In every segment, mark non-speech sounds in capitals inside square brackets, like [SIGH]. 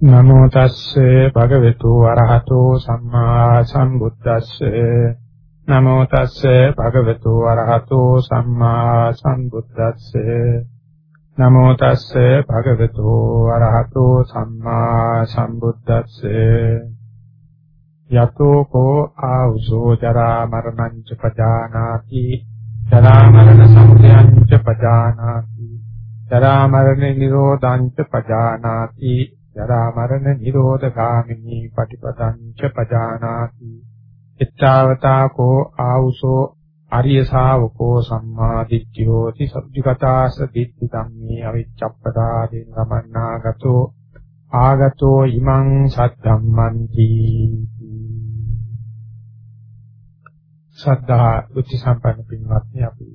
නමෝ තස්සේ භගවතු වරහතෝ සම්මා සම්බුද්දස්සේ. නමෝ තස්සේ භගවතු වරහතෝ සම්මා සම්බුද්දස්සේ. නමෝ තස්සේ භගවතු වරහතෝ සම්මා සම්බුද්දස්සේ. යතෝ කෝ ආවුසෝ ජරා මරණං ච පජානාති. ජරා මරණ සමුදයං ච පජානාති. ජරා මරණ නිරෝධං ච පජානාති. ජරා මරණ නිරෝධ ගාමිනී පටිපදංච පජානාති. එච්ඡාවතා කෝ ආවුසෝ ආර්ය ශාවකෝ සම්මා දිට්ඨියෝති සබ්ජිකතාස දිට්ඨි ධම්මේ අවිච්ඡප්පදාදීන ගමන්නාගතෝ ආගතෝ ඉමං සද්ධම්මන්ති. ශ්‍රද්ධා උච්ච සම්පන්න පින්වත්නි අපි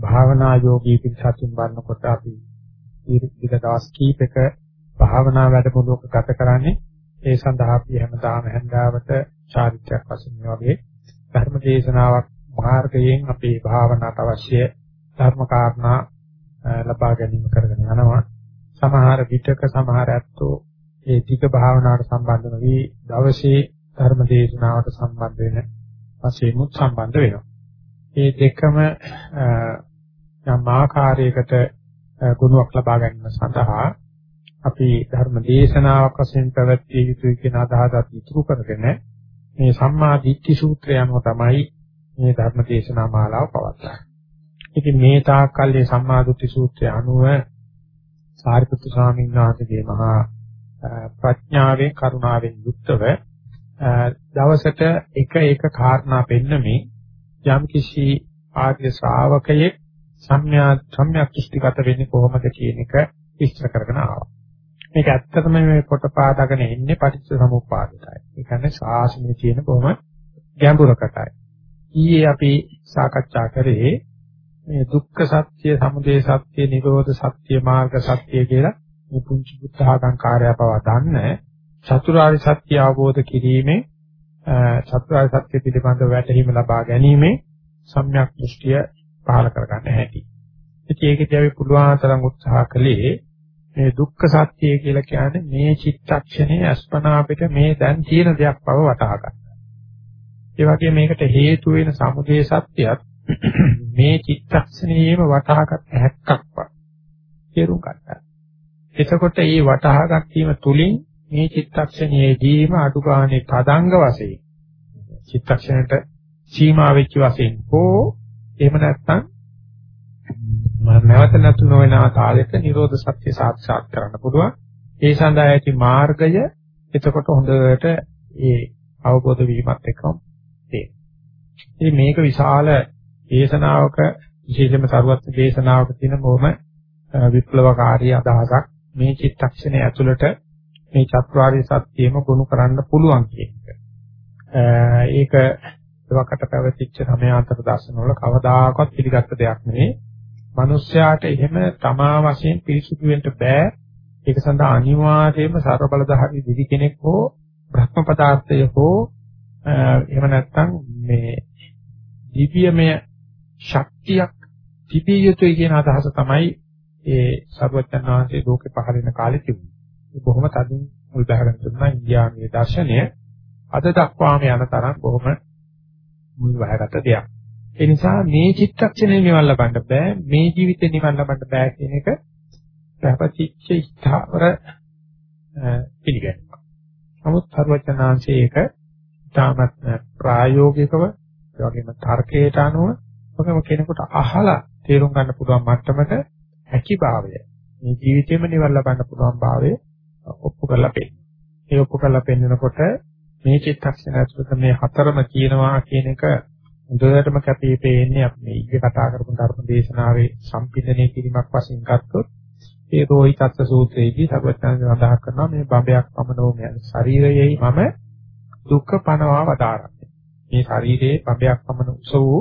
භාවනා යෝගී පිටසතුන් වන්නකොට අපි ඊට දවස් කීපයක භාවනා වැඩමුළුවක ගත කරන්නේ. ඒ සඳහා අපි හැමදාම හැන්දාවට චාරිත්‍රාක් වශයෙන් මේ වගේ ධර්ම දේශනාවක් මාර්ගයෙන් අපේ භාවනාවට අවශ්‍ය ධර්ම කාරණා ලබා ගැනීම කරගෙන යනවා. සමහර විටක සමහර ඇත්තෝ ඒ ටික භාවනාවට සම්බන්ධ නොවි දවසේ ධර්ම දේශනාවට සම්බන්ධ වෙන වශයෙන් උත් සම්බන්ධ වෙනවා. මේ දෙකම යම් ආකාරයකට ගුණයක් ලබා ගැනීම සඳහා අපි ධර්ම දේශනාවක් වශයෙන් පැවැත්විය යුතුයි කියන අදහසත් ඉතුරු කරගෙන මේ සම්මා දිට්ඨි සූත්‍රය අනුව තමයි මේ ධර්ම දේශනා මාලාව පවත්වන්නේ. ඉතින් මේ තාක්කල් මේ සම්මා දිට්ඨි සූත්‍රය අනුව සාරිපුත්තු ස්වාමීන් වහන්සේගේ මහා ප්‍රඥාවෙන් කරුණාවෙන් යුක්තව දවසට එක එක කාරණා පෙන්නමින් යම් කිසි ආර්ය ශ්‍රාවකයෙක් සම්‍යා සම්‍යක් දෘෂ්ටිගත වෙන්නේ කොහොමද කියන එක විස්තර කරගෙන ආවා. මේක ඇත්තටම මේ පොත පාදගෙන ඉන්නේ පටිච්ච සමුප්පාදයටයි. ඒ කියන්නේ ශාසනයේ තියෙන බොහොම ගැඹුරකටයි. ඊයේ අපි සාකච්ඡා කරේ මේ දුක්ඛ සත්‍ය, සමුදය සත්‍ය, නිරෝධ සත්‍ය, මාර්ග සත්‍ය කියලා මේ පුංචි බුද්ධඝං කාර්යය පවා දන්න චතුරාර්ය සත්‍ය අවබෝධ කිරීමේ චතුරාර්ය සත්‍ය පිළිබඳව වැටහීම ලබා ගැනීමේ සම්‍යක් දෘෂ්ටිය පහළ කරගන්න හැටි. ඉතින් ඒකදී අපි පුළුවන් තරම් උත්සාහ කළේ මේ දුක්ඛ සත්‍යය කියලා කියන්නේ මේ චිත්තක්ෂණයේ අස්පනා අපිට මේ දැන් තියෙන දෙයක් බව වටහා ගන්න. ඒ වගේ මේකට හේතු වෙන සමුදය සත්‍යයත් [CLEARS THROAT] මේ චිත්තක්ෂණයේම වටහාගත් හැක්කක්වත් තේරුම් ගන්නවා. එතකොට මේ වටහා ගැනීම තුලින් මේ චිත්තක්ෂණයේදීම අඩුගානේ පදංග වශයෙන් චිත්තක්ෂණයට සීමා වෙච්ච වශයෙන් හෝ එහෙම නැත්නම් නැවත නැතු නොවන ආකාරයක නිරෝධ සත්‍ය සාක්ෂාත් කරන්න පුළුවන්. ඒ සඳහා ඇති මාර්ගය එතකොට හොඳට ඒ අවබෝධ වීමත් එක්කම තියෙනවා. ඉතින් මේක විශාල දේශනාවක විශේෂම සරුවත් දේශනාවක තියෙන බොහොම විප්ලවකාරී අදහසක් මේ චිත්තක්ෂණය ඇතුළත මේ චත්වාරි සත්‍යෙම ගොනු කරන්න පුළුවන් කියන එක. ඒක එවකට පැවතිච්ච සමයාන්තර දර්ශනවල කවදාකවත් පිළිගත්ත දෙයක් නෙවෙයි. මිනිස්යාට එහෙම තමා වශයෙන් පිරිසුදු වෙන්න බෑ. ඒක සඳහා අනිවාර්යයෙන්ම ਸਰබ බලධාරී දිවි කෙනෙක් හෝ බ්‍රහ්ම පදාර්ථය හෝ එහෙම නැත්නම් මේ දිව්‍යමය ශක්තියක් තිබිය යුතුයි කියන අදහස තමයි ඒ සර්වඥාන් වහන්සේ ලෝකේ පහළ වෙන කාලේ තිබුණේ. ඒ බොහොම තදින් මුල් බහගෙන තිබුණා ඉන්දියාවේ දර්ශනය අද දක්වාම යන තරම් බොහොම මුල් බහගත දෙයක්. ඒ නිසා මේ චිත්තක්ෂණය නිවන් ලබන්න බෑ මේ ජීවිතේ නිවන් ලබන්න බෑ කියන එක ප්‍රපතිච්ච ස්ථාවර පිළිගන්නවා. නමුත් සර්වචනාංශයේ ඒක තාමත් ප්‍රායෝගිකව ඒ වගේම තර්කයට අනුව ඔකම කෙනෙකුට අහලා තේරුම් ගන්න පුළුවන් මට්ටමට හැකියාවය මේ ජීවිතේම නිවන් ලබන්න පුළුවන් භාවය ඔප්පු කරලා පෙන්නනවා. ඒ ඔප්පු කරලා පෙන්නකොට මේ චිත්තක්ෂණ ඇතුළත මේ හතරම කියනවා කියන එක හොඳටම කැපී පෙනෙන්නේ අපි මේ ඊයේ කතා කරපු ධර්ම දේශනාවේ සම්පින්දනය කිරීමක් වශයෙන් ගත්තොත් ඒ රෝහිතත්ස සූත්‍රයේදී සර්වඥයන් සඳහන් කරනවා මේ බඹයක් පමණෝ මේ ශරීරයෙහි මම දුක්ඛ පනවා වදාරන්නේ. මේ ශරීරයේ බඹයක් පමණ උස වූ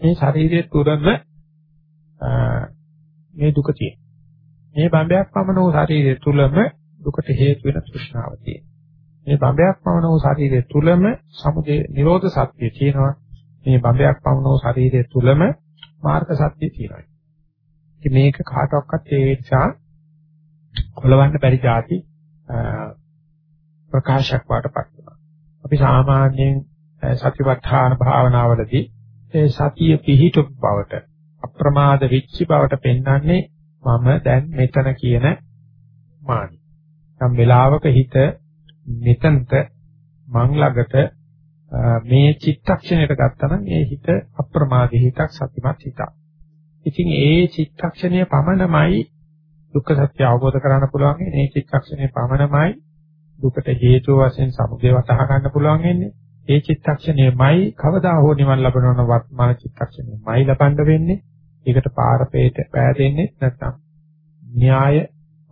මේ ශරීරයේ තුරම මේ දුක තියෙන. මේ බඹයක් පමණ වූ ශරීරය තුලම දුකට හේතු වෙන තෘෂ්ණාව තියෙන. මේ බඹයක් පමණ වූ ශරීරය තුලම සමුදේ නිරෝධ සත්‍ය තියෙනවා. මේ බඹයක් පවුනෝ ශරීරය තුලම මාර්ග සත්‍ය තියෙනවා. ඉතින් මේක කාටවත් ඒ නිසා කොලවන්න බැරි જાති ප්‍රකාශයක් වාටපත් වෙනවා. අපි සාමාන්‍යයෙන් සතිපට්ඨාන භාවනාවලදී ඒ සතිය පිහිටු බවට අප්‍රමාද වෙච්ච බවට පෙන්වන්නේ මම දැන් මෙතන කියන මානි. නම් වෙලාවක හිත මෙතනට මං ළඟට මේ චිත්තක්ෂණයට ගත්තනම් ඒ හිත අප්‍රමාදී හිතක් සතිමත් හිතක්. ඉතින් ඒ චිත්තක්ෂණය පමණමයි දුක්ඛ සත්‍ය අවබෝධ කරගන්න පුළුවන් මේ චිත්තක්ෂණය පමණමයි දුකට හේතුව වශයෙන් සමුදය වටහා ගන්න පුළුවන් වෙන්නේ. ඒ චිත්තක්ෂණයමයි කවදා හෝ නිවන් ලබනවන වර්තමාන චිත්තක්ෂණයමයි ලබන්න වෙන්නේ. ඒකට පාරපේට පෑදෙන්නේ නැත්නම් න්‍යාය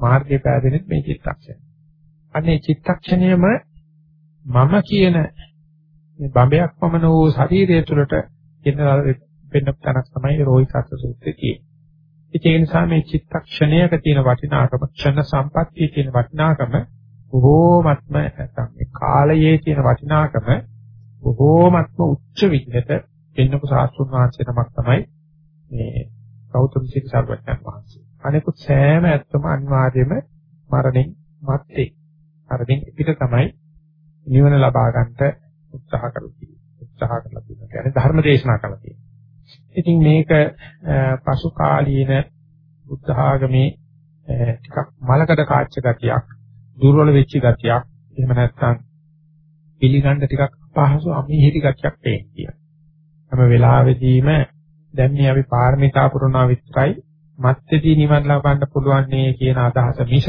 මාර්ගයේ පෑදෙන්නේ මේ චිත්තක්ෂණය. අනේ චිත්තක්ෂණයම මම කියන මේ බඹයක් පමණ වූ ශරීරය තුළට එන වෙන්න තැනක් තමයි රෝහිතස්ස සූත්‍රයේ තියෙන්නේ. ඒ නිසා මේ චිත්තක්ෂණයක තියෙන වටිනාකම ක්ෂණ සම්පත්තියේ තියෙන වටිනාකම බොහෝමත්ම නැත්නම් මේ කාලයේ තියෙන වටිනාකම බොහෝමත්ම උච්ච විදිහට වෙන්නපු සාස්ෘණ වහන්සේ නමක් තමයි මේ ගෞතම සිරි සර්වඥන් වහන්සේ. අනිකුත් සෑම ඇත්තම අනිවාර්යයෙන්ම මරණින් මත්තේ. මරණින් පිට තමයි නිවන ලබා ගන්නට උත්සාහ කරලා තියෙන්නේ. උත්සාහ කරලා තියෙනවා. කියන්නේ ධර්ම දේශනා කරලා තියෙනවා. ඉතින් මේක පසු කාලීන බුද්ධ ආගමේ ටිකක් මලකඩ කාච්ච ගතියක්, දුර්වල වෙච්ච ගතියක්, එහෙම නැත්නම් පිළිගන්න ටිකක් අපහසු අමිහිරි ගතියක් තේන්තිය. හැම වෙලාවෙදීම දැන් මේ අපි පාරමිතා පුරනවා විතරයි මත්‍යදී නිවන් ලබන්න පුළුවන් නේ කියන අදහස මිස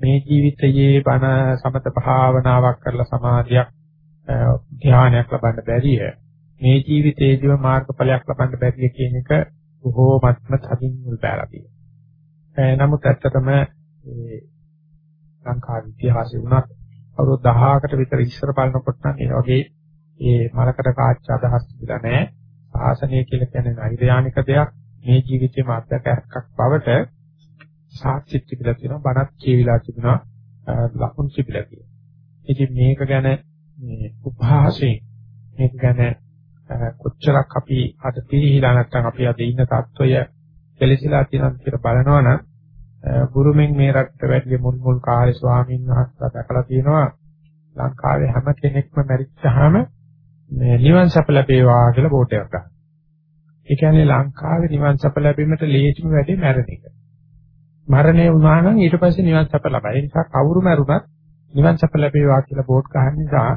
මේ ජීවිතයේ බණ සමත භාවනාවක් කරලා සමාධියක් ධ්‍යානයක් ලබන්න බැරිය. මේ ජීවිතයේදීම මාර්ගඵලයක් ලබන්න බැරිය කියන එක බොහෝමත්ම තදින් මුල් බැලලා තියෙනවා. නමුත් ඇත්තටම මේ ලංකාවේ ඉතිහාසය වුණත් අවුරුදු 10කට විතර ඉස්සර බලනකොට නම් ඒ වගේ ඒ මලකට කාච්ච අදහස් තිබුණා නෑ. ආසනය කියලා කියන්නේ නෛර්යානික දෙයක්. මේ ජීවිතයේ මාත්‍යකයක් බවට සාක්ෂි තිබිලා තියෙනවා. බණක් කියවිලා තිබුණා. ලකුණු තිබිලා තියෙනවා. ඉතින් මේක ගැන මේ උපහාසයෙන් මේක ගැන කොච්චරක් අපි අද පිළිහිලා නැත්නම් අපි අද ඉන්න තත්වය කෙලසිලා තියෙනවද කියලා බලනවනම් ගුරුමෙන් මේ රටට වැඩි මුල් මුල් කාලේ ස්වාමීන් වහන්සේලා දැකලා තියෙනවා ලංකාවේ හැම කෙනෙක්ම මැරිච්චාම මේ නිවන් සප ලැබේවා කියලා බෝඩ් එකක් ගන්නවා. ඒ කියන්නේ ලංකාවේ නිවන් සප ලැබීමට ලේසිම වැඩේ මැරෙන එක. මරණය වුණා නම් ඊට පස්සේ නිවන් සප ලබයි. ඒ නිසා කවුරු මැරුණත් නිවන් සප ලැබේවා කියලා බෝඩ් ගන්න නිසා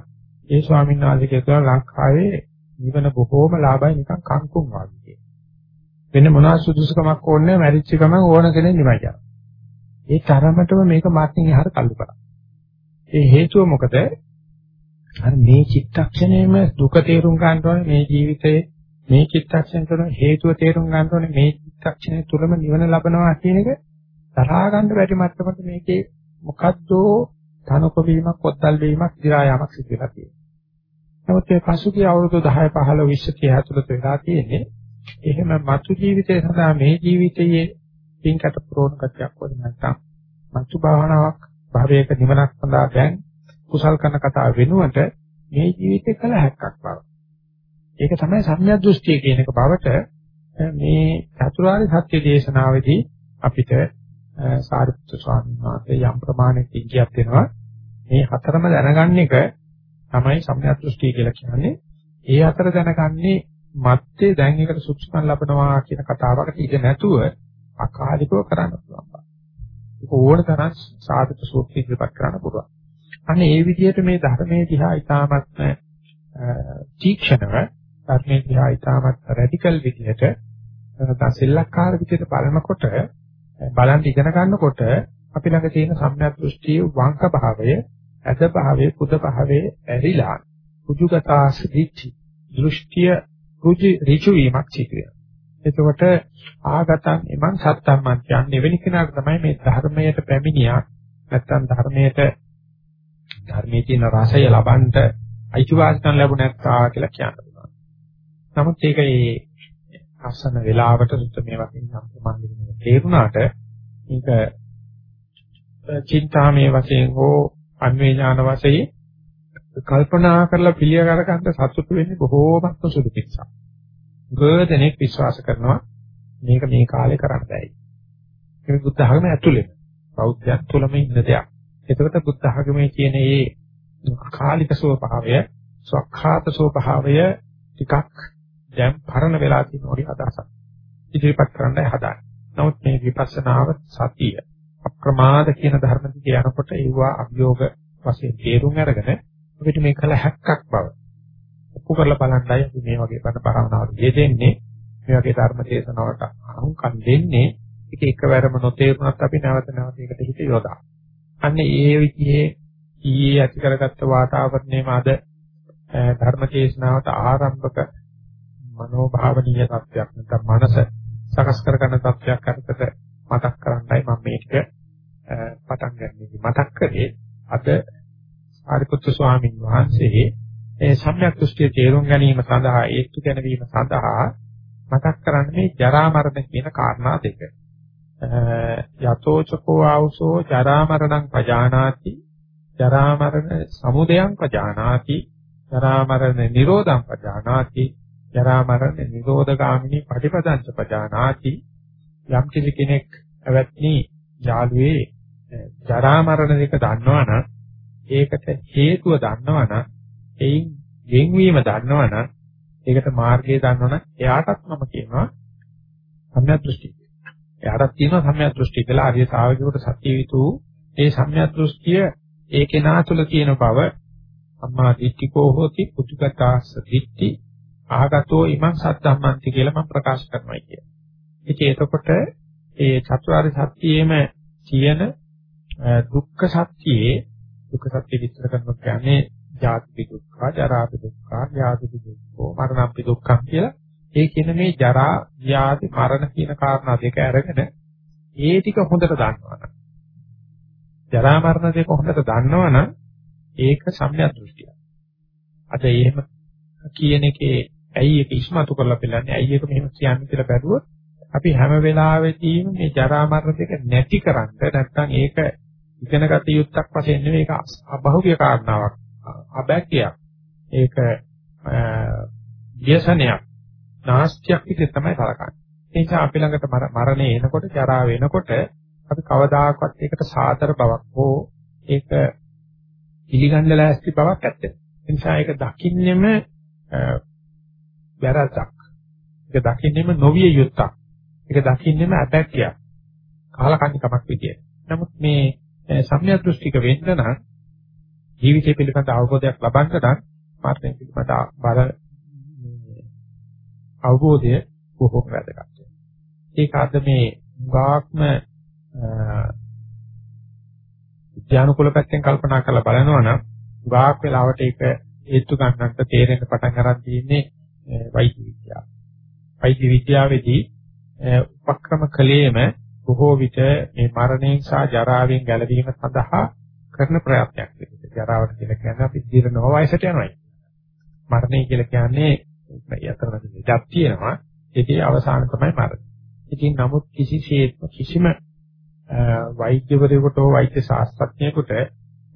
ඒ ස්වාමීන් වහන්සේ කියනවා ලංකාවේ නිවන බොහෝම ලාභයි නිකන් කංකුම් වගේ. වෙන මොනවා සුදුසුකමක් ඕනේ මැරිච්ච ගමන් ඕන කෙනෙක් නිවයි යනවා. ඒ තරමටම මේක මාත්‍යින් එහාට තල්ලු කරා. ඒ හේතුව මොකද? අර මේ චිත්තක්ෂණයම දුක තේරුම් ගන්න ඕනේ මේ ජීවිතයේ මේ චිත්තක්ෂණ තුළ හේතුව තේරුම් ගන්න ඕනේ මේ චිත්තක්ෂණය තුළම නිවන ලබනවා කියන එක තරහා ගන්න බැරි මට්ටමට මේකේ මොකද්ද තනකො වීමක්, කොත්තල් වීමක්, දි รา යාමක් සිදු වෙලා තියෙනවා. නමුත් මේ පසුගිය අවුරුදු 10 15 20 30 ඇතුළත වෙලා තියෙන්නේ එහෙම මතු ජීවිතය සඳහා මේ ජීවිතයේ පින්කට ප්‍රෝණ කතියක් වගේ නැත්නම් මතු භාවනාවක් භාවයක නිවනක් සඳහා දැන් කුසල් කරන කතාව වෙනුවට මේ ජීවිතේ කල හැක්කක් බව. ඒක තමයි සම්‍යක් දෘෂ්ටිය කියන එක බවට මේ චතුරාර්ය සත්‍ය දේශනාවේදී අපිට සාරිපුත්‍ර ස්වාමීන් වහන්සේ යම් ප්‍රමාණයක් ඉගියක් දෙනවා. මේ හතරම දැනගන්න එක තමයි සම්‍යක් දෘෂ්ටි කියලා කියන්නේ. ඒ අතර දැනගන්නේ මත්තේ දැන් එකට සුක්ෂම ලබනවා කියන කතාවකට ඉඳ නැතුව අකාලිකව කරන්න පුළුවන්. ඒක ඕන තරම් සාධක සූත්‍රය ඉදිරිපත් කරන්න පුළුවන්. අනේ ඒ විදිහට මේ ධර්මයේ දිහා ඊටාත්ම තීක්ෂණව ධර්මයේ දිහා ඊටාත්ම රැඩිකල් විදිහට නැත්නම් සෙල්ලක්කාර විදිහට බලනකොට බලන් ඉගෙන ගන්නකොට අපි ළඟ තියෙන සම්‍යක් දෘෂ්ටියේ වංක භාවය ඇද භාවයේ පුද භාවයේ ඇරිලා කුජුගතාස් දිච්චි දෘෂ්ටිය කුජි ඍචු වීමක් සිදුවේ. එතකොට ආගතං එමන් සත්තම්මන් කියන්නේ වෙන කෙනාට තමයි මේ ධර්මයට පැමිණියා නැත්තම් ධර්මයට ධර්මයේ තියෙන රසය ලබන්න අයිතිවාසිකම් ලැබුණා කියලා කියනවා. නමුත් ඒක ඒ අසන වේලාවට සුත්ත මේ වශයෙන් සම්ප්‍රමාණ තේරුණාට මේක චින්තාමේ වශයෙන් හෝ අන්වේ ඥාන වශයෙන් කල්පනා කරලා පිළිය කරගන්න සතුටු වෙන්නේ බොහෝමත්ම සුදු පිටසක්. ගොඩනෙක් විශ්වාස කරනවා මේක මේ කාලේ කරන්න බෑයි. මේ බුද්ධ ධර්ම ඇතුළේ බෞද්ධයන් තුළම ඉන්න දෙයක්. එතකොට බුද්ධ ධර්මයේ කියන මේ අකාලික ස්වභාවය ස්වඛාත ස්වභාවය ටිකක් දැන් පරණ වෙලා තියෙන ඔය අදහසක් ඉදිරිපත් කරන්නයි හදාන්නේ. නමුත් මේ විපස්සනාව සතිය අප්‍රමාද කියන ධර්ම දිගේ යනකොට ඒවා අභියෝග වශයෙන් තේරුම් අරගෙන අපිට මේ කල හැක්කක් බව ඔප්පු කරලා බලන්නයි අපි මේ වගේ බණ භාවනාවට යෙදෙන්නේ මේ වගේ ධර්ම දේශනාවට අනුකම් දෙන්නේ ඒක එකවරම නොතේරුණත් අපි නැවත නැවත ඒකට හිත යොදා. අන්න ඒ විදිහේ ඊයේ ඇති කරගත්ත වාතාවරණයම අද ධර්ම දේශනාවට ආරම්භක මනෝභාවනීය තත්වයක් නැත්නම් මනස සකස් කරගන්න තත්වයක් අරකට මතක් කරන්නයි මම මේක පටන් ගන්නේ. මතක් කරේ අද ආරිපුත්තු ස්වාමීන් වහන්සේ ඒ සම්‍යක් දෘෂ්ටිය තේරුම් ගැනීම සඳහා ඒත්තු ගැනීම සඳහා මතක් කරන්නේ ජරා මරණ කියන කාරණා දෙක. යතෝචකෝ ආවුසෝ ජරා මරණං පජානාති ජරා මරණ සමුදයං පජානාති ජරා මරණ නිරෝධං පජානාති ජරා මරණ නිරෝධගාමිනී පටිපදංච පජානාති යම් කිසි කෙනෙක් අවත්නි යාළුවේ ජරා මරණ දෙක දන්නවනම් ඒකට හේතුව දන්නවනම් එයින් ගෙන්වීම දන්නවනම් ඒකට මාර්ගය දන්නවනම් එයාටත් මම කියනවා සම්‍යක් දෘෂ්ටි. එයාටත් කියනවා සම්‍යක් දෘෂ්ටි කියලා ආර්ය ශාවකයෙකුට සත්‍ය විතු ඒ සම්‍යක් දෘෂ්ටිය ඒ කෙනා තුළ තියෙන බව අම්මා දිට්ඨිකෝ හෝති පුදුගතාස්ස දිට්ඨි ආගතෝ ඉමං සත්‍යම්මන්ති කියලා මම ප්‍රකාශ කරනවා කියන්නේ. ඉතින් එතකොට ඒ චතුරාර්ය සත්‍යයේම තියෙන දුක්ඛ සත්‍යයේ දුක්ඛ සත්‍ය විස්තර කරනවා කියන්නේ ජාති දුක්ඛ, ජරා දුක්ඛ, ව්‍යාධි දුක්ඛ, මරණ දුක්ඛ කියලා. ඒ කියන මේ ජරා, ව්‍යාධි, මරණ කියන කාරණා දෙක අරගෙන ඒ ටික හොඳට දන්නවනම් ජරා මරණ දෙක හොඳට දන්නවනම් ඒක සම්‍යක් දෘෂ්ටියක්. අද එහෙම කියන එකේ ඇයි ඒක ඉස්මතු කරලා පෙළන්නේ? ඇයි ඒක මෙහෙම කියන්නේ කියලා බැලුවොත් අපි හැම වෙලාවෙදීම මේ ජරා මරණ දෙක නැති කරන්න නැත්නම් ඒක ඉගෙනගත යුත්තක් වශයෙන් නෙවෙයි ඒක අභෞතික කාරණාවක්. අබැක්කයක්. ඒක ව්‍යසනයක්. නාස්තියක් විදිහට තමයි සලකන්නේ. ඒ නිසා අපි ළඟට මරණය එනකොට ජරා වෙනකොට අපි කවදාකවත් ඒකට සාතර බවක් හෝ ඒක පිළිගන්න ලෑස්ති බවක් ඇත්තේ. ඒ නිසා ඒක දකින්නෙම වැරද්දක්. ඒක දකින්නෙම නොවිය යුත්තක්. ඒක දකින්නෙම අබැක්කයක්. කාලකන්නිකමක් විදියට. නමුත් මේ සම්‍යක් දෘෂ්ටික වෙන්න නම් ජීවිතය පිළිබඳ අවබෝධයක් ලබන්න නම් මරණය පිළිබඳ බල අවබෝධය බොහෝ වැදගත්. ඒක අද මේ ගාක්ම විද්‍යානුකූල පැත්තෙන් කල්පනා කරලා බලනවා නම් ගාක් වෙලාවට ඒක හේතු ගන්නට තේරෙන්න පටන් ගන්න තියෙන්නේ වෛද්‍ය විද්‍යාව. වෛද්‍ය විද්‍යාවේදී උපක්‍රම කලේම බොහෝ විට මේ මරණයෙන් සහ ජරාවෙන් ගැලවීම සඳහා කරන ප්‍රයත්නයක් විදිහට. ජරාවට කියලා කියන්නේ අපි ජීර්ණ වයසට යනවා. මරණය කියලා කියන්නේ යතරමැද දෙයක් තියෙනවා. ඒකේ අවසාන තමයි මරණය. ඉතින් නමුත් කිසිසේත්ම කිසිම වෛද්‍යවරයෙකුට හෝ වෛද්‍ය ශාස්ත්‍රඥයෙකුට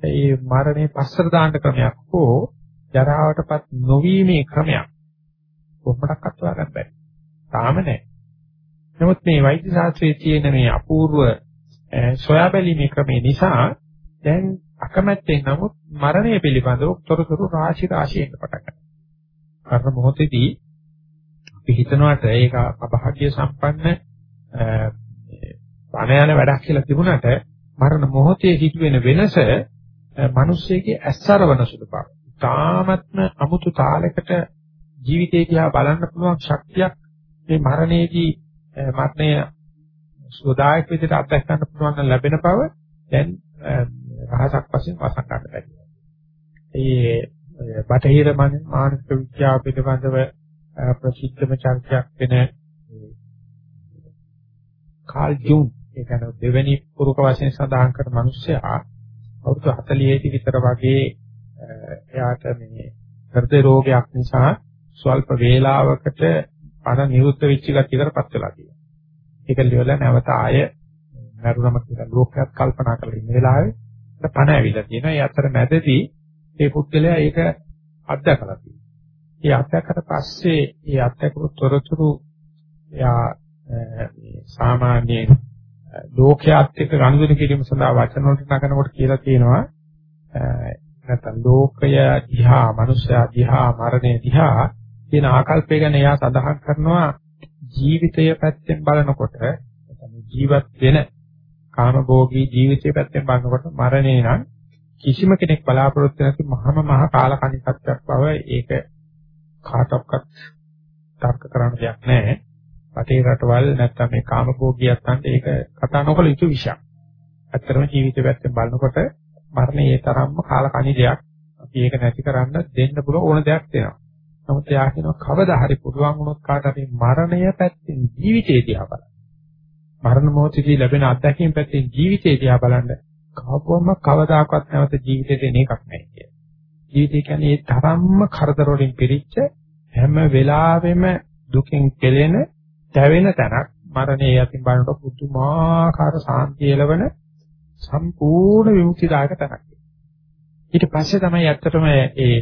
මේ මරණය පස්සට දාන්න ක්‍රමයක් හෝ ජරාවටපත් නොවීමේ ක්‍රමයක් කොහොමඩක්වත් හොයාගන්න බැහැ. තාම නැහැ. නමුත් මේ වෛද්‍ය ශාස්ත්‍රයේ තියෙන මේ අපූර්ව සොයා බැලීමේ ක්‍රමේ නිසා දැන් අකමැත්තෙන් නමුත් මරණය පිළිබඳව තොරතුරු රාශි රාශි එන්න පටන් ගන්නවා. අර මොහොතේදී අපි හිතනවාට ඒක අභාග්‍ය සම්පන්න පණ යන වැඩක් කියලා තිබුණාට මරණ මොහොතේ සිදුවෙන වෙනස මිනිස්සෙගේ ඇස්සරවන සුළු බව. තාමත්ම අමුතු තාලයකට ජීවිතය දිහා බලන්න පුළුවන් ශක්තියක් මේ මරණයේදී මරණය සෝදායක විදිහට අත්දැක ගන්න පුළුවන් ලැබෙන බව දැන් රහසක් වශයෙන් වසන් ගන්න බැහැ. ඒ බටහිර මානසික විද්‍යාව පිළිබඳව ප්‍රසිද්ධම චර්චාවක් වෙන කාල් ජූන් ඒ කියන්නේ දෙවෙනි පුරුක වශයෙන් සඳහන් කරන මිනිස්සයා අවුරුදු 40 විතර වගේ එයාට මේ හෘද රෝගයක් නිසා ස්වල්ප වේලාවකට පණ නිරුද්ධ වෙච්ච ගතියකටපත් වෙලා තියෙනවා. ඒක ලියවලා නැවත ආය මරුණම කියලා ලෝකයක් කල්පනා කරලා ඉන්න වෙලාවේ පණ ඇවිල්ලා තියෙනවා. ඒ අතර මැදදී ඒ පුද්ගලයා ඒක අත්දකලා තියෙනවා. ඒ අත්දැකට පස්සේ ඒ අත්දැකපු තොරතුරු එයා සාමාන්‍යයෙන් ලෝකයාත් එක්ක ගනුදෙනු කිරීම සඳහා වචන වලට නගනකොට කියලා තියෙනවා නැත්නම් ලෝකය දිහා, මනුෂ්‍යයා දිහා, මරණය දිහා කියන ආකල්පය ගැන එයා සඳහන් කරනවා ජීවිතය පැත්තෙන් බලනකොට ජීවත් වෙන කාමභෝගී ජීවිතය පැත්තෙන් බලනකොට මරණය නම් කිසිම කෙනෙක් බලාපොරොත්තු නැති මහම මහ කාලකණිකත්වයක් බව ඒක කාටවත් තර්ක කරන්න දෙයක් නැහැ. රටේ රටවල් නැත්තම් මේ කාමභෝගියත් අන්ට ඒක කතා නොකළ යුතු විෂයක්. ඇත්තටම ජීවිතය පැත්තෙන් බලනකොට මරණය ඒ තරම්ම කාලකණිකයක්. අපි ඒක නැති කරන්න දෙන්න පුළුවන් ඕන දෙයක් දෙනවා. නමුත් එයා කියනවා කවදා හරි පුළුවන් වුණොත් කාට හරි මරණය පැත්තෙන් ජීවිතේ දිහා බලන්න. මරණ මොහොතදී ලැබෙන අත්දැකීම් පැත්තෙන් ජීවිතේ දිහා බලන්න කවවම කවදාකවත් නැවත ජීවිතේ දෙන එකක් නැහැ කියන්නේ. ජීවිතය කියන්නේ ඒ තරම්ම කරදර වලින් පිරිච්ච හැම වෙලාවෙම දුකින් පෙළෙන දැවෙන තැනක් මරණය යතින් බලනකොට පුදුමාකාර සාන්තිය ලැබෙන සම්පූර්ණ විමුක්තිදායක තැනක්. ඊට පස්සේ තමයි ඇත්තටම ඒ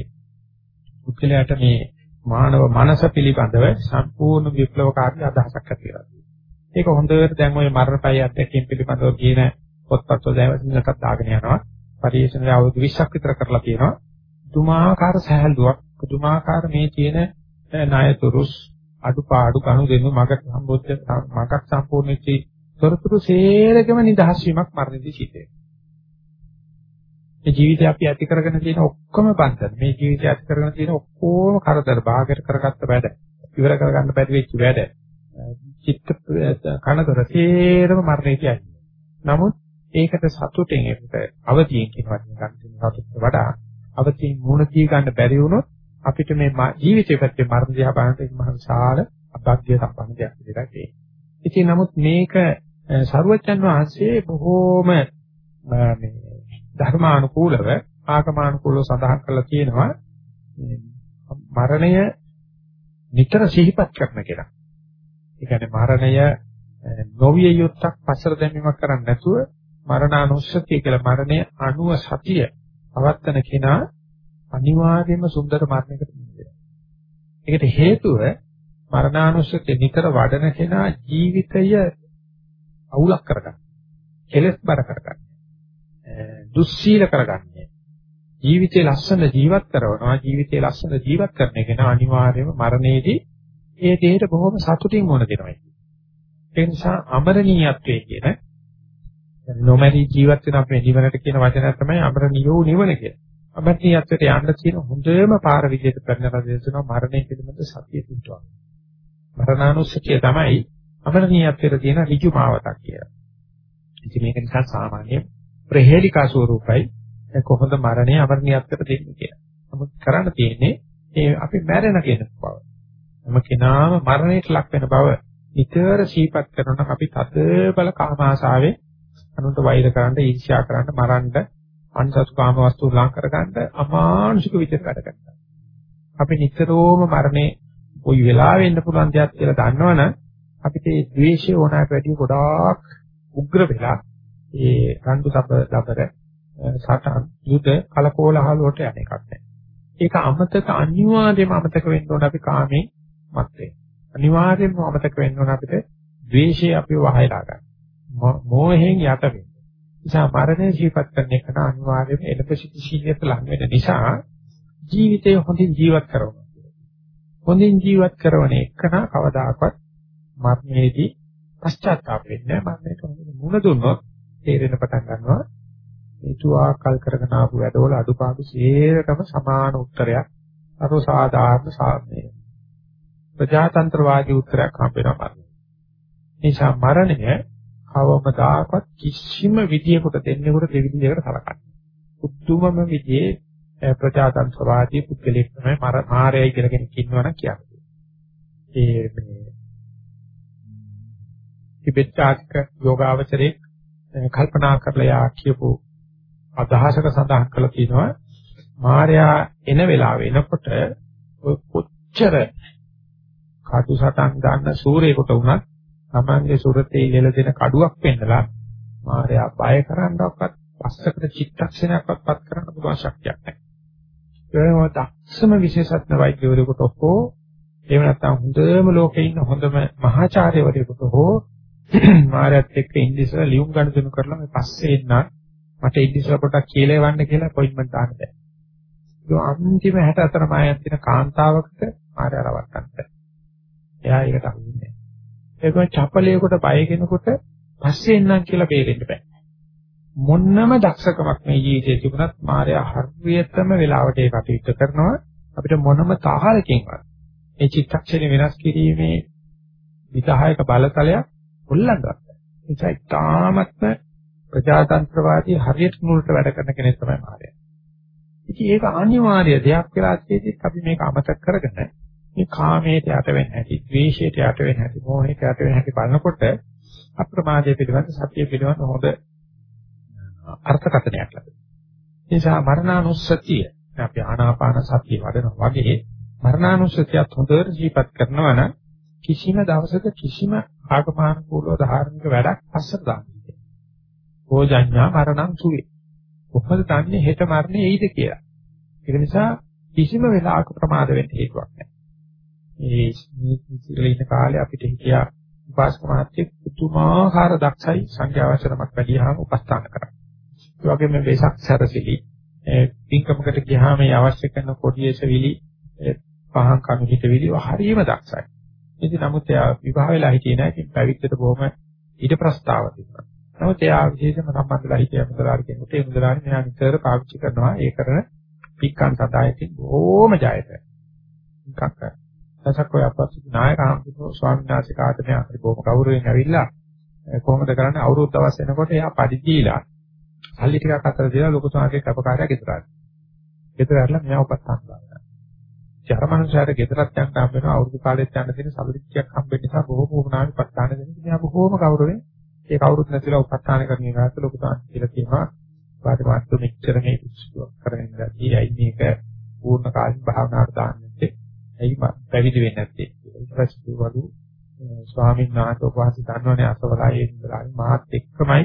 පුද්ගලයාට මේ මානව මනස පිළිබඳව සම්පූර්ණ විප්ලවකාරී අදහසක් ඇති වෙනවා. ඒක හොඳට දැන් ওই මරණපය අධ්‍යක්ෂින් පිළිබඳව කියන පොත්පත්වල දැවසින්නටත් දාගෙන යනවා. පරිශනාවේ අවුරුදු 20ක් විතර කරලා තියෙනවා. පුදුමාකාර සහැල්ලුවක්, පුදුමාකාර මේ තියෙන ණයතුරුස් අඩුපාඩු කණු දෙනු මගක් සම්බොද්ධ මගක් සම්පූර්ණ වෙච්චි තොරතුරු සේරකම නිදහස් වීමක් මරණදී සිද්ධ වෙනවා. මේ ජීවිතය අපි ඇති කරගෙන තියෙන ඔක්කොම බන්ධන මේ ජීවිතය ඇති කරගෙන තියෙන ඔක්කොම කරදර භාගයට කරගත්ත වැඩ ඉවර කරගන්න බැරි වෙච්ච වැඩ චිත්ත කනතර තේරම මරණය කියන්නේ. නමුත් ඒකට සතුටෙන් ඒකට අවදියෙන් කියන වචන ගන්න සතුටට වඩා අවදියෙන් මුණ දී ගන්න බැරි වුණොත් අපිට මේ ජීවිතේ පැත්තේ මරණ දිහා බලනකොට ඒක මහ විශාල අභාග්‍ය සම්පන්න දෙයක් විදිහට තියෙනවා. ඉතින් නමුත් මේක සරුවච්චන් වහන්සේ බොහෝම මේ ධර්මානුකූලව ආගමානුකූලව සඳහන් කරලා තියෙනවා මරණය නිතර සිහිපත් කරන කෙනා. ඒ කියන්නේ මරණය නොවිය යුත්තක් පසර දැමීමක් කරන්නේ නැතුව මරණානුස්සතිය කියලා මරණය අනුව සතිය පවත්තන කෙනා අනිවාර්යයෙන්ම සුන්දර මරණයකට මුහුණ ඒකට හේතුව මරණානුස්සතිය නිතර වඩන කෙනා ජීවිතය අවුලක් කරගන්න. කෙලස් බර කරගන්න. දුස්සීල කරගන්නේ. ජීවිතේ ලස්සන ජීවත් කරනවා ජීවිතේ ලස්සන ජීවත් කරන කෙනා අනිවාර්යයෙන්ම මරණයේදී ඒ දෙයට බොහොම සතුටින් මොන දෙනවා. ඒ නිසා අමරණීයත්වයේ කියන නොමැරි ජීවත් වෙන අපේ නිවනට කියන වචනය තමයි අමරණීයෝ නිවන කියන්නේ. අමරණීයත්වයට යන්න තියෙන හොඳම පාර විදිහට කරනවා දේශනා මරණය පිළිබඳ සතිය පිටුවක්. මරණානුස්සතිය තමයි අමරණීයත්වයට තියෙන ඍජු මාවතක් කියලා. ඉතින් මේක නිසා සාමාන්‍ය ප්‍රහේලිකා ස්වරූපයි කොහොමද මරණය අමරණීයත්වයට දෙන්නේ කියලා. නමුත් කරන්න තියෙන්නේ ඒ අපි මැරෙන කියන බව. හැම කෙනාම මරණයට ලක් වෙන බව නිතර සිහිපත් කරනවා අපි තද බල කාම ආසාවේ අනුන්ට වෛර කරන්න, ඊර්ෂ්‍යා කරන්න, මරන්න, අන්සතු කාම වස්තු ලං කරගන්න අමානුෂික විදිහට වැඩ කරනවා. අපි නිතරම මරණේ කොයි වෙලාවෙ එන්න පුළුවන් දෙයක් කියලා දන්නවනම් අපිට මේ ද්වේෂය ඕනෑමට වැඩිය ගොඩාක් උග්‍ර වෙලා ඒ රණ්ඩු තප දබර සටන් යුද කලකෝලහල වලට යන එකක් නැහැ. ඒක අමතක අනිවාර්යයෙන්ම අමතක වෙන්න ඕන අපි කාමේ මත් වේ. අනිවාර්යයෙන්ම අමතක වෙන්න ඕන අපිට ද්වේෂය අපිව වහයලා ගන්න. මෝහයෙන් යට වෙන්න. නිසා මරණය ජීවත් කරන එක අනිවාර්යයෙන්ම එලෙපසිටි සීලියට ලං වෙන නිසා ජීවිතය හොඳින් ජීවත් කරනවා. හොඳින් ජීවත් කරන එකන කවදාකවත් මරණයේදී පශ්චාත්තාප වෙන්නේ නැහැ. මරණයට මුණ දුන්නොත් තේරෙන පටන් ගන්නවා හේතුආකල් කරගෙන ආපු වැඩවල අඩුපාඩු සියයටම සමාන උත්තරයක් අර සාධාරණ සාමයේ ප්‍රජාතන්ත්‍රවාදී උත්තරයක් හම්බෙනවා මරණය. නිසා මරණය කවමදාකවත් කිසිම විදියකට දෙන්නෙකුට දෙවිදියකට සලකන්නේ. උතුම්ම විදියේ ප්‍රජාතන්ත්‍රවාදී පුද්ගලෙක් තමයි මාරයයි කියලා කෙනෙක් ඉන්නවනම් කියන්නේ. ඒ මේ ටිබෙට් චාක්ක යෝගාවචරයේ කල්පනා කරලා යා කියපු අදහසක සඳහන් කරලා තියෙනවා මාර්යා එන වෙලාව එනකොට කොච්චර කාටු සටන් ගන්න සූරේකට වුණත් Tamange සුරතේ ඉලෙල දෙන කඩුවක් පෙන්නලා මාර්යා බය කරන්නවක්වත් පස්සකට චිත්තක්ෂණයක්වත් පත් කරන්න පුළුවන් ශක්තියක් නැහැ. ඒකම දක්ෂම විශේෂඥ වෛද්‍යවරයෙකුට හෝ එහෙම නැත්නම් හොඳම ලෝකේ ඉන්න හොඳම මහාචාර්යවරයෙකුට හෝ [CLEARS THROAT] මාර්යත් එක්ක ඉන්දිසල ලියුම් ගනුදෙනු කරලා මේ පස්සේ එන්න මට ඉන්දිසල පොටක් කියලා එවන්න කියලා අපොයින්ට්මන්ට් දාන්න බෑ. ඒ අන්තිම 64 මායයක් තියෙන කාන්තාවකට මායя රවට්ටන්න. එයා ඒකට අහුන්නේ. ඒකම චපලයකට බය කෙනෙකුට පස්සේ එන්නම් කියලා බේරෙන්න බෑ. මොන්නම දක්ෂකමක් මේ ජීවිතේ තිබුණත් මායя හරියටම වෙලාවට ඒ කටයුත්ත කරනවා අපිට මොනම තාහලකින්වත් ඒ චිත්තක්ෂණය වෙනස් කිරීමේ විතහායක බලතලයක් උල්ලංඝනය. ඒකයි තාමත්ම ප්‍රජාතන්ත්‍රවාදී හරියට නුලට වැඩ කරන කෙනෙක් තමයි මාර්යා. ඉතින් ඒක අනිවාර්ය දෙයක් වෙලා තියෙද්දිත් අපි මේක අමතක කරගෙන මේ කාමයට යට වෙන්නේ නැති, ද්වේෂයට යට වෙන්නේ නැති, මෝහයට යට වෙන්නේ නැති බලනකොට අප්‍රමාදයේ පිළිබඳ සත්‍ය පිළිබඳ හොඳ අර්ථකථනයක් ලැබෙනවා. ඒ නිසා මරණානුස්සතිය අපි ආනාපාන සතිය වඩනවා වගේ මරණානුස්සතියත් හොඳට ජීවත් කරනවා නම් කිසිම දවසක කිසිම ආගමානුකූලව ධාර්මික වැඩක් පස්සට දාන්නේ. ඕජඤ්ඤා මරණං සුවේ. කොහොමද දන්නේ හෙට මරණේ එයිද කියලා. ඒක නිසා කිසිම වෙලාවක ප්‍රමාද වෙන්න හේතුවක් නැහැ. මේ නිතිරේ ඉන්න කාලේ අපිට හිතියා උපාසක මහත්තයෙක් පුදුමාකාර දක්ෂයි සංඛ්‍යා වචනමක් වැඩිහාම උපස්ථාන කරා. ඒ වගේම වෙසක් සැරසිලි පින්කමකට ගියාම මේ අවශ්‍ය කරන කොඩියේසවිලි පහන් කණු හිතවිලි හරියම දක්ෂයි. ඉතින් නමුත් එයා විවාහ වෙලා හිටියේ නැහැ. ඉතින් පැවිද්දට බොහොම ඊට ප්‍රස්තාව තිබුණා. නමුත් එයා විශේෂම සම්බන්ධලා හිටිය මුදලාරි කෙනෙකුට ඒ මුදලාරි මෙයා නිතර පාවිච්චි කරනවා. ඒ කරන පික්කන් සදායකින් බොහොම ජයත. එකක් දසක් ඔය අපස්සු නායක හම්බුනෝ ස්වාමීන් වහන්සේ කාටද අපිට බොහොම ගෞරවයෙන් ඇවිල්ලා කොහොමද කරන්නේ අවුරුද්ද දවස් වෙනකොට එයා පඩි දීලා සල්ලි ටිකක් අතර දීලා ලොකු සාකේ කපකාරයා ගෙදරට. ගෙදර ඇරලා මෙයා උපස්ථාන කරනවා. චරමනුසාර ගෙදරත් යන්න හම්බ වෙනවා අවුරුදු කාලෙත් යන්න තියෙන සල්ලිච්චයක් හම්බෙන්න නිසා බොහෝම උගනාමි උපස්ථාන දෙන්න. මෙයා බොහෝම ගෞරවයෙන් ඒ කවුරුත් නැතිලා උපස්ථාන කරන එකට ලොකු තාක් කියලා කියනවා. වාට මාත්තු මෙච්චර මේ ඉස්සුවක් කරගෙන ඉඳී ඇයි මේක පූර්ණ කාලික භාවනාවට දාන්නේ ඇයි පැවිදි වෙන්නේ නැත්තේ? ඊට පස්සේ වලු ස්වාමීන් වහන්සේ උපවාස දන්නවනේ අසවලා ඒ ඉඳලානේ මාත් එක්කමයි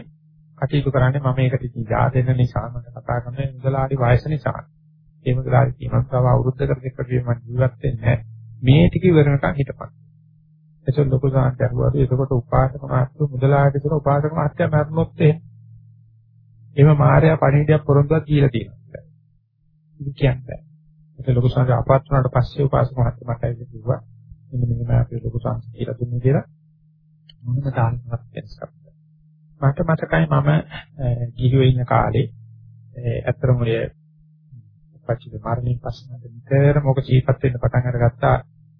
කටයුතු කරන්නේ. මම ඒකට ඉතින් යා දෙන්න නිසා මම කතා කරන්නේ ඉඳලාඩි වයස නිසා. ඒ මුදලාරි කියනවා තව අවුරුද්දකට දෙකකට මම ජීවත් වෙන්නේ මේ ටික ඉවරනකම් හිටපන්. එතකොට ලොකු සාන්ත ඇහුවාද එතකොට උපාසක මාත්තු මුදලාරි කියන උපාසක මාත්‍යා මරණොත් එහෙම. එහෙම මාර්යා පණිවිඩයක් පොරොන්දුවක් දීලා තියෙනවා. ඉතින් කියන්නේ. ඒක ලොකු සාන්ත අපවත් වුණාට පස්සේ උපාසක මාත්‍යා මට ඇවිල්ලා කිව්වා මෙන්න මෙහෙම අපේ ලොකු සාන්ත කියලා දුන්නේ කියලා මොනම තාලයක් වෙනස්කම්. මට මතකයි මම ගිහිව ඉන්න කාලේ ඇත්තටම ඔය පස්සේ මරණයෙන් පස්සේ මට නිතර මොක ජීවත් වෙන්න පටන් අරගත්තා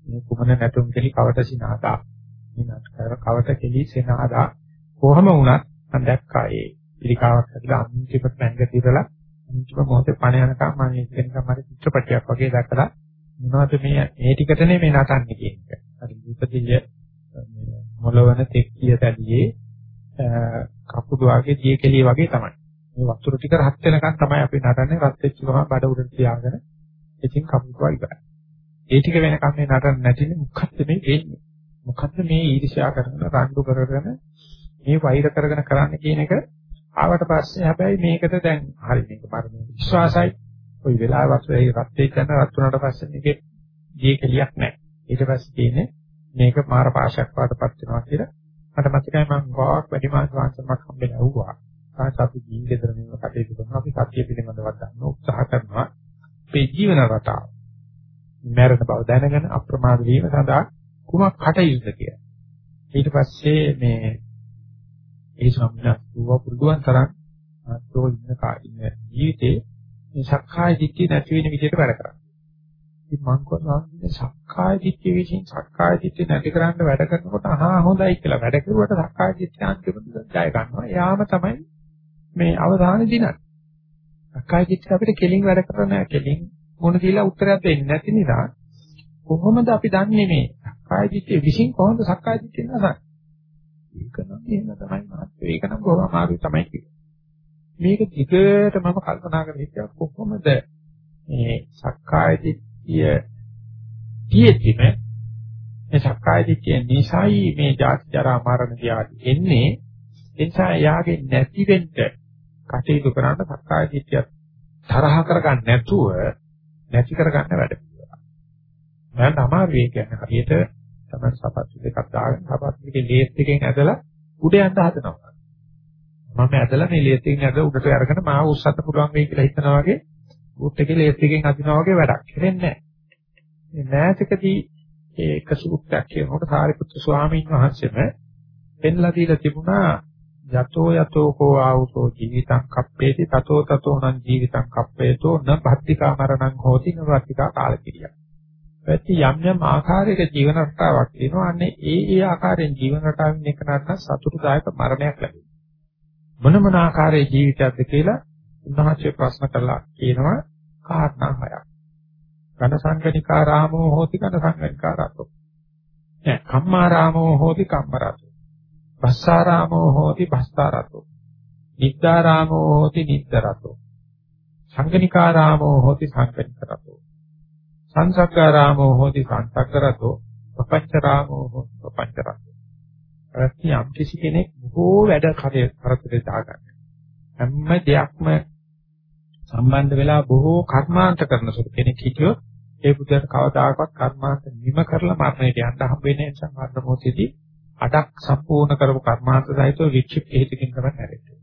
මේ කුමන නැතුම් කෙලි කවට සිනාදා මිනත් කවට කෙලි සිනාදා කොහම වුණත් මම දැක්කා ඒ පිළිකාවක් ඇතුළේ අන්තිමට පැංග තිරලා අන්තිම මොහොතේ පණ යනකම් මම ඒක නිකන් මට චිත්‍රපටයක් වගේ දැකලා මොනවද මේ මේ ටිකටනේ මේ නටන්නේ කියන එක. හරි දීපතිය මොළවන තෙක්කිය තැලියේ කපුඩු වගේ දිය කෙලිය වගේ තමයි. මේ වතුර ටික රත් වෙනකන් තමයි අපි නටන්නේ රත් වෙච්ච ගමන් බඩ උඩට තියාගෙන ඉතින් කපුටුවා ඉවරයි. ඒ ටික වෙනකන් මේ නටන්නේ නැතිනේ මොකද්ද මේ වෙන්නේ? මොකද්ද මේ ඊර්ෂ්‍යා කරන රණ්ඩු කරගෙන මේ වෛර කරගෙන කරන්න කියන එක ආවට පස්සේ හැබැයි මේකට දැන් හරි මේක මරණය විශ්වාසයි. ওই වෙලාවට ඒ රත් වෙච්ච යන රත් වුණාට පස්සේ මේකේ දී කෙලියක් නැහැ. ඊට පස්සේ තියෙන්නේ මේක මාර පාශයක් වඩපත් වෙනවා කියලා මට මතකයි මම ගාක් වැඩිමාල් වංශමක් හම්බෙලා ඇහුවා. කාට අපි ජීවිතේතර මේව කටයුතු කරනවා. අපි සත්‍ය පිළිබඳව ගන්න උත්සාහ කරනවා. මේ ජීවන රටාව මරණ බව දැනගෙන අප්‍රමාද වීම සඳහා කුමක් කටයුතුද කියලා. ඊට පස්සේ මේ ඒ සම්මුතිය පුරුදුවන් තරම් අතෝ ඉන්න කායින ජීවිතේ මේ සක්කාය දිට්ඨිය නැති වෙන විදිහට වැඩ කරා ඉතින් මං කියනවා සක්කාය දිට්ඨිය විසින් සක්කාය දිට්ඨිය නැති කරන්න වැඩ කරනකොට අහා හොඳයි කියලා. වැඩ කරුවට සක්කාය දිට්ඨිය අන්තිමට ජය ගන්නවා. එයාම තමයි මේ අවධානය දිනන. අක්කයි චිත්ත අපිට කෙලින් වැඩ කරන කෙලින් මොන දීලා උත්තරයක් දෙන්නේ නැති නිසා කොහොමද අපි දන්නේ මේ අක්කයි චිත්තේ විශ්ින් කොහොමද සක්කාය චිත්තේ නසන්නේ? ඒක නම් එහෙම තමයි මහත්වෝ. ඒක නම් බොහොම අමාරුයි තමයි කියන්නේ. මේක දිගට මම කල්පනා කරලා හිටියා කොහොමද මේ සක්කාය චිත්තිය තියෙද්දිම මේ සක්කාය චිත්තය නිසයි මේ ජාති ජරා මරණ දියාදී එන්නේ ඒ නිසා යාගේ නැති වෙන්න කටයුතු කරන්න සක්කාය දිට්ඨිය තරහ කරගන්න නැතුව නැති කරගන්න වැඩ පිළිවෙල. මම අමාරුයි කියන්නේ හරියට තමයි සපත්තු දෙකක් දාගෙන සපත්තු දෙකේ ලේස් එකෙන් ඇදලා උඩ යන්න හදනවා. මම ඇදලා මේ ලේස් එකෙන් ඇදලා උඩට අරගෙන මාව උස්සන්න පුළුවන් වෙයි කියලා හිතනවා වගේ බුත් එකේ ලේස් එකෙන් අදිනවා වගේ වැඩක්. කරෙන්නේ නැහැ. මේ මෑතකදී ඒක සූත්‍රයක් කියනකොට සාරිපුත්‍ර ස්වාමීන් වහන්සේම පෙන්ලා දීලා තිබුණා යතෝ යතෝ කෝ ආවුතෝ ජීවිතං කප්පේති තතෝ තතෝ නං ජීවිතං කප්පේතෝ න භත්තිකා මරණං හෝති න භත්තිකා කාලකිරිය. පැති යම් යම් ආකාරයක ජීවන රටාවක් තියෙනවා. අන්නේ ඒ ඒ ආකාරයෙන් ජීවන රටාවෙන් එක නටන සතුටුදායක මරණයක් ලැබෙනවා. මොන මොන ආකාරයේ ජීවිතයක්ද කියලා උන්වහන්සේ ප්‍රශ්න කළා කියනවා කාරණා හයක්. ඝන සංගනිකා රාමෝ හෝති ඝන සංගනිකා රතෝ. නෑ කම්මාරාමෝ හෝති කම්මරතෝ. බස්සාරාමෝ හෝති බස්සාරතෝ. නිද්දාරාමෝ හෝති නිද්දරතෝ. සංගනිකාරාමෝ හෝති සංගනිකරතෝ. සංසක්කාරාමෝ හෝති සංසක්කරතෝ. පපච්චරාමෝ හෝති පපච්චරතෝ. ප්‍රති යම් කිසි කෙනෙක් බොහෝ වැඩ කරේ කරතේ දාගන්න. හැම දෙයක්ම සම්බන්ධ වෙලා බොහෝ කර්මාන්ත කරන සුළු කෙනෙක් හිටියොත් ඒ පුදුරට කවදාකවත් කර්මාන්ත නිම කරලා මරණයට යන්න හම්බ වෙන්නේ නැහැ මරණ මොහොතේදී අඩක් සම්පූර්ණ කරපු කර්මාන්ත සහිතව වික්ෂිප් හේතුකින් තමයි හැරෙන්නේ.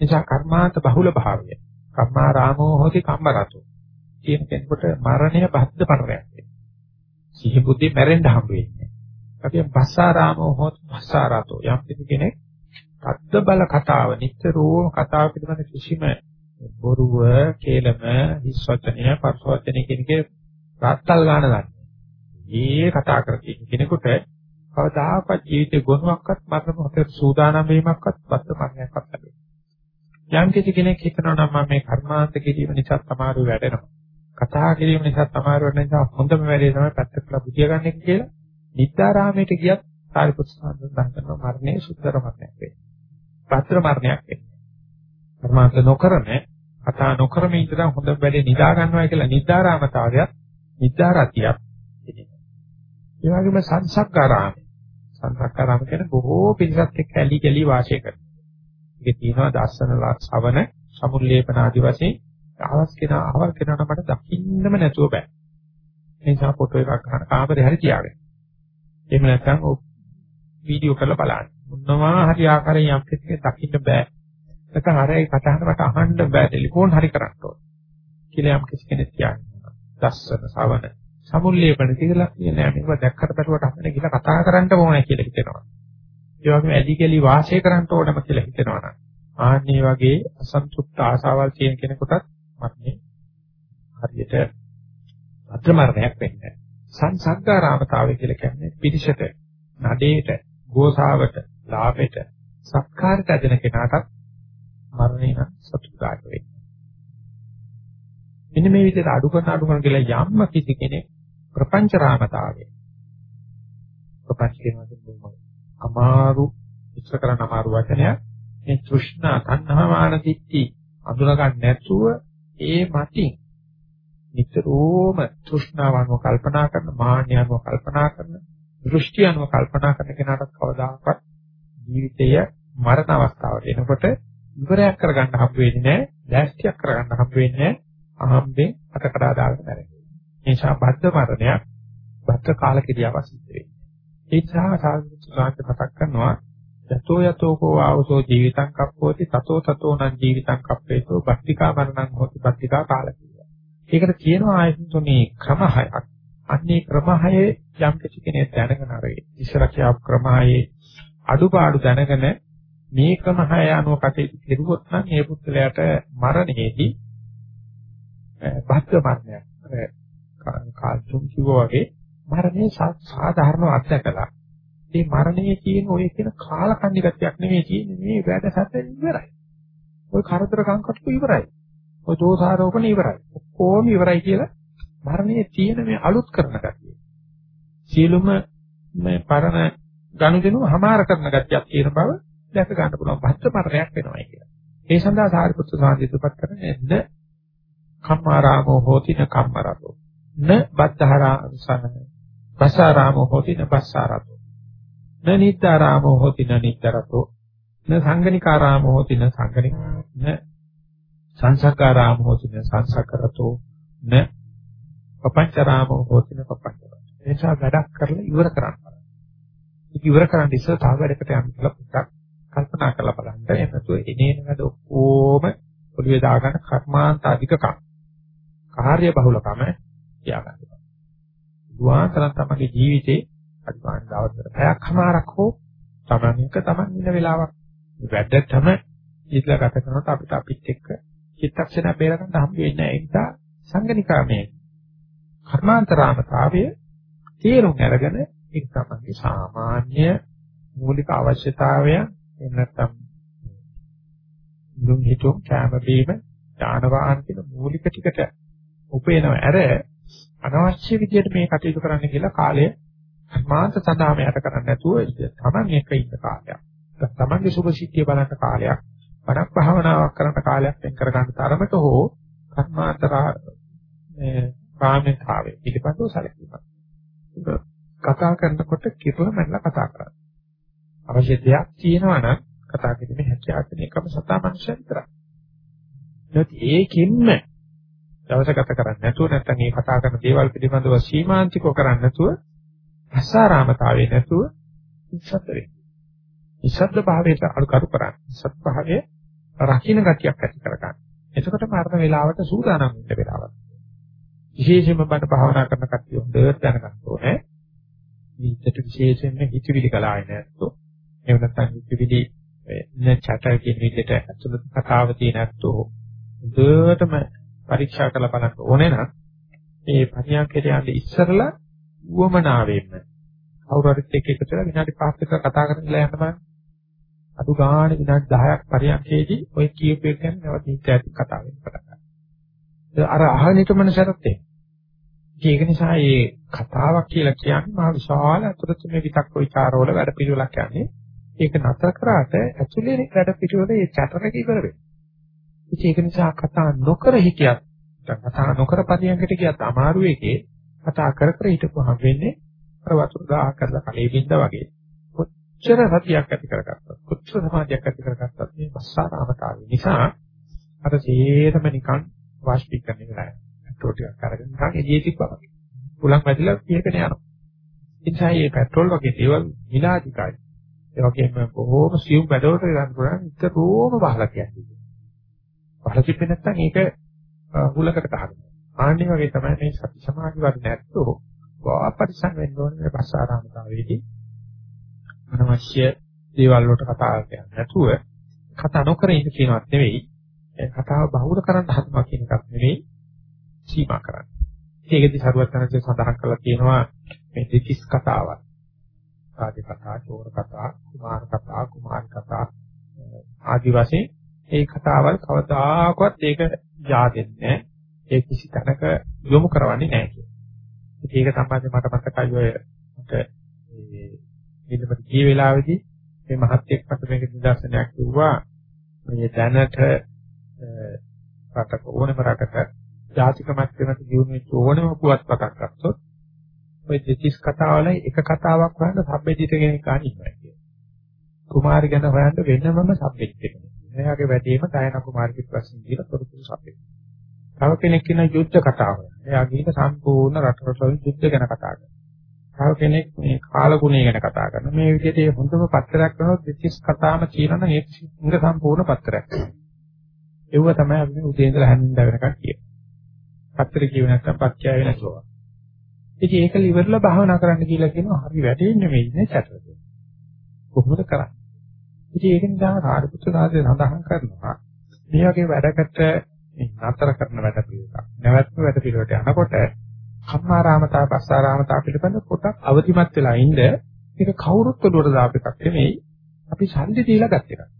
නිසා කර්මාන්ත බහුල භාවය කම්මා රාමෝ හොති කම්මරතෝ කියන කෙනෙකුට මරණය බද්ධ පරණයක් වෙනවා. සිහි බුද්ධි මැරෙන්න හම්බ වෙන්නේ. අපි බස්සාරාමෝ හොත් බස්සාරතෝ යම් කෙනෙක් අද්ද බල කතාව නිතරම කතාව පිළිබඳ කිසිම බොරුව, කේලම, හිස් වචනය, පරස වචනය කියන එකේ රාත්තල් ගන්න ගන්න. මේ කතා කරති කෙනෙකුට කවදාකවත් ජීවිතේ ගුණයක්වත් මරණ මොහොතේ සූදානම් වීමක්වත් බත් මරණයක්වත් ලැබෙන්නේ. යම් කිසි කෙනෙක් හිතනවා නම් මම මේ කර්මාන්ත කිරීම නිසා සමාරු වැඩෙනවා. කතා කිරීම නිසා සමාරු වෙන නිසා හොඳම වැඩේ තමයි පැත්තකලා බුදිය ගන්න එක කියලා. නිද්දාරාමයට ගියත් සාරිපුත්‍ර සාන්දන් කරන මරණය සුත්තර මරණයක් වෙන්නේ. පත්‍ර මරණයක් වෙන්නේ. කර්මාන්ත නොකරන කතා නොකරම ඉඳලා හොඳ වැඩේ නිදා ගන්නවා කියලා නිද්දාරාමතාවයක් නිද්දාරතියක් ඒ වගේම සංසක්කාරාම සංසක්කාරාම කියන්නේ බොහෝ පිරිසක් එක්ක ඇලි ගලි වාසය කරනවා. ඒකේ තියෙනවා දර්ශන ශ්‍රවණ සමුල්ලේපන ආදි වශයෙන් අවස් කෙන අවල් කෙනාට මට දකින්නම නැතුව බෑ. ඒ නිසා ෆොටෝ එකක් ගන්න කාමරේ හරි තියාගන්න. එහෙම නැත්නම් වීඩියෝ කරලා බලන්න. මොනවා හරි ආකාරයෙන් යම් කෙනෙක් දකින්න බෑ. නැත්නම් අර ඒ කතාවට මට අහන්න බෑ ටෙලිෆෝන් හරි කරන්න ඕන. කියලා යම් කෙනෙක් කියන්නේ. දස්සන සවන සමුල්ලේපන කියලා කියන්නේ මේක දැක්කට පටවට අපිට ගිහලා කතා කරන්න ඕනේ කියලා හිතෙනවා. ඒ වගේම ඇලි ගලි වාසය කරන්න ඕනම කියලා හිතෙනවා නම් ආන්නේ වගේ අසන්තුෂ්ත ආසාවල් තියෙන කෙනෙකුටත් මරණය හරියට අත්මරණයක් වෙන්නේ. සංසග්ගාරාමතාවය කියලා කියන්නේ පිරිසට, නඩේට, ගෝසාවට, ලාභයට, සත්කාරයට ඇදෙන කෙනාටත් මරණය නම් සතුටුදායක වෙන්නේ. මෙන්න මේ විදිහට අඩු කරන අඩු කරන කියලා යම්ම කිසි කෙනෙක් ප්‍රපංච රාමතාවය. ප්‍රපංච කියනවා අමාරු ඉස්ස කරන අමාරු වචනයක්. මේ තෘෂ්ණා තණ්හාමාන දිට්ඨි අඳුන ගන්න නැතුව ඒ මතින් නිතරම තෘෂ්ණාවන්ව කල්පනා කරන මාන්නයන්ව කල්පනා කරන දෘෂ්ටි අනුව කල්පනා කරන කෙනාට කවදාකවත් ජීවිතය මරණ අවස්ථාවට එනකොට ඉවරයක් කරගන්න හම්බ වෙන්නේ නැහැ. දැස්තියක් කරගන්න හම්බ වෙන්නේ නැහැ. අහම්බෙන් අතකඩා දාගෙන මැරෙනවා. ඒ නිසා බද්ධ මරණයක් බද්ධ කාල කිරියාවක් සිද්ධ වෙන්නේ. ඒ නිසා සාහිත්‍ය මතක් කරනවා යතෝ යතෝ කෝ ආවසෝ ජීවිතං කප්පෝති තතෝ තතෝ නං ජීවිතං කප්පේතෝ බද්ධිකා මරණං හෝති බද්ධිකා කාල කිරියා. ඒකට කියනවා ආයතන මේ ක්‍රම හයක්. අන්නේ ක්‍රම හයේ යම් කිසි කෙනෙක් දැනගෙන අරේ ඉස්සර කියාපු ක්‍රම හයේ අඩුපාඩු දැනගෙන මේ ක්‍රම හය අනුව කටයුතු කෙරුවොත් නම් මේ පුත්‍රයාට මරණයේදී බද්ධ මරණයක් කාල්තුම් කිව්වා වගේ මරණය සාධාරණව අත්දැකලා මේ මරණයේ තියෙන ඔය කියන කාලකන්ණි ගතියක් නෙමෙයි තියෙන්නේ මේ වැඩ සැපෙන් ඉවරයි. ඔය කරදර කංකටු ඉවරයි. ඔය දෝෂාරෝපණ ඉවරයි. ඔක්කොම ඉවරයි කියලා මරණයේ තියෙන මේ අලුත් කරන ගතිය. සියලුම මේ පරණ ගනුදෙනු හමාර කරන ගතියක් තියෙන බව දැක ගන්න පුළුවන් පස්ස මරණයක් වෙනවා කියලා. ඒ සඳහා සාරිපුත්‍ර සාන්දිතුපත් කරන්නේ න කම්මාරාමෝ හෝති න කම්මරතෝ න බද්ධහරා බස්සාරාමෝ හෝති න බස්සාරතෝ න නිත්තාරාමෝ හෝති න නිත්තරතෝ න සංගනිකාරාමෝ හෝති න සංගනික න සංසකාරාමෝ හෝති න සංසකරතෝ න පපංචරාමෝ හෝති න පපංචරතෝ එනිසා වැඩක් කරලා ඉවර කරන්න. ඉවර කරන්න ඉස්සෙල්ලා තව වැඩකට යන්න කියලා පුතක් කල්පනා කරලා බලන්න. එහෙම නැතුව එනේන වැඩ ඔක්කොම පොළවේ දාගන්න කර්මාන්ත අධිකකම්. කාර්ය බහුලකම තියාගන්න. දුආතරන් තමගේ ජීවිතේ අනිවාර්ය දවසකට පැයක් හමාරක් හෝ තමන් එක තමන් ඉන්න වෙලාවක් වැඩටම ඉట్లా ගත කරනකොට අපිට අපිත් එක්ක චිත්තක්ෂණ බේරගන්න හම්බ වෙන්නේ නැහැ. ඒ නිසා සංගනිකාමේ කර්මාන්තරාමතාවය තේරුම් අරගෙන ඒක තමයි සාමාන්‍ය මූලික අවශ්‍යතාවය එහෙම නැත්නම් දුම් හිතුම් කැම බීම දාන වාහන කියන මූලික ටිකට උපේනව ඇර අනවශ්‍ය විදියට මේ කටයුතු කරන්න කියලා කාලය මාන්ත සඳහාම යට කරන්නේ නැතුව තමන් එක ඉන්න කාලයක්. තමන්ගේ සුභ සිද්ධිය බලන්න කාලයක්. වරක් භාවනාවක් කරන කාලයක් වෙන් කර ගන්න තරමට හෝ කර්මාන්තරා මේ කාමීතාවේ පිළිපදව සැලකීමක්. කතා කරනකොට කිරුල මැනලා කතා කරන්න. අවශ්‍ය දෙයක් තියෙනවා නම් කතා කිරීමේ හැකියාව තියෙන එකම සතා මනුෂ්‍ය විතරයි. ඒකින්ම දවස ගත කරන්නේ නැතුව නැත්නම් මේ කතා කරන දේවල් පිළිබඳව සීමාන්තිකව කරන්නේ නැතුව අසාරාමතාවයේ නැතුව ඉස්සත් වෙන්නේ. ඉස්සත් භාවයට අනුකරු කරන්නේ. ඉස්සත් භාවයේ රකින්න ගතියක් ඇති කරගන්න. එතකොට මරණ වේලාවට සූදානම් වෙන්න වෙලාවක්. විශේෂයෙන්ම බණ භාවනා කරන කට්ටිය හොඳට දැනගන්න ඕනේ. මේකට විශේෂයෙන්ම හිතවිලි කලාවේ නැත්තෝ එහෙම නැත්නම් හිතවිලි නේ චටර් කියන විදිහට අතුලත් කතාව තියෙන නැත්තෝ හොඳටම පරීක්ෂා කරලා බලන්න ඕනේ නම් මේ පරියන්කයට යන්නේ ඉස්සරලා උවමනාවෙන්න කවුරු හරි එක්ක එකතු වෙලා විනාඩි 5ක් විතර කතා කරලා යන්න බලන්න. අඩු ගානේ විනාඩි 10ක් පරියන්කේදී ඔය කියූප එක ගැන නැවත හිත ඇති කතා වෙන්න පටන් ගන්නවා. අර අහනිටමන සරත් ඒක නිසා මේ කතාවක් කියලා කියන්නේ මා විශාල අතුරත මේ විතක්ක ਵਿਚාරවල වැඩ පිළිවෙලක් යන්නේ. ඒක නතර කරාට ඇතුලේ වැඩ පිළිවෙල ඒ චතරක ඉවර වෙනවා. ඉතින් ඒක නිසා කතා නොකර හිටියත් කතා නොකර පදියන්කට ගියත් අමාරු එකේ කතා කර කර හිටපුවහම වෙන්නේ අර වතුර දාහ කරලා කලේ බින්ද වගේ. කොච්චර සතියක් ඇති කරගත්තත් කොච්චර සමාධියක් ඇති කරගත්තත් මේ පස්සාරාමතාවය නිසා අර සේරම නිකන් වාෂ්පීකරණය වෙලා පෙට්‍රෝල් ටිකක් අරගෙන නිකන් එළියේ තිබ්බා වගේ. උලන් වැදිලා පියකන යනවා. ඒ නිසා මේ පෙට්‍රෝල් වගේ දේවල් විනාශිකයි. ඒ වගේම බොහෝම සියුම් වැඩවලට ගන්න පුළුවන් නිතරම බහලා කියන්නේ. පහළ තිබ්බේ නැත්නම් ඒක හුලකට ගහනවා. ආන්නේ වගේ තමයි මේ සති සමාධි වර්ධ නැත්තෝ වාපරිසං වෙන්න ඕනේ මේ පස්සාරාමතාවේදී. අනවශ්‍ය දේවල් වලට කතා කරන්නේ නැතුව කතා නොකර ඉන්න කියනවත් නෙවෙයි. ඒ කතාව බහුල කරන්න හදනවා කියන එකක් නෙවෙයි සීමා කරන්නේ. ඒකෙදි සරුවත්තරන්සේ සඳහන් කරලා තියෙනවා මේ දෙතිස් කතාවක්. ආදි කතා, චෝර කතා, කුමාර කතා, කුමාර කතා ආදි වශයෙන් ඒ කතාවල් කවදාකවත් ඒක yaadෙන්නේ ඒ කිසි තැනක යොමු කරවන්නේ නැහැ කියන්නේ. ඒක සම්බන්ධව මට මතකයි ඔය මට මේ ඉන්නපත් කී වෙලාවේදී මේ මහත්යෙක් මට මේක නිදර්ශනයක් කිව්වා මේ දැනට රටක ඕනම රටක ජාතික මට්ටමක දියුණු වෙච්ච ඕනම පුවත්පතක් ගත්තොත් ඔය දෙතිස් කතාවල එක කතාවක් හොයන්න සබ්බෙඩිට කෙනෙක් අනිනවා කියන්නේ. කුමාරි ගැන හොයන්න වෙනමම සබ්බෙඩ් එකක්. එයාගේ වැඩේම දයන කුමාරගේ ප්‍රශ්න දීලා තොරතුරු සපේ. තව කෙනෙක් කියන යුද්ධ කතාව. එයා ගිහින් සම්පූර්ණ රට රටවල යුද්ධ ගැන කතා කරනවා. තව කෙනෙක් මේ කාලගුණය ගැන කතා කරනවා. මේ විදිහට මේ හොඳම පත්‍රයක් කරනොත් දෙතිස් කතාම කියනනම් ඒක ඉංග සම්පූර්ණ පත්‍රයක්. ඒව තමයි අපි උදේ ඉඳලා හැන්ද වෙනකන් කියන්නේ. පත්‍රය කියව නැත්නම් පත්‍යය වෙනසෝ. ඉතින් ඒක liverලා භාවනා කරන්න කියලා කියනවා හරි වැටෙන්නේ නෙමෙයි ඉන්නේ චතරද. කොහොමද කරන්නේ? ඉතින් ඒක නිසා සාරිපුත්‍ර සාධය සඳහන් කරනවා මේ වගේ වැඩකට නතර කරන වැඩ පිළිවෙලක්. නැවැත්ම වැඩ පිළිවෙලට යනකොට කම්මාරාමතා පස්සාරාමතා පිළිබඳ පොඩක් අවදිමත් වෙලා ඉන්න ඒක කවුරුත් ඔළුවට දාපු එකක් නෙමෙයි අපි ශල්ලි දීලා ගත්ත එකක්.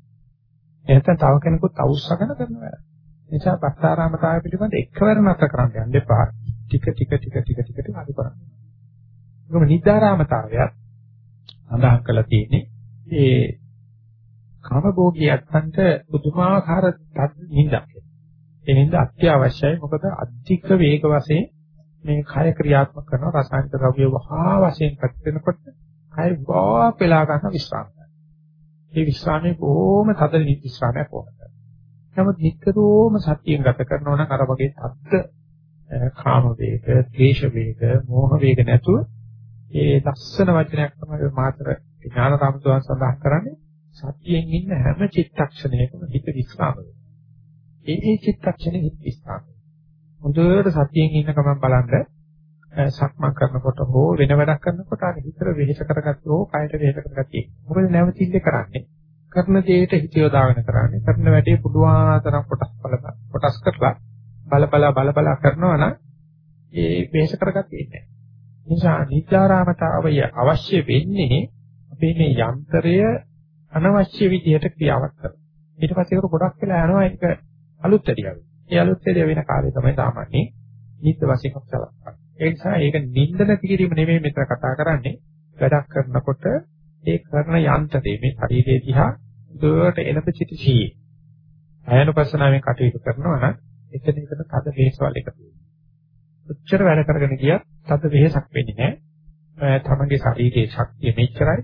එහෙනම් තව කෙනෙකුත් අවශ්‍යකන කරන වැඩ. නිසා පස්සාරාමතාවය පිළිබඳ එකවර නතර කරන්න යන්න එපා. ටික ටික ටික ටික ටික ටික අඩු කරන්න. ඒකම නිද්දාරාමතාවය සඳහන් කරලා තියෙන්නේ ඒ කාමභෝගියන්ට පුදුමාකාර නිින්දක්. ඒ නිින්ද අත්‍යවශ්‍යයි. මොකද අධික වේග වශයෙන් මේ කය ක්‍රියාත්මක කරන රසායනික ද්‍රව්‍ය වහා වශයෙන් පැතිරෙනකොට කය වා පෙලා ගන්න විශ්‍රාමයි. මේ විශ්‍රාමයේ බොහොම තද විශ්‍රාමයක් ඕනද. නමුත් නිතරම සතියෙන් ගත කරනවා නම් අර වගේ තද්ද කාම වේග, ද්වේෂ වේග, මෝහ වේග නැතුව ඒ ලස්සන වචනයක් තමයි මාතර ඥානරාමතුන් සඳහන් කරන්නේ සතියෙන් ඉන්න හැම චිත්තක්ෂණයකම හිත විස්රාම වෙනවා. ඒ ඒ චිත්තක්ෂණෙ හිත විස්රාම හොඳට සතියෙන් ඉන්න ගමන් බලන්න සක්මන් කරනකොට හෝ වෙන වැඩක් කරනකොට අර හිතට වෙහෙස කරගත්තෝ කයට වෙහෙස කරගත්තී. මොකද නැවතිල්ල කරන්නේ. කරන දෙයට හිත යොදාගෙන කරන්නේ. කරන වැඩේ පුදුආතරම් කොටස් බල කොටස් කරලා බල බල බල බල කරනවා නම් ඒ වෙහෙස කරගත්තේ නැහැ. නිසා නිත්‍යාරාමතාවය අවශ්‍ය වෙන්නේ අපේ මේ යන්ත්‍රය අනවශ්‍ය විදිහට ක්‍රියාවක් කරනවා. ඊට පස්සේ ඒක ගොඩක් වෙලා යනවා ඒක අලුත් ඇදියාව. ඒ අලුත් ඇදියාව වෙන කාලේ තමයි සාමාන්‍යයෙන් නිත්‍ය වශයෙන් කතා ඒ නිසා ඒක නිින්ද නැති කිරීම නෙමෙයි මෙතන කතා කරන්නේ. වැඩක් කරනකොට ඒ කරන යන්ත්‍රයේ මේ ශරීරයේ දිහා දුරට එළඹ සිටි සීයේ. ආයනපසනාවෙන් කටයුතු කරනවා නම් එතන එතන තද වේසවල එකතු වෙනවා. උච්චර වැඩ කරගෙන ගියත් තද වෙහසක් වෙන්නේ නැහැ. තමන්ගේ ශරීරයේ ශක්තිය මෙච්චරයි,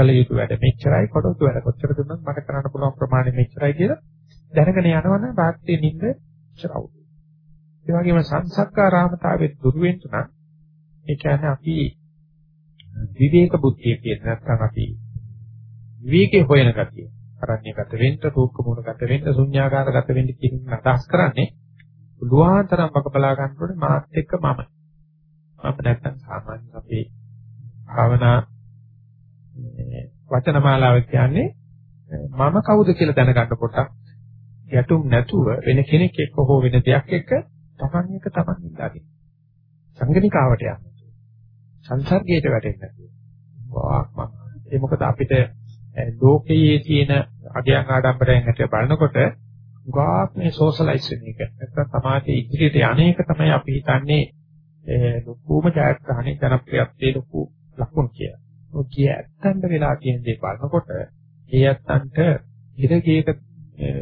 කල යුතු වැඩ මෙච්චරයි, කොටතු වැඩ කොච්චර දුන්නත් මට කරන්න පුළුවන් ප්‍රමාණය මෙච්චරයි කියලා දැනගෙන යනවනම් රාත්‍රියේ නිින්ද චරවුද. ඒ වගේම සංසක්කාරාමතාවයේ දුරු වෙන්න නම් ඒ කියන්නේ අපි විවේක බුද්ධිය කියන නැත්නම් අපි විවේකේ හොයන ගතිය. අරණ්‍යගත වෙන්න, රූප මූලගත වෙන්න, ශුන්‍යාකාරගත වෙන්න කියන අදහස් කරන්නේ බුදුහාතරම් බක බලා ගන්නකොට මාත් එක්ක මම. මම නැත්නම් සාමාන්‍ය අපේ භාවනා වචනමාලාව කියන්නේ මම කවුද කියලා දැනගන්න කොටක් යටුම් නැතුව වෙන කෙනෙක් එක්ක හෝ වෙන දෙයක් එක්ක තමන් එක තමන් ඉඳාගෙන සංගණිකාවට යන්න. සංසර්ගයට වැටෙන්නේ නැතුව. වාක් මම. ඒ මොකද අපිට ලෝකයේ තියෙන අගයන් ආඩම්බරයෙන් හිට බලනකොට ගාක් මේ සෝෂලයිස් වෙන එක. නැත්නම් සමාජයේ ඉදිරියට යන්නේක තමයි අපි හිතන්නේ ලොකුම ජයග්‍රහණේ ජනප්‍රියත්වයේ ලොකු ලකුණු කියලා. ඔය කිය ඇත්තන්ට වෙලා තියෙන දේ බලනකොට ඒ ඇත්තන්ට ඉරගේක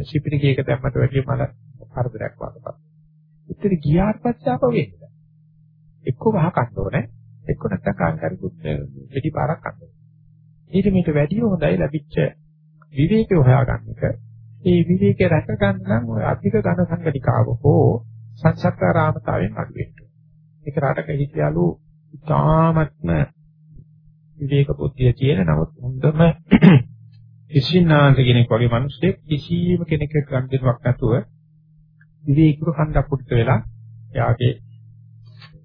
සිපිරිගේක දැම්මට වැඩිය මල කරදරයක් වගේ. ඉතින් ගියාට පස්සේ ආපහු වෙන්නේ. එක්ක වහ කන්න ඕනේ. එක්ක නැත්නම් කාංකාරිකුත් පිටි පාරක් කන්න ඕනේ. ඊට මේක වැඩි හොඳයි ලැබිච්ච විවේකය හොයාගන්න එක. ඒ විවේකය රැක ගන්න නම් ඔය අධික ඝන සංගතිකාව හෝ සංසක්කාරාමතාවයෙන් අඩු වෙන්න. ඒක රටක හිටියලු ඉතාමත්ම විවේක බුද්ධිය තියෙන නමුත් හොඳම [CLEARS THROAT] ඉසිනාන්ත කෙනෙක් වගේ මිනිස්සෙක් කිසියම් කෙනෙක් ගන්න දෙයක් නැතුව විවේකීව කණ්ඩක් පුරුත වෙලා එයාගේ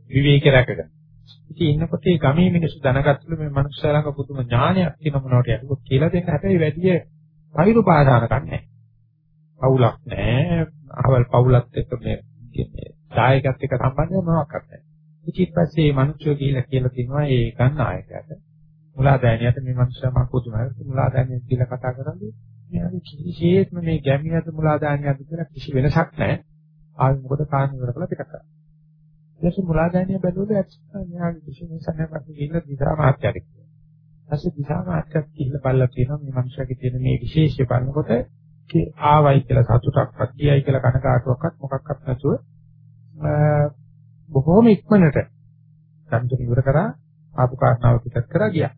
විවේක රැකගෙන. ඉතින් ඉන්නකොට මේ ගමේ මිනිස්සු දැනගත්තලු මේ මනුස්සයා ළඟ පුදුම ඥානයක් තියෙන මොනවට යටකොට කියලා දෙන්න හැබැයි වැඩි පවිරු පාදාන කන්නේ. පවුලක් නැහැ. අහවල් පවුලත් එක්ක මේ කියන්නේ ඡායකත් එක්ක සම්බන්ධව මොනවක් නැහැ. ඊට පස්සේ මේ මිනිස්සු කියලා කියලා තිනවා ඒ ගන්න ආයකයට. මුලාදෑනියට මේ මනුස්සයා මා පුදුමයි. මුලාදෑනිය කියලා කතා කරන්නේ මෙයාගේ කිසිසේත්ම මේ ගැමියද මුලාදෑනියද කියලා කිසි වෙනසක් නැහැ. ආයි මොකද කාරණා කරලා පිටක් කරා. ඊට මුලාදෑනිය බැලුවොත් ඇත්තටම මෙයාගේ කිසි වෙනසක් නැහැ පස්සේ ගිහිල්ලා දිසා මාත්‍යට කිව්වා. ඊපස්සේ දිසා මාත්‍යට ගිහිල්ලා බලලා තියෙනවා මේ මනුස්සයාගේ තියෙන මේ විශේෂය බලනකොට කී ආවයි කියලා සතුටක්වත් කියයි කියලා කනකාටුවක්වත් මොකක්වත් නැතුව බොහෝම ඉක්මනට සම්පූර්ණ ඉවර කරා ආපු කාරණාව පිටත් කරා ගියා.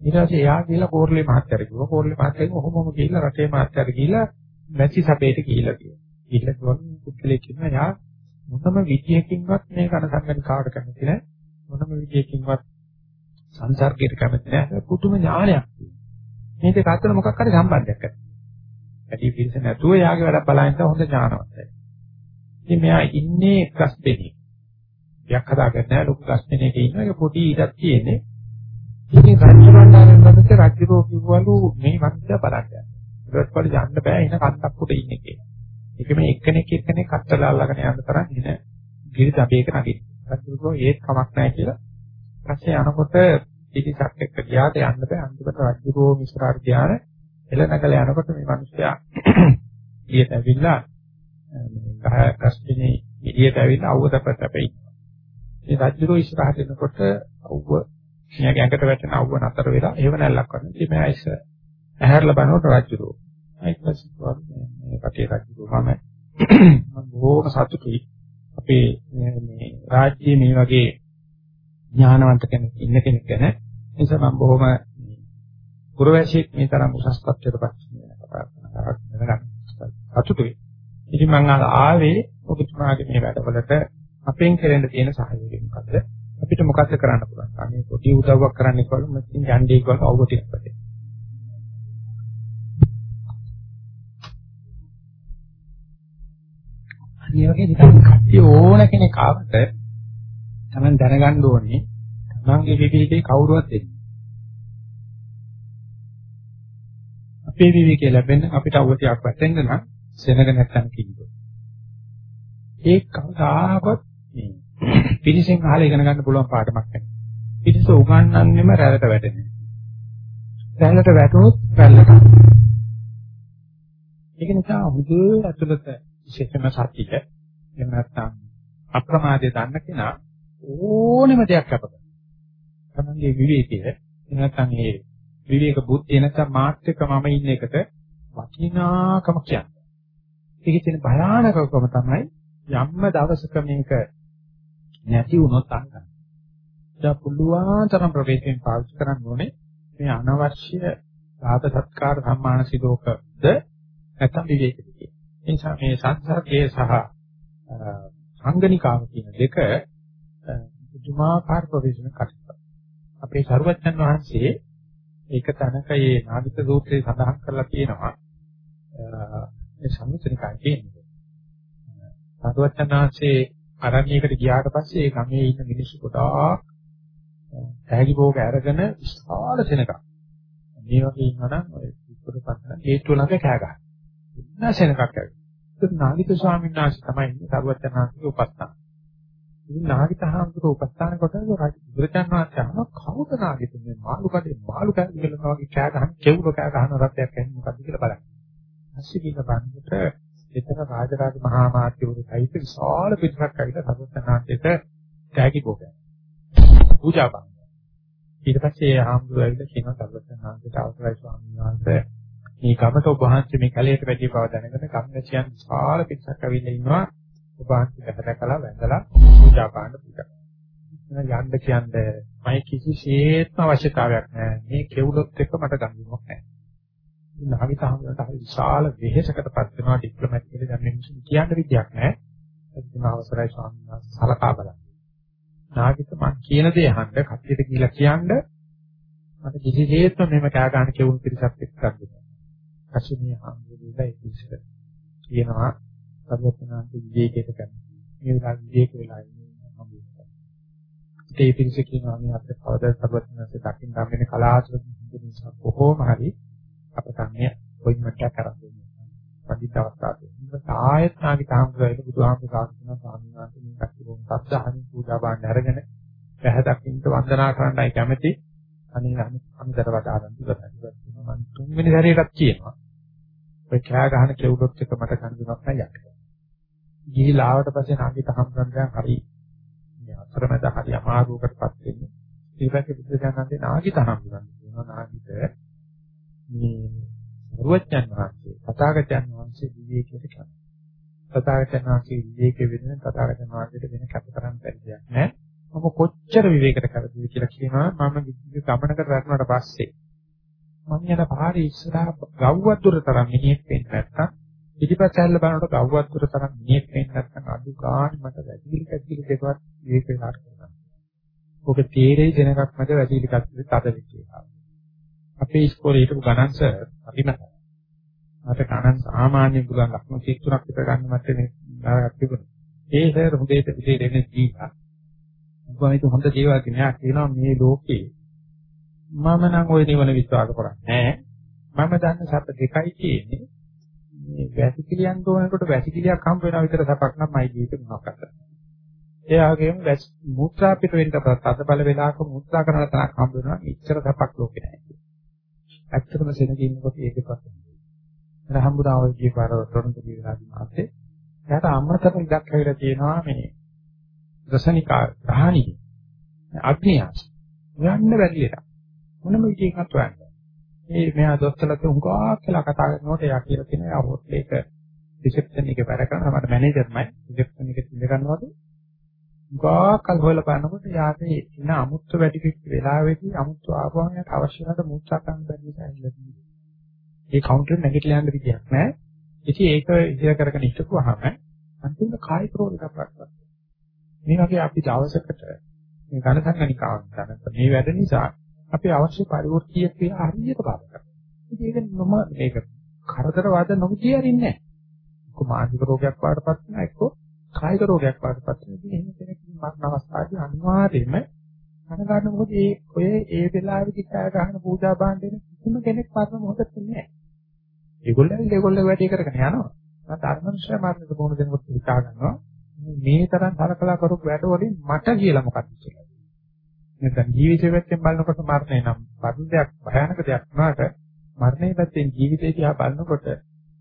ඊට පස්සේ එයා කියලා කෝර්ලේ මහත්තයාට කිව්වා. කෝර්ලේ මහත්තයා කොහොමම ගිහිල්ලා රටේ මහත්තයාට ගිහිල්ලා මැසි සැපේට ගිහිල්ලා තියෙනවා. ඊට පස්සේ පුද්ගලෙක් කියනවා එයා මොනම විදියකින්වත් මේ කන සංගණිකාවට කැමති නැහැ. මොනම විදියකින්වත් සංසර්ගයට කැමති නැහැ. පුදුම ඥානයක් තියෙනවා. මේ දෙක අතර මොකක් හරි සම්බන්ධයක් ඇති. වැඩි පිළිස නැතුව එයාගේ වැඩ බලන්න හොඳ ඥානවත්. ඉතින් මෙයා ඉන්නේ ගස් දෙනේ. යක් හදාගන්න නැහැ ලොකු ගස් දෙනේක ඉන්නවා. ඒක පොඩි ඉඩක් තියෙන්නේ. ඉතින් රාජ්‍ය මණ්ඩලයෙන් වහන්සේ රාජ්‍යරෝ කිව්වලු මේ වන්දය බලන්න. ඊට පස්සේ යන්න බෑ එන කන්දක් උඩ ඉන්නේ කියලා. ඒක මේ එක්කෙනෙක් එක්කෙනෙක් කත්තලා අල්ලගෙන යන්න තරම් ඉන ගිරි දබේක නැගිටින. රාජ්‍යරෝ ඒත් කමක් නැහැ කියලා. පස්සේ යනකොට පිටිසක් එක්ක ගියාට යන්න බෑ අන්තිමට රාජ්‍යරෝ මිශ්‍රාර ධානය එළ නැගලා යනකොට මේ මිනිස්සයා ඊට ඇවිල්ලා මේ ගහ කස්ටිනේ එළියට ඇවිල්ලා අවුව තපත අපේ. මේ රාජ්‍යරෝ ඉස්සරහට එනකොට අවුව මියාගේ ඇඟට වැටෙන අවුව නතර වෙලා ඒව නැල්ලක් වගේ. ඉතින් මම ඇයිස ඇහැරලා බලනකොට රජුරෝ. ඊට පස්සේ මේ කටේ රජුරෝ මම මම බොහොම සතුටුයි. අපේ මේ රාජ්‍යයේ මේ වගේ ඥානවන්ත කෙනෙක් ඉන්න කෙනෙක් ගැන. ඒ නිසා මම බොහොම පුරවැසියෙක් මේ තරම් උසස් තත්ත්වයකට පත් වෙනවා. සතුටුයි. ඉතින් මම ආවේ ඔබතුමාගේ මේ වැඩවලට අපෙන් කෙරෙන්න තියෙන සහයෝගය මොකද්ද? අපිට මොකක්ද කරන්න පුළුවන්? අනේ පොඩි උදව්වක් කරන්න කියලා මම යන්නේ කියලා අවුව ටිකක් වගේ. අනිත් වගේ නිකන් කට්ටිය ඕන කෙනෙක් ආවට Taman දැනගන්න ඕනේ Tamanගේ විවිධකේ කවුරුවත් දෙන්නේ. අපේ විවිධකේ ලැබෙන්න අපිට අවතියක් වැටෙන්න නම් සෙනග නැත්තම් කිව්වොත්. ඒක කවදාකවත් මේ පිළිසෙන් අහලා ඉගෙන ගන්න පුළුවන් පාඩමක් නෙවෙයි. පිළිස උගන්වන්නෙම රැළට වැටෙනවා. රැළට වැටුනොත් රැළට. ඒක නිසා හුදු ඇතුළත විශේෂම සතිය එහෙම නැත්නම් අප්‍රමාදයේ දන්න කෙනා ඕනෙම දෙයක් අපද. තමන්ගේ විවේකයේ එහෙම නැත්නම් ඒ විවේක බුද්ධිය නැත්නම් මාත්‍රික මම ඉන්න එකට වටිනාකම කියන්නේ. ඒකේ තියෙන භයානකකම තමයි යම්ම දවසක මේක නැති වුණොත් අංගන. දැන් පුළුවන් තරම් ප්‍රවේශයෙන් පාවිච්චි කරන්න ඕනේ මේ අනවශ්‍ය සාත සත්කාර සම්මාන සිලෝකද නැත්නම් විවේකද කියන. ඒ නිසා මේ සංසර්ගයේ සහ සංගණිකාව කියන දෙක පුදුමාකාර ප්‍රවේශන කටයුතු. අපේ සරුවච්චන් වහන්සේ ඒක තනක මේ නාගික සූත්‍රයේ සඳහන් කරලා තියෙනවා. ඒ සම්මුතිනිකයි කියන්නේ. සරුවච්චන් වහන්සේ අරණියකට ගියාට පස්සේ ඒ ගමේ ඉන්න මිනිස්සු ගොඩාක් ඇහැගි භෝග අරගෙන විශාල සෙනඟක්. මේ වගේ ඉන්නවනම් ඔය ඉස්සර පස්සෙන් හේතු ළඟ කෑ ගන්න. ඉන්න සෙනඟක් ඇවිත්. ඒක නාගිත ස්වාමීන් වහන්සේ තමයි ඉන්නේ සරුවචනාංශික උපස්ථාන. ඉතින් නාගිත හාමුදුරුවෝ උපස්ථාන කොට බුදුරජාණන් වහන්සේ අහන කවුද නාගිත මේ මාළු කඩේ මාළු කෑ කියලා වගේ කෑ ගහන කෙවුල කෑ ගහන රටයක් ඇන්නේ මොකද්ද කියලා බලන්න. පස්සේ කියන බන්දට එතන රාජරාජ මහා මාත්‍යවරු සහිත විශාල පිටරක් ඇවිල්ලා සරුවචනාංශයට තෑගි භෝගයක්. පූජා කරනවා. ඊට පස්සේ ආම්දුර ඇවිල්ලා කියනවා සර්වඥාන්සේට අවසරයි ස්වාමීන් වහන්සේ මේ ගමට ඔබ වහන්සේ මේ කැලේට වැඩි බව දැනගෙන කම්මැසියන් විශාල පිටසක් ඇවිල්ලා ඉන්නවා. ඔබ වහන්සේ දැකලා වැඳලා පූජා පාන්න පූජා. යන්න කියන්නේ මම කිසිසේත්ම අවශ්‍යතාවයක් නැහැ. මේ කෙවුලොත් එක්ක මට ගන්නෙමක් නැහැ. නාවික හමුවට හරි විශාල වෙහෙසකටපත් වෙනවා ඩිප්ලොමැටිකලි දැන් මිනිස්සු කියන්න විදියක් නැහැ. ඒක අවසරයි ස්වාමීන් වහන්සේ සලකා බලන්න. නාගිත මම කියන දේ අහන්න කට්ටියට කියලා කියන්න මට කිසිසේත්ම මෙහෙම කෑ ගන්න කෙවුන් පිරිසක් එක්ක ගන්න. කෂිනිය හම්බුනේ ඒ පිරිසට කියනවා සර්වඥාන්ත විවේකයට ගන්න. මේ වෙලාව විවේක වෙලා ඉන්නේ හම්බුනේ. ඒ පිරිස කියනවා මේ අපේ කවදා සර්වඥාන්ත දකින්න ගන්නේ කලාතුරකින් නිසා කොහොම හරි අපට අන්නේ කොයිමට්ටක් කරන්නේ. පදිත අවස්ථාවේ. ඒක ආයත් නාගිත හම්බුනේ බුදුහාමුදුරුවෝ කියන ස්වාමීන් වහන්සේ මේ කට්ටිය බොහොම සත්‍යහමින් පූජා බාන්න අරගෙන පැහැදකින්ට වන්දනා කරන්නයි කැමති. අනේ අනිතර වඩා ආරම්භ කරගන්න. මම තුන්වෙනි සැරේටත් කියනවා. ඔය කෑ ගහන කෙවුලොත් එක මට කන්දුනක් නැහැ යන්න. ගිහිලා ආවට පස්සේ නාගිත හම්බුනේ හරි මේ අතරමැද හරි අමාරුවකටපත් වෙන්නේ. ඊපස්සේ බුද්ධ ඥානන්දේ නාගිත හම්බුනේ. කියනවා නාගිත මේ සරුවච්චන් වහන්සේ තථාගතයන් වහන්සේ විවේකයට කැමති. තථාගතයන් වහන්සේ විවේකෙ වෙන තථාගතයන් වහන්සේට වෙන කැප කරන්න බැරි දෙයක් නෑ. මම කොච්චර විවේකයට කැමතිද කියලා කියනවා මම ගමනකට වැටුණාට පස්සේ මම යන පාරේ ඉස්සරහා ගව්වක් දුර තරම් මිනිහෙක් වෙන්නේ නැත්තම් පිටිපස්ස හැල්ල බලනකොට ගව්වක් දුර තරම් මිනිහෙක් වෙන්නේ නැත්තම් අඩු ගාණ මට වැඩිලි කැඩිලි දෙකවත් විවේක වෙලාට කරනවා. ඔක තීරේ දෙනකක් මට වැඩිලි කැඩිලි තද වෙච්ච එක. අපේ ඉස්කෝලේ හිටපු ගණන් සර් අපිම මට ගණන් සාමාන්‍ය පුළුවන් ලක්ෂණ 33ක් විතර ගන්න මට නාරක් තිබුණා. ඒ සර් හොඳට පිටේ දෙන්නේ දීලා. උගමයිතු හොඳ දේවල් කියනවා කියනවා මේ ලෝකේ මම නම් ওই නිවන විශ්වාස කරන්නේ නැහැ. මම දන්න සැප දෙකයි තියෙන්නේ. මේ වැසිකිලියන් තෝරනකොට වැසිකිලියක් හම්බ වෙනා විතර සැපක් නම් මයි ජීවිතේ මොනවක්ද? ඒ වගේම මුත්‍රා පිට වෙන්න තද බල වෙලාවක මුත්‍රා කරන තරක් හම්බ වෙනවා. ඉච්ඡර සැපක් ලෝකේ නැහැ. ඇත්තටම සෙනග ඉන්නකොට ඒකේ පස්සේ. එන හම්බුනා ඔය කිය පාර තොරතුරු විලාදී මාසේ. එයාට අමතර ඉඩක් හැවිලා තියෙනවා මේ රසනිකා රහණි. අග්නියාස. යන්න බැරි එක. මොනම විදිහකට හොයන්න. මේ මෙයා දොස්තරලට උංගා කියලා කතා කරනකොට එයා කියලා තියෙනවා එයා හොට් එක රිසෙප්ෂන් එකේ වැඩ කරනවා මට මැනේජර්මයි රිසෙප්ෂන් එකේ ඉඳ ගන්නවද ගාකල් හොයලා බලනකොට යාගේ ඉන අමුත්තු වැඩි පිට වෙලාවෙදී අමුත්තු ආපුවම යට අවශ්‍ය නැත මුත්‍රා කරන්න බැරි නිසා ඉල්ලන්නේ. ඒ කවුන්ටර් නැගිටලා යන්න විදියක් නැහැ. ඉතින් ඒක ඉතිර කරගෙන ඉස්සුවාම අන්තිම කායික රෝගයක් වත්පත්. මේ වගේ අපි දවසකට මේ ඝන සංගණිකාවක් ගන්න මේ වැඩ නිසා අපි අවශ්‍ය පරිවෘත්තීය ක්‍රියා හරියට පාර කරනවා. ඉතින් ඒක නොම මේක කරදර වාද නොකිය හරින්නේ නැහැ. එක්ක මානසික රෝගයක් වඩපත් වෙනවා එක්ක කායික රෝගයක් වඩපත් වෙනවා. ඉතින් එහෙම කෙනෙක් මරණ අවස්ථාවේදී අනිවාර්යයෙන්ම කනගාටු මොකද ඒ ඔය ඒ වෙලාවේදී කෑ ගහන පූජා බාණ්ඩ දෙන කිසිම කෙනෙක් මරණ මොහොතක් නැහැ. ඒගොල්ලෝ ඒගොල්ලෝ වැඩි කරගෙන යනවා. මට අර්මංශය මරණයට බොහොම දෙනෙකුත් හිතා ගන්නවා. මේ තරම් කලකලා කරපු වැඩ වලින් මට කියලා මොකක්ද කියලා. නැත්නම් ජීවිතේ පැත්තෙන් බලනකොට මරණය නම් පරිදයක් භයානක දෙයක් වුණාට මරණය පැත්තෙන් ජීවිතේ දිහා බලනකොට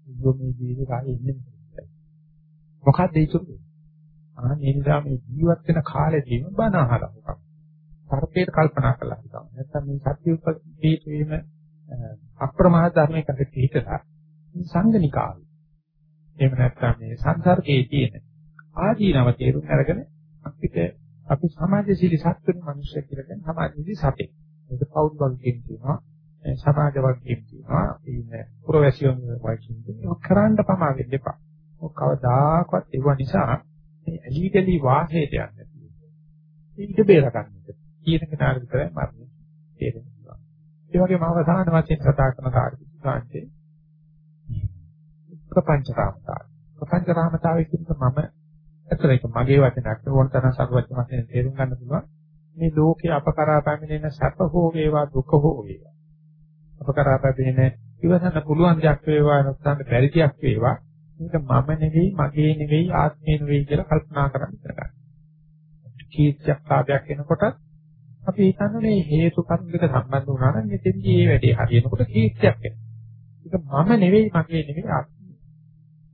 ඉතින් මේ ජීවිතේ කාලේ ඉන්නේ මොකක්ද ඒක? ආ මේ නිසා මේ ජීවත් වෙන කාලෙදීම බණ අහලා මොකක්ද? තර්කයට කල්පනා කළා හිතන්න. නැත්නම් මේ සත්‍ය උපදීත වීම අප්‍රමාද ධර්මයකට පිටලා සංගනිකාවයි. එහෙම නැත්නම් මේ සංසර්ගයේ තියෙන ආදීනව තේරුම් අරගෙන අපිට අපි සමාජශීලී සත්වෙන මිනිස්සු කියලා කියන සමාජශීලී සතෙක්. ඒක පෞද්ගල වර්ගයෙන් තියෙනවා. සමාජ වර්ගයෙන් තියෙනවා. ඉන්නේ පුරවැසියන් වර්ගයෙන් තියෙනවා. කරන්න පමා වෙන්න එපා. ඔක් කවදාකවත් ඒව නිසා මේ ඇලීගලි වාහයට යන්නේ. ඊට බේර ගන්නද. කියන කෙනාට විතරයි මරණය තේරෙන්නේ. ඒ වගේම අවසාන වශයෙන් කතා කරන කාර්යය ප්‍රපංච රාමතාව. ප්‍රපංච රාමතාවය කියන්නේ මම ඇත්තට ඒක මගේ වචනයක් ඕන තරම් සරුවත් වශයෙන් තේරුම් ගන්න පුළුවන්. මේ ලෝකේ අපකරා පැමිණෙන සැප හෝ වේවා දුක හෝ වේවා. අපකරා පැමිණෙන ඉවසන්න පුළුවන් දෙයක් වේවා නැත්නම් බැරි දෙයක් වේවා. මේක මම නෙවෙයි මගේ නෙවෙයි ආත්මේ නෙවෙයි කියලා කල්පනා කරන්න ඉතන. කීර්තියක් ආභයක් එනකොට අපි හිතන්නේ මේ හේතු කර්ම දෙක සම්බන්ධ වුණා නම් මෙතෙන්දී මේ වැඩේ හරියනකොට කීර්තියක් එනවා. ඒක මම නෙවෙයි මගේ නෙවෙයි ආත්මේ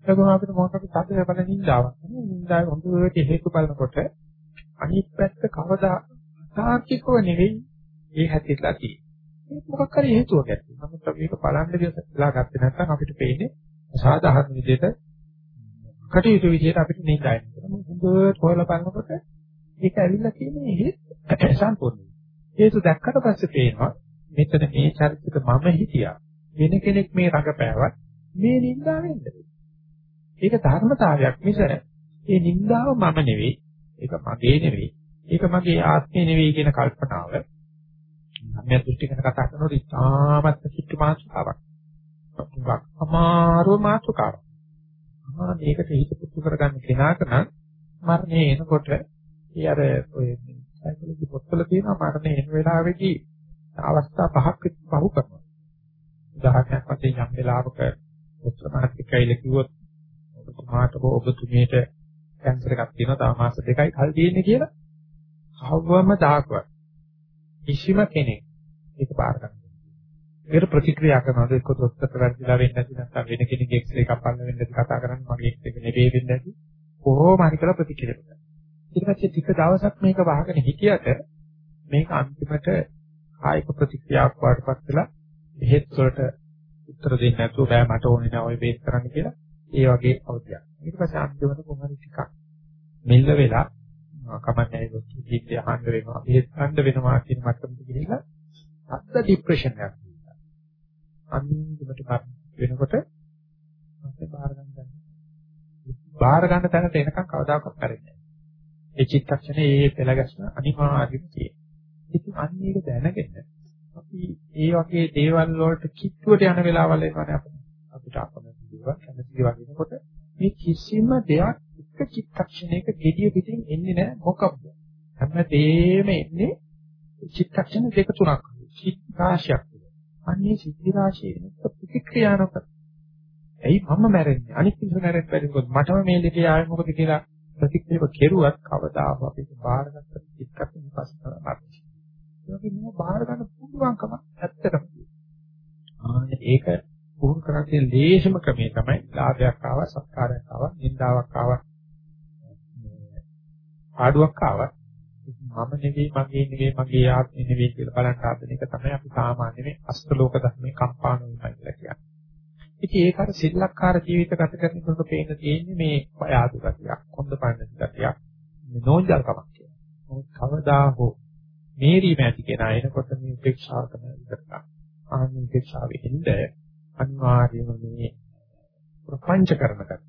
ඒකම අපිට මොකක්ද සත්‍ය බල නින්දාවක්. මේ නින්දාවේ හොඳට හේතු බලනකොට අනිත් පැත්ත කවදා තාර්කිකව නෙවෙයි ඒ හැතිලා තියෙන්නේ. ඒක මොකක් හරි හේතුවක් ඇති. නමුත් අපි ඒක බලන්න කියලා ගත්තේ නැත්නම් අපිට පේන්නේ සාධාරණ විදිහට කටයුතු විදිහට අපිට නින්දායි. හොඳට හොයලා බලනකොට ඒක ඇවිල්ලා තියෙන්නේ හේතු සම්පූර්ණයි. හේතු දැක්කට පස්සේ පේනවා මෙතන මේ චරිතෙක මම හිටියා. වෙන කෙනෙක් මේ රඟපෑවත් මේ නින්දාව වෙන්නේ. ඒක ධර්මතාවයක් මිස ඒ නින්දාව මම නෙවෙයි. ඒක මගේ නෙවෙයි. ඒක මගේ ආත්මය නෙවෙයි කියන කල්පනාව මම දෘෂ්ටි ගැන කතා කරනකොට ඉතාමත් කිට්ටු මාතෘකාවක්. ටිකක් අමාරු මාතෘකාවක්. ආ මේකට හිත පුතු කරගන්න කෙනාට නම් මරණය එනකොට ඒ අර ඔය සයිකොලොජි පොත්වල තියෙන මරණය එන වෙලාවේදී අවස්ථා පහක් පහු කරනවා. උදාහරණයක් වශයෙන් යම් වෙලාවක උත්තරමාත්‍රිකයිල කිව්වොත් ඔබතුමාට හෝ ඔබතුමියට කැන්සර් එකක් තියෙනවා තව මාස දෙකයි කල් තියෙන්නේ කියලා කවවම දායකවත් කිසිම කෙනෙක් ඒක බාර ගන්න. ඒකට ප්‍රතික්‍රියා කරනවාද එක්ක දොස්තරට වැරදිලා වෙන්නේ නැති නැත්නම් වෙන කෙනෙක්ගේ එක්ස් එකක් අපන්න වෙන්නේ කතා කරන්නේ මගේ එක්ස් එක නෙවෙයි වෙන්නේ නැති කොහොම හරි කරලා ප්‍රතික්‍රියා කරනවා. ඊට පස්සේ ටික දවසක් මේක වහගෙන හිටියට මේක අන්තිමට කායික ප්‍රතික්‍රියාවක් වඩපත් වෙලා බෙහෙත් වලට උත්තර දෙන්නේ නැතුව බෑ මට ඕනේ නෑ ඔය බේස් කරන්න කියලා ඒ වගේ අවධියක්. ඊට පස්සේ අන්තිමට කොහොමද ටිකක් මෙල්ල වෙලා කමන්නේ ජීවිතය අහන්න වෙනවා. ඒත් ගන්න වෙනවා කියන මට්ටමට ගිහිල්ලා අත්ත ડિප්‍රෙෂන් එකක් තියෙනවා. අන්තිමට වෙනකොට අපේ බාර ගන්න බාර ගන්න තැනට එනකම් කවදාකවත් කරන්නේ නැහැ. ඒ චිත්තක්ෂණේ ඒ පෙළ ගැස්ම අනිවාර්යම තියෙනවා. ඉතින් අන්න ඒක දැනගෙන අපි ඒ වගේ දේවල් වලට කිට්ටුවට යන වෙලාවල් එනවනේ අපිට. අපිට අපමණ දේවල් කැමති වගේනකොට මේ කිසිම දෙයක් එක චිත්තක්ෂණයක gediya පිටින් එන්නේ නැහැ මොකක්ද හැමදේම එන්නේ චිත්තක්ෂණ දෙක තුනක් චිත්ත රාශියක් අන්නේ සිද්ධි රාශියේ ප්‍රතික්‍රියා නොකර. ඇයි මම මැරෙන්නේ? අනිත් මිනිස්සු මැරෙන්න බැරි මොකද මටම මේ දෙකේ ආවේ මොකද කියලා ප්‍රතික්‍රියාව කෙරුවත් කවදාවත් අපිට බාරගත්ත චිත්තක්ෂණ පස්සේ තමයි ඒක නෝ බාර ගන්න පුළුවන්කම ඇත්තටම ආන්නේ ඒක පුහුණු කරන්නේ ලේසිම ක්‍රමය තමයි ලාභයක් ආවා සත්කාරයක් ආවා නින්දාවක් ආවා ආඩුවක් ආවා මම නෙවෙයි මගේ නෙවෙයි මගේ ආත්මෙ නෙවෙයි කියලා බලන්න හදන එක තමයි අපි සාමාන්‍ය මේ අෂ්ටලෝක ධර්මයේ කම්පාණ වෙනවා කියලා කියන්නේ. ඉතින් ඒක අර සිල්ලක්කාර ජීවිත ගත කරනකොට පේන තියෙන්නේ මේ බය ආදු ගතියක්, කොන්ද පන්න ගතියක්, මේ නෝන්ජල්කමක් කියලා. මොකද කවදා හෝ මේරීම ඇති කෙනා එනකොට මේ උපේක්ෂාව තමයි ඉස්සරහ. ආන්නේ උපේක්ෂාවෙ ඉඳලා අනිවාර්යයෙන්ම මේ ප්‍රපංච කරන ගතිය.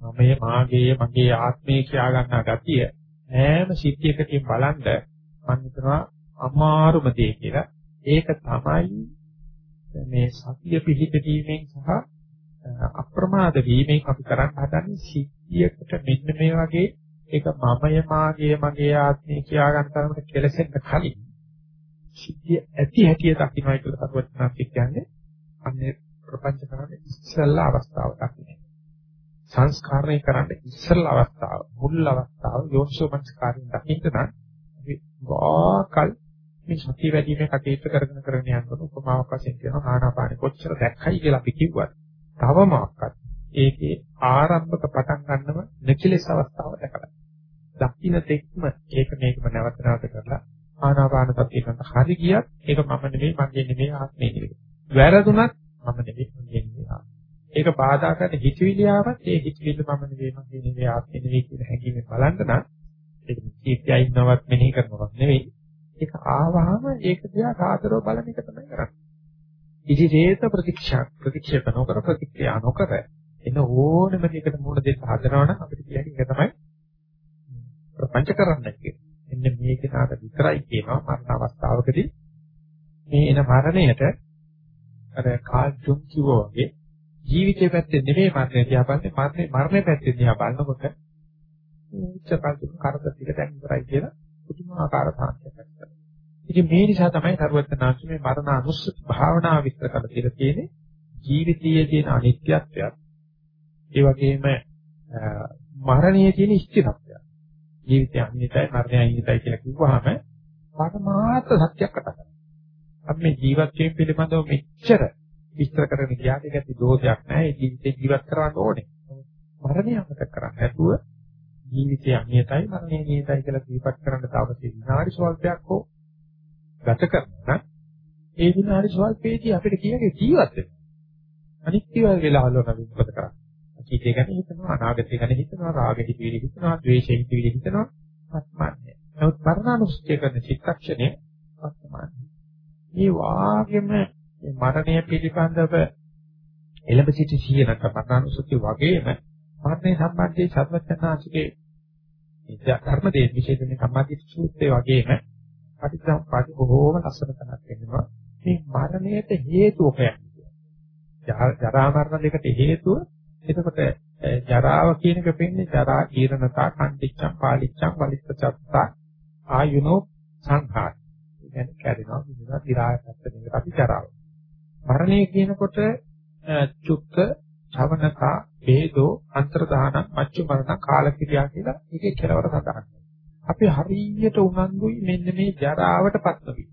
මමයේ මාගේ මගේ ආත්මය කියා ගන්නා ගතිය ඈම සිද්ධියකදී බලන්ද මම හිතනවා අමාරුම දේ කියලා. ඒක තමයි මේ සතිය පිහිටීමෙන් සහ අප්‍රමාද වීමෙන් අපි කරන්න හදන්නේ සිද්ධියකට මෙන්න මේ වගේ ඒක මමය මාගේ මගේ ආත්මය කියා ගන්න තරමට කෙලසෙන්න කලින් සිද්ධිය ඇති හැටිය දකින්නයි කියලා කරුවචනාක් කියන්නේ අන්නේ ප්‍රපංච කරන්නේ ඉස්සල්ලා අවස්ථාව දකින්නේ සංස්කාරණය කරන්න ඉස්සල්ලා අවස්ථාව මුල් අවස්ථාව යෝනිසෝමනස්කාරයෙන් දකින්න නම් අපි වාකල් මේ සතිය වැඩිමේ කටයුතු කරගෙන කරගෙන යනකොට උපමාවක් වශයෙන් කියනවා ආනාපානෙ කොච්චර දැක්කයි කියලා අපි කිව්වත් තවමක්වත් ඒකේ ආරම්භක පටන් ගන්නව නැකිලස් අවස්ථාව දැකලා. දකින්න තෙක්ම ඒක මේකම නැවත නැවත කරලා ආනාපාන සතිය කරන හරි ගියත් ඒක මම නෙමෙයි මගේ නෙමෙයි ආත්මේ නෙමෙයි. වැරදුනත් මම නෙමෙයි මගේ නෙමෙයි. ඒක බාධා කරන හිතවිලි ආවත් ඒ හිතවිලි මම නෙමෙයි මගේ නෙමෙයි ආත්මේ නෙමෙයි කියන හැඟීමෙන් බලන්න නම් ඒක කීර්තියයි ඉන්නවත් මෙනෙහි කරනවත් නෙමෙයි. ඒක ආවහම ඒක දිහා කාතරව බලන එක තමයි කරන්නේ. ඉදිරියට ප්‍රතික්ෂා ප්‍රතික්ෂේප නොකර ප්‍රතික්‍රියා නොකර එන ඕනම දෙයකට මුහුණ දෙන්න හදනවනම් අපිට කියන්නේ ඒක තමයි ප්‍රපංච කරන්න කියන්නේ. මෙන්න මේ කෙනාට විතරයි කියනවා මරණ අවස්ථාවකදී මේ එන මරණයට අර කාල් ජුන් කිව්වා වගේ ජීවිතේ පැත්තේ නෙමෙයි මරණය දිහා බලන්නේ මරණය මරණය පැත්තේ දිහා බලනකොට උච්චකල්ප කරදර ටික දැන් ඉවරයි කියලා පුදුමාකාර සාන්තියක් ඇතිවෙනවා. ඉතින් මේ නිසා තමයි සරුවත්නාංශ මේ මරණ අනුස්සති භාවනාව විස්තර කරලා කියලා තියෙන්නේ ජීවිතයේ තියෙන අනිත්‍යත්වයක් ඒ වගේම මරණයේ තියෙන ස්ථිරත්වයක්. ජීවිතය අනිත්‍යයි මරණය අනිත්‍යයි කියලා කිව්වහම පරමාර්ථ සත්‍යයක් කතා කරනවා. අපි මේ ජීවත් වීම පිළිබඳව මෙච්චර විස්තර කරගෙන ගියාට ඒක ඇති දෝෂයක් නැහැ. ඒ ජීවිතේ ජීවත් කරන්න ඕනේ. මරණය අමතක කරන්නේ නැතුව ජීවිතය අනියතයි මරණය නියතයි කියලා දීපත් කරන්න තවසේ විනාඩි ස්වල්පයක් හෝ ගත කරනවා ඒ විනාඩි ස්වල්පේදී අපිට කියන්නේ ජීවත් වෙන්න. අනිත්‍ය වෙලාවල නම් මොකද කරන්නේ? අතීතය ගැන හිතනවා, අනාගතය ගැන හිතනවා, රාග හිතවිලි හිතනවා, ද්වේෂ හිතවිලි හිතනවා, වර්තමානයේ. නමුත් මරණානුස්සතිය කරන චිත්තක්ෂණය වර්තමානයේ. මේ වාගෙම මරණය පිළිබඳව එළඹ සිටි සිහිය නැත්නම් මරණානුස්සතිය වගේම මරණය සම්බන්ධයේ සත්‍යඥාසිකේ ධර්ම දේ විශේෂයෙන් සම්මාදිත සූත්‍රයේ වගේම පටිච්චසමුප්පාද බොහෝම ලස්සන තැනක් වෙනවා. මේ මරණයට හේතුව හොයන්නේ. ජරා මරණ දෙකට හේතුව එතකොට ජරාව කියන එක පෙන්නේ ජරා ඊරණතා කණ්ඩිච්ඡම් පාලිච්ඡම් වලිච්ඡත්තා ආයුනෝ සංඛාර. කියන්නේ කැඩෙනවා විඳිනවා දිරායපත් වෙන එක අපි ජරාව. මරණය කියනකොට චුක්ක ඡවනතා වේදෝ අන්තරදාන මච්චු මරණ කාලක්‍රියා කියලා ඒකේ කෙලවර සඳහන් අපි හරියට උනන්දුයි මෙන්න මේ ජරාවටපත් වෙවි.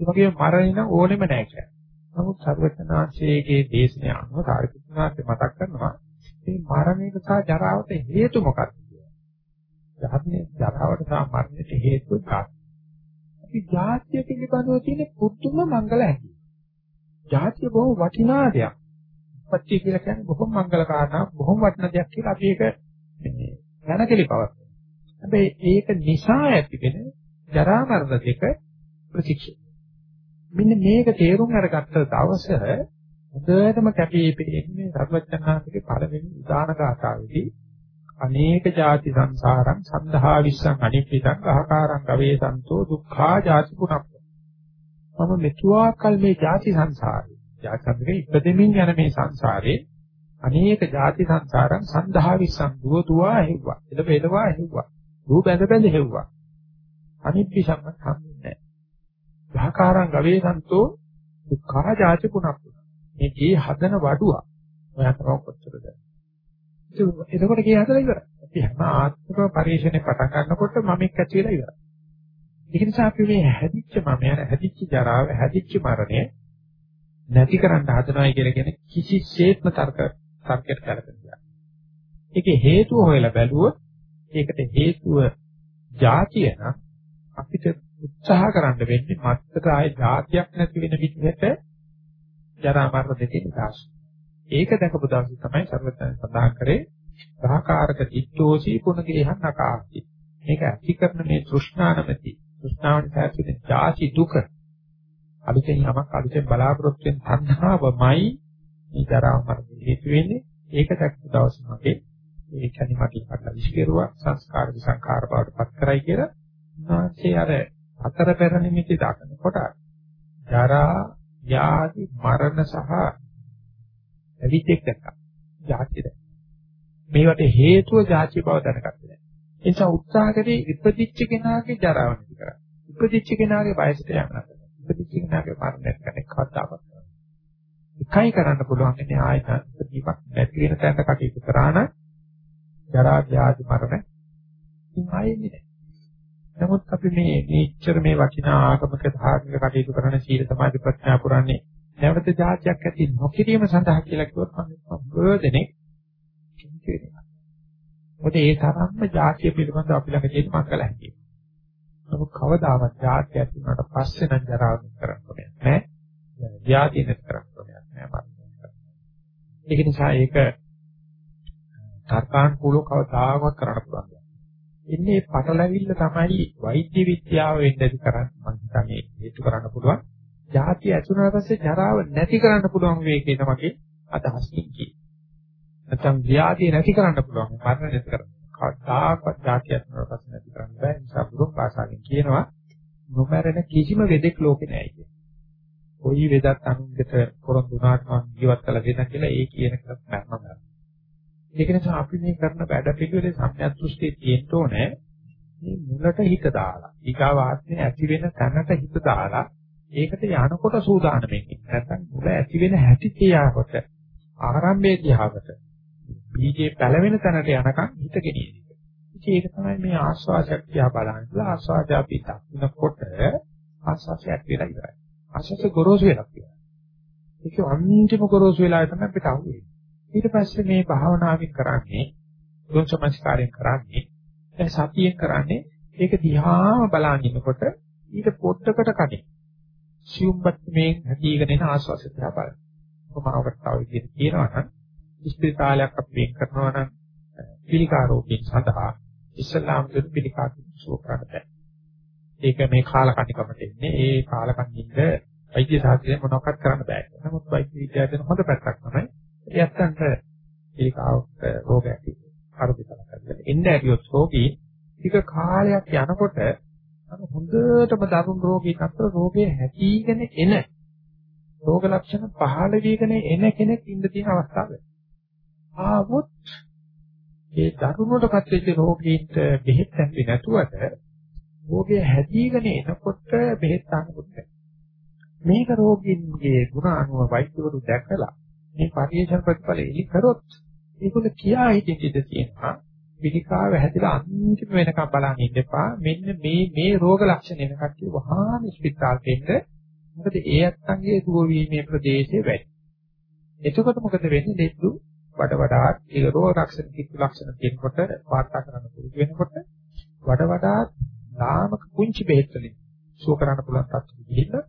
ඒ වගේම මරණය ඕනෙම නැහැ කියලා. නමුත් සර්වඥාන්සේගේ දේශනය අනුව සාරිපුත්‍රනාථ මතක් කරනවා මේ මරණයට සහ ජරාවට හේතු මොකක්ද කියලා. ජාතිය ජරාවට සහ මරණයට හේතු කාටද? අපි ජාතිය පිළිබඳව තියෙන පුදුම මංගල හැටි. ජාතිය බොහෝ වටිනා දෙයක්. පත්‍ය කියලා කියන්නේ බොහොම මංගල කාරණා බොහොම වටිනා දෙයක් කියලා අපි ඒක මේ දැනකලි පවත්වනවා. හැබැයි ඒක නිසා ඇතිවෙන ජරා මරණ දෙක ප්‍රතික්ෂේප මෙන්න මේක තේරුම් අරගත්ත දවස හොඳටම කැපී පෙනෙන්නේ සර්වඥාන්සේගේ පළවෙනි උදාන ගාථාවේදී අනේක ಜಾති සංසාරං සද්ධා විස්සං අනිප්පිතං අහකාරං ගවේසන්තෝ දුක්ඛා ಜಾති පුනප්ප මම මෙතුආකල් මේ ಜಾති සංසාරේ ජාතකෙ ඉපදෙමින් යන මේ සංසාරේ අනේක ಜಾති සංසාරං සද්ධා විස්සං දුව තුවා හෙව්වා එළව එළවා හෙව්වා රූප බැඳ බැඳ හෙව්වා අනිප්පිසං හම්බෙන්නේ සහකාරං ගවේසන්තෝ දුක්ඛා ජාති පුනප්පු. මේ ගේ හදන වඩුව ඔයා තමයි කොච්චරද? එතකොට ගේ හදලා ඉවරයි. අපි හැම ආත්මක පරිශ්‍රණය පටන් ගන්නකොට මම එක්ක ඇති වෙලා ඉවරයි. ඒක නිසා අපි මේ හැදිච්ච මම යන හැදිච්ච ජරාව හැදිච්ච මරණය නැති කරන්න හදනවයි කියලා කියන කිසිසේත්ම තර්ක තර්කයට කරකදියා. ඒකේ හේතුව හොයලා බැලුවොත් ඒකට හේතුව જાතිය නම් අපිට උත්සාහ කරන්න වෙන්නේ මත්තක ආයේ જાතියක් නැති වෙන විදිහට ජරා මරණ දෙකේ විකාශ. ඒක දැකපු දවසේ තමයි සර්වඥයන් සඳහන් කරේ සහකාරක චිත්තෝසී පුනගේහන් නකාති. මේක ඇති කරන මේ තෘෂ්ණානමති තෘෂ්ණාවට ඇතිවෙන ಜಾති දුක අලුතෙන් යමක් අලුතෙන් බලාපොරොත්තු වෙන තණ්හාවමයි මේ ජරා මරණ හේතු වෙන්නේ. ඒක දැක්ක දවසේ මගේ ඒ කියන්නේ මට ඉස්සරහ විශ්කරුවා සංස්කාර විසංකාර බවට පත් කරයි කියලා. නාසේ අර අතර පෙර නිමිති දකිනකොට ජරා, ව්‍යාධි, මරණ සහ ඇවිත් එක්ක ජාතියද. මේවට හේතුව ජාතිය බව දැනගත්තේ නැහැ. ඒ නිසා උත්සාහ කරේ ඉපදිච්ච කෙනාගේ ජරාව නැති කරගන්න. ඉපදිච්ච කෙනාගේ වයසට යන්න නැත. ඉපදිච්ච කෙනාගේ මරණයට කන්නේ කවදාවත් එකයි කරන්න පුළුවන් ඉන්නේ ආයත ඉපදීමක් නැති වෙන තැනට කටයුතු කරා නම් ජරා ව්‍යාධි මරණ ඉතින් ආයෙන්නේ නැහැ. නමුත් අපි මේ මේච්චර මේ වටිනා ආගමක ධාර්මික කටයුතු කරන සීල සමාධි ප්‍රඥා පුරන්නේ නැවත જાතියක් ඇති නොකිරීම සඳහා කියලා කිව්වොත් මම බර්ධනේ කියනවා. මොකද ඒ තරම්ම જાතිය පිළිබඳව අපි ළඟ තියෙන මංගල හැකියි. නමුත් කවදාවත් જાතිය ඇති වුණාට පස්සේ නම් ජරාව කරන්න ඕනේ නැහැ. ව්‍යාධි නැති කරන්න ඕනේ නැහැ. ඒක නිසා ඒක තර්කානුකූලව කවදාවත් කරන්න පුළුවන්. ඉන්නේ පටලැවිල්ල තමයි වෛද්‍ය විද්‍යාව වෙන්නදි කරන්නේ මම හිතන්නේ හේතු කරන්න පුළුවන්. ජාතිය ඇතුළට පස්සේ ජරාව නැති කරන්න පුළුවන් වේ කියන වගේ අදහසකින් කියේ. නැත්නම් ව්‍යාධිය නැති කරන්න පුළුවන් මරණ නැති කරන්න. කවදාකවත් ජාතිය ඇතුළට පස්සේ නැති කරන්න බෑ. ඒ නිසා බුදුන් භාෂාවෙන් කියනවා නොමරන කිසිම වෙදෙක් ලෝකේ නැහැ කියලා. කොයි වෙදත් අනුන්ගට පොරොන්දු වුණාට මම ජීවත් කළ දෙන්න කියලා ඒ කියන එකත් මරනවා. ඒක නිසා අපි මේ කරන වැඩ පිළිවෙලේ සම්‍යක් දෘෂ්ටියේ තියෙන්න ඕනේ මේ මුලට හිත දාලා ඊගාව ආත්මේ ඇති වෙන තැනට හිත දාලා ඒකට යනකොට සූදානම්ෙන් ඉන්න නැත්නම් මුල ඇති වෙන හැටි තියාකොට ආරම්භයේ තියාකට බීජේ පැලවෙන තැනට යනකම් හිත ගෙනියන එක. ඉතින් ඒක තමයි මේ ආස්වාදයක් තියා බලන්න ආස්වාදය අපි දකින්නකොට ආස්වාදයක් වෙලා ඉවරයි. ආස්වාද ගොරෝසු වෙලා තියෙනවා. ඒක අන්තිම ගොරෝසු වෙලා තමයි අපිට අහුවෙන්නේ. ඊට පස්සේ මේ භාවනාවෙන් කරන්නේ යොන්සමස්කාරයෙන් කරන්නේ දැන් සතියෙන් කරන්නේ ඒක දිහාම බලන් ඉන්නකොට ඊට පොට්ටකට කඩේ සියුම්පත් මේ හැදීගෙන එන ආස්වාසිත දිහා බලන්න. කොමාවකට තව විදිහට කියනවා නම් ඉස්පිරිතාලයක් අපි වෙන් කරනවා නම් පිළිකා රෝගීන් සඳහා ඉස්ලාම් දෙවි පිළිකා සෝකරට ඒක මේ කාලකණ්ණිකමට එන්නේ ඒ කාලකණ්ණින්ද වෛද්‍ය ශාස්ත්‍රයෙන් මොනවක්වත් කරන්න බෑ. නමුත් වෛද්‍ය විද්‍යාවෙන් හොඳ පැත්තක් තමයි එයත්න්ට ඒකාවක් රෝග ඇති අරුපිතල කරලා එන්නේ ඇතිවොත් රෝගී ටික කාලයක් යනකොට අර හොඳටම දරුණු රෝගී අතර රෝගේ හැකීගෙන එන රෝග ලක්ෂණ පහළ වීගෙන එන කෙනෙක් ඉන්න තියෙන අවස්ථාව. ආවොත් ඒ දරුණුටපත් වෙච්ච රෝගීන්ට බෙහෙත් නැති නැතුවට රෝගය හැදීගෙන එනකොට බෙහෙත් ගන්න පුළුවන්. මේක රෝගීන්ගේ ගුණ අනුව වෛද්‍යවරු දැකලා මේ පරිේශන ප්‍රතිඵල එලි කරොත් ඒගොල්ල කියා හිටින්න ඉඩ තියෙනවා. පිළිකාව හැදිලා අන්තිම වෙනකම් බලන්න ඉන්න එපා. මෙන්න මේ මේ රෝග ලක්ෂණ එන කට්ටිය වහාම ස්පිතාලෙට එන්න මොකද ඒ අත්ංගයේ දුව වීමේ ප්‍රදේශය වැඩි. එතකොට මොකද වෙන්නේ? දෙද්දු වඩ වඩාත් ඒ රෝග ලක්ෂණ කිත් ලක්ෂණ තියෙනකොට වාර්තා කරන්න පුරුදු වෙනකොට වඩ වඩාත් ලාමක පුංචි බෙහෙත් වලින් සුව කරන්න පුළුවන් තත්ත්වෙ ගිහිල්ලා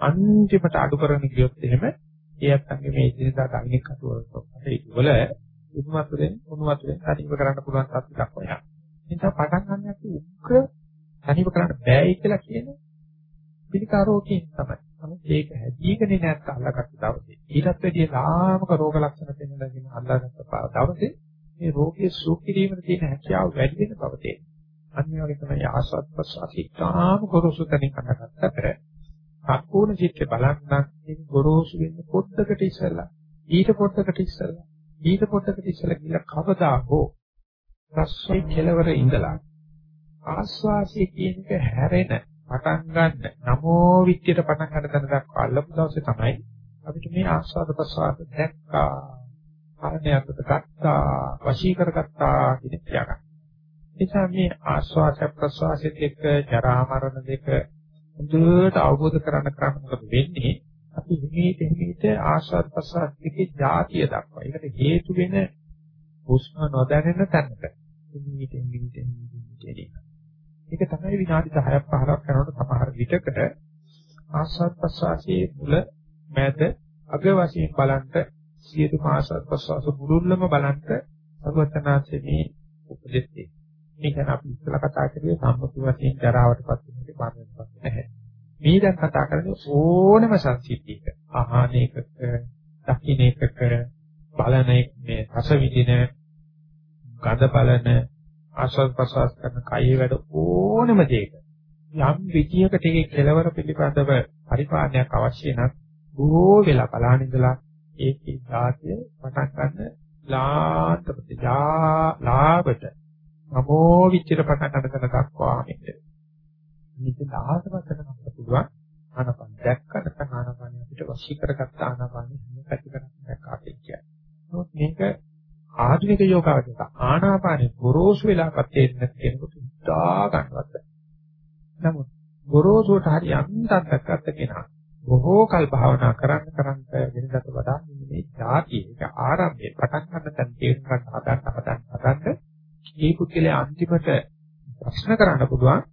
අන්තිමට අඩු කරගෙන ගියොත් එහෙම ඒ අත්ංගේ මේ ඉදිරියට දෛනික කටයුතු වල උතුමතුලෙන් උණුවතුලෙන් තනිව කරන්න පුළුවන් තත්ත්වයක් වුණා. ඒ නිසා පටන් ගන්න අපි උක්‍ර තනිව කරන්න බෑයි කියලා කියන්නේ පිළිකාරෝකයෙන් තමයි. නමුත් ඒක හැදීගෙන නැත්නම් අල්ලගත්ත දවසේ ඊටත් වැඩිය ලාමක රෝග ලක්ෂණ පෙන්වනගෙන අල්ලගත්ත දවසේ මේ රෝගයේ සුව කිරීමේ තියෙන හැකියාව වැඩි වෙන බව තේරෙනවා. අනිත් වගේ තමයි ආස්වාද ප්‍රසආසී තාම ගොරෝසු තැනින් කරගත්තට සම්පූර්ණ චිත්‍රය බලන්න ඒක ගොරෝසු වෙන්න පොඩ්ඩකට ඉස්සෙල්ලා ඊට පොඩ්ඩකට ඉස්සෙල්ලා ඊට පොඩ්ඩකට ඉස්සෙල්ලා කියලා කවදා හෝ රස්සේ කෙලවර ඉඳලා ආස්වාසිය කියන එක හැරෙන පටන් ගන්න නමෝ විත්‍යයට පටන් ගන්න තැන දක්වා අල්ලපු දවසේ තමයි අපිට මේ ආස්වාද ප්‍රසආද දැක්කා ආරණ්‍යකට ගත්තා වශී කරගත්තා කියන කියාගන්න. එනිසා මේ ආස්වාද ප්‍රසආසෙත් එක්ක ජරා මරණ දෙක හොඳට අවබෝධ කරගන්න කරන්න මොකද වෙන්නේ? අපි හිමීට හිමීට ආස්වාද ප්‍රසආද දෙකේ જાතිය දක්වා. ඒකට හේතු වෙන හුස්ම නොදැනෙන තැනක. හිමීට හිමීට හිමීට ඒක තමයි විනාඩි 10ක් 15ක් යනකොට සමහර විටකට ආස්වාද ප්‍රසආසයේ මුල මැද අග වශයෙන් බලන්න සියලු ආස්වාද ප්‍රසආස මුළුල්ලම බලන්න සර්වතනාංශේ මේ උපදෙස් දෙන්නේ. මේක අපි ඉස්සලා කතා කරේ සම්මුති වශයෙන් ජරාවටපත් වෙන එක පාරමිතාවක් නැහැ. මේ දැන් කතා කරන්නේ ඕනම සංසිද්ධියක ආහන එකක, දකින්න එකක, බලන මේ රස විඳින, ගඳ බලන, ආස්වාද ප්‍රසවාස කරන කයේ වැඩ ඕනම දෙයක යම් විදියකට ඒකේ කෙලවර පිළිබඳව පරිපාලනයක් අවශ්‍ය නම් බොහෝ වෙලා බලන ඉඳලා ඒකේ ධාතිය පටන් ගන්න ලාන්ත ප්‍රතිලා ලාභට නමෝ විචිර පටන් ගන්න දක්වා මෙන්න. මේක දහසකට අපිට පුළුවන් ආනපන දැක්කට ආනපන අපිට වශී කරගත්ත ආනපන හිම පැති කරගන්න දැක්කාට කියන්නේ. නමුත් මේක ආධුනික යෝගාවචක ආනාපානෙ ගොරෝසු වෙලාපත් තේරෙන්න කෙනෙකුට උදා ගන්නවත්. නමුත් ගොරෝසුට හරි අන්තක් දැක්කත් කෙනා බොහෝ කල් භාවනා කරන්න කරන්න වෙනකට වඩා මේ ධාතිය ඒක ආරම්භයේ පටන් ගන්න තැන තේරුම් ගන්න හදන්න හදන්න හදන්න මේ පුද්ගලයා අන්තිමට ප්‍රශ්න කරන්න පුළුවන්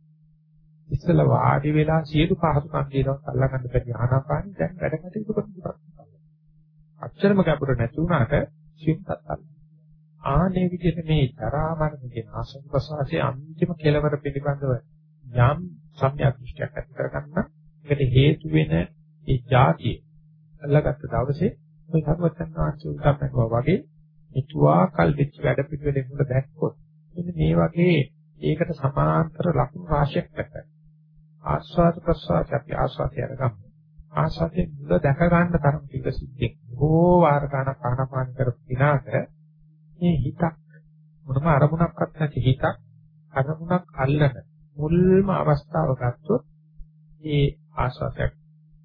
ඉස්සල වාඩි වෙලා සියලු පහසුකම් දිනවත් අල්ලගන්න බැරි ආනාපානෙ දැන් වැඩ කටයුතු කරනවා. අච්චරම ගැඹුර නැති වුණාට සියුම්පත් අල්ලන්න. ආනේ විදිහට මේ ජරා මරණ කියන ආසන්න ප්‍රසවාසයේ අන්තිම කෙලවර පිළිබඳව යම් සම්‍යක් දෘෂ්ටියක් ඇති කරගන්න ඒකට හේතු වෙන ඒ જાතිය අල්ලගත්ත දවසේ ඔය සර්වඥාන් වහන්සේ උදාහරණයක් වගේ ඉතුවා කල් වෙච්ච වැඩ පිළිවෙලෙන් උඩ දැක්කොත් මෙන්න මේ වගේ ඒකට සමාන්තර ලක්ෂණ රාශියක් දැක්කයි ආස්වාද ප්‍රසවාස අපි ආස්වාදය අරගමු. ආස්වාදයේ මුල දැක ගන්න තරම් ටික සිද්ධියක් බොහෝ වාර ගන්න පානපාන කරපු දිනාට මේ හිතක්. මොනම අරමුණක්වත් නැති හිතක් අරමුණක් අල්ලන මුල්ම අවස්ථාව ගත්තොත් ඒ ආස්වාදයක්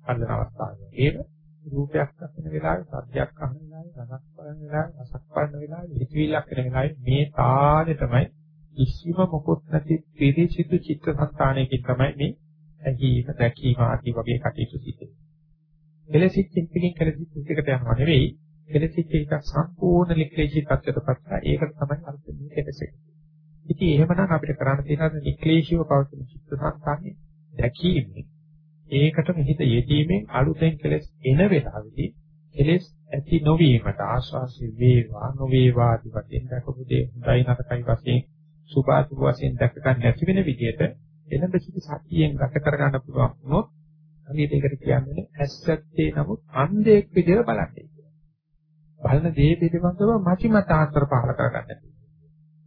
අල්ලන අවස්ථාවේ. ඒක රූපයක් දකින වෙලාවේ සද්දයක් අහන වෙලාවේ රසක් බලන වෙලාවේ රසක් බලන වෙලාවේ හිතවිල්ලක් වෙන වෙලාවේ මේ තාලේ තමයි කිසිම මොකොත් නැති පිරිසිදු චිත්ත සංතානයකින් තමයි මේ ඇහිීම දැකීම ආදී වගේ කටයුතු සිද්ධ වෙන්නේ. පිටින් කෙලෙසිත් එකට යනවා නෙවෙයි. කෙලෙසිත් එක සම්පූර්ණ ලික්ලේශී තත්ත්වයටපත් කරලා ඒකට තමයි අර්ථයෙන් කෙලෙසෙන්නේ. ඉතින් එහෙමනම් අපිට කරන්න තියෙනවා ලික්ලේශීව පවතින චිත්ත සංතානයේ දැකීමෙන් ඒකටම හිත යෙදීමෙන් අලුතෙන් කෙලස් එන වෙලාවෙදී කෙලස් ඇති නොවීමට ආශාසි වේවා නොවේවා ආදී වශයෙන් දක්වපු දේ හොඳයි නරකයි වශයෙන් සුභාසුභ වශයෙන් දැක ගන්න නැති වෙන විදිහට එළඹ සිටි සතියෙන් ගත කර ගන්න පුළුවන් වුණොත් හරියට ඒකට කියන්නේ ඇස්සත්තේ නමුත් අන්ධයෙක් විදිහට බලන්නේ කියලා. බලන දේ පිළිබඳව මතිමතාන්තර පහල කරගන්න.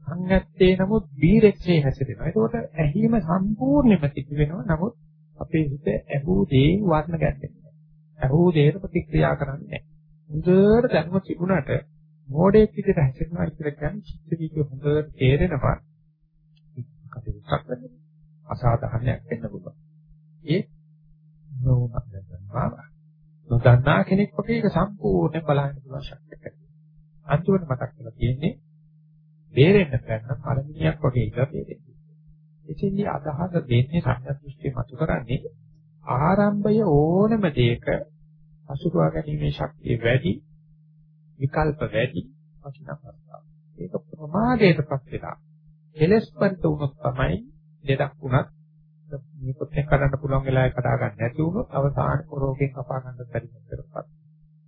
අංගත්තේ නමුත් බීරෙක්සේ හැසිරෙනවා. ඒකෝට ඇහිම සම්පූර්ණයෙන්ම සිද්ධ වෙනවා. නමුත් අපේ හිත ඇහූ දේ වර්ණ ගැටෙන්නේ නැහැ. ඇහූ දේට ප්‍රතික්‍රියා කරන්නේ නැහැ. හොඳට දැනුම තිබුණාට මෝඩෙක් විදිහට හැසිරෙනවා කියලා කියන්නේ චිත්ත වීර්ය හොඳට තේරෙනවා. කටයුත්තක් වෙන්නේ. අසාධාරණයක් වෙන්න පුළුවන්. ඒ නොවුනක් දැනනවා. නොදන්නා කෙනෙක් වගේ ඒක සම්පූර්ණයෙන් බලන්න පුළුවන් ශක්තියක් ඇති. අන්තිමට මතක් කරලා තියෙන්නේ බේරෙන්න බැන්න පළමිනියක් වගේ ඉඳලා බේරෙන්න. එතෙන්දී අදහස දෙන්නේ සත්‍යදෘෂ්ටිය මතු කරන්නේ ආරම්භය ඕනම දෙයක අසුරවා ගැනීමේ ශක්තිය වැඩි විකල්ප වැඩි වටිනාකමක්. ඒක ප්‍රමාදයටපත් වෙලා එලස්පන්ත වුණොත් තමයි දෙයක් වුණත් මේ පොතේ කරන්න පුළුවන් වෙලාවේ කඩා ගන්න නැති වුණොත් අවසාන රෝගයෙන් කපා ගන්න බැරි වෙනකපත්.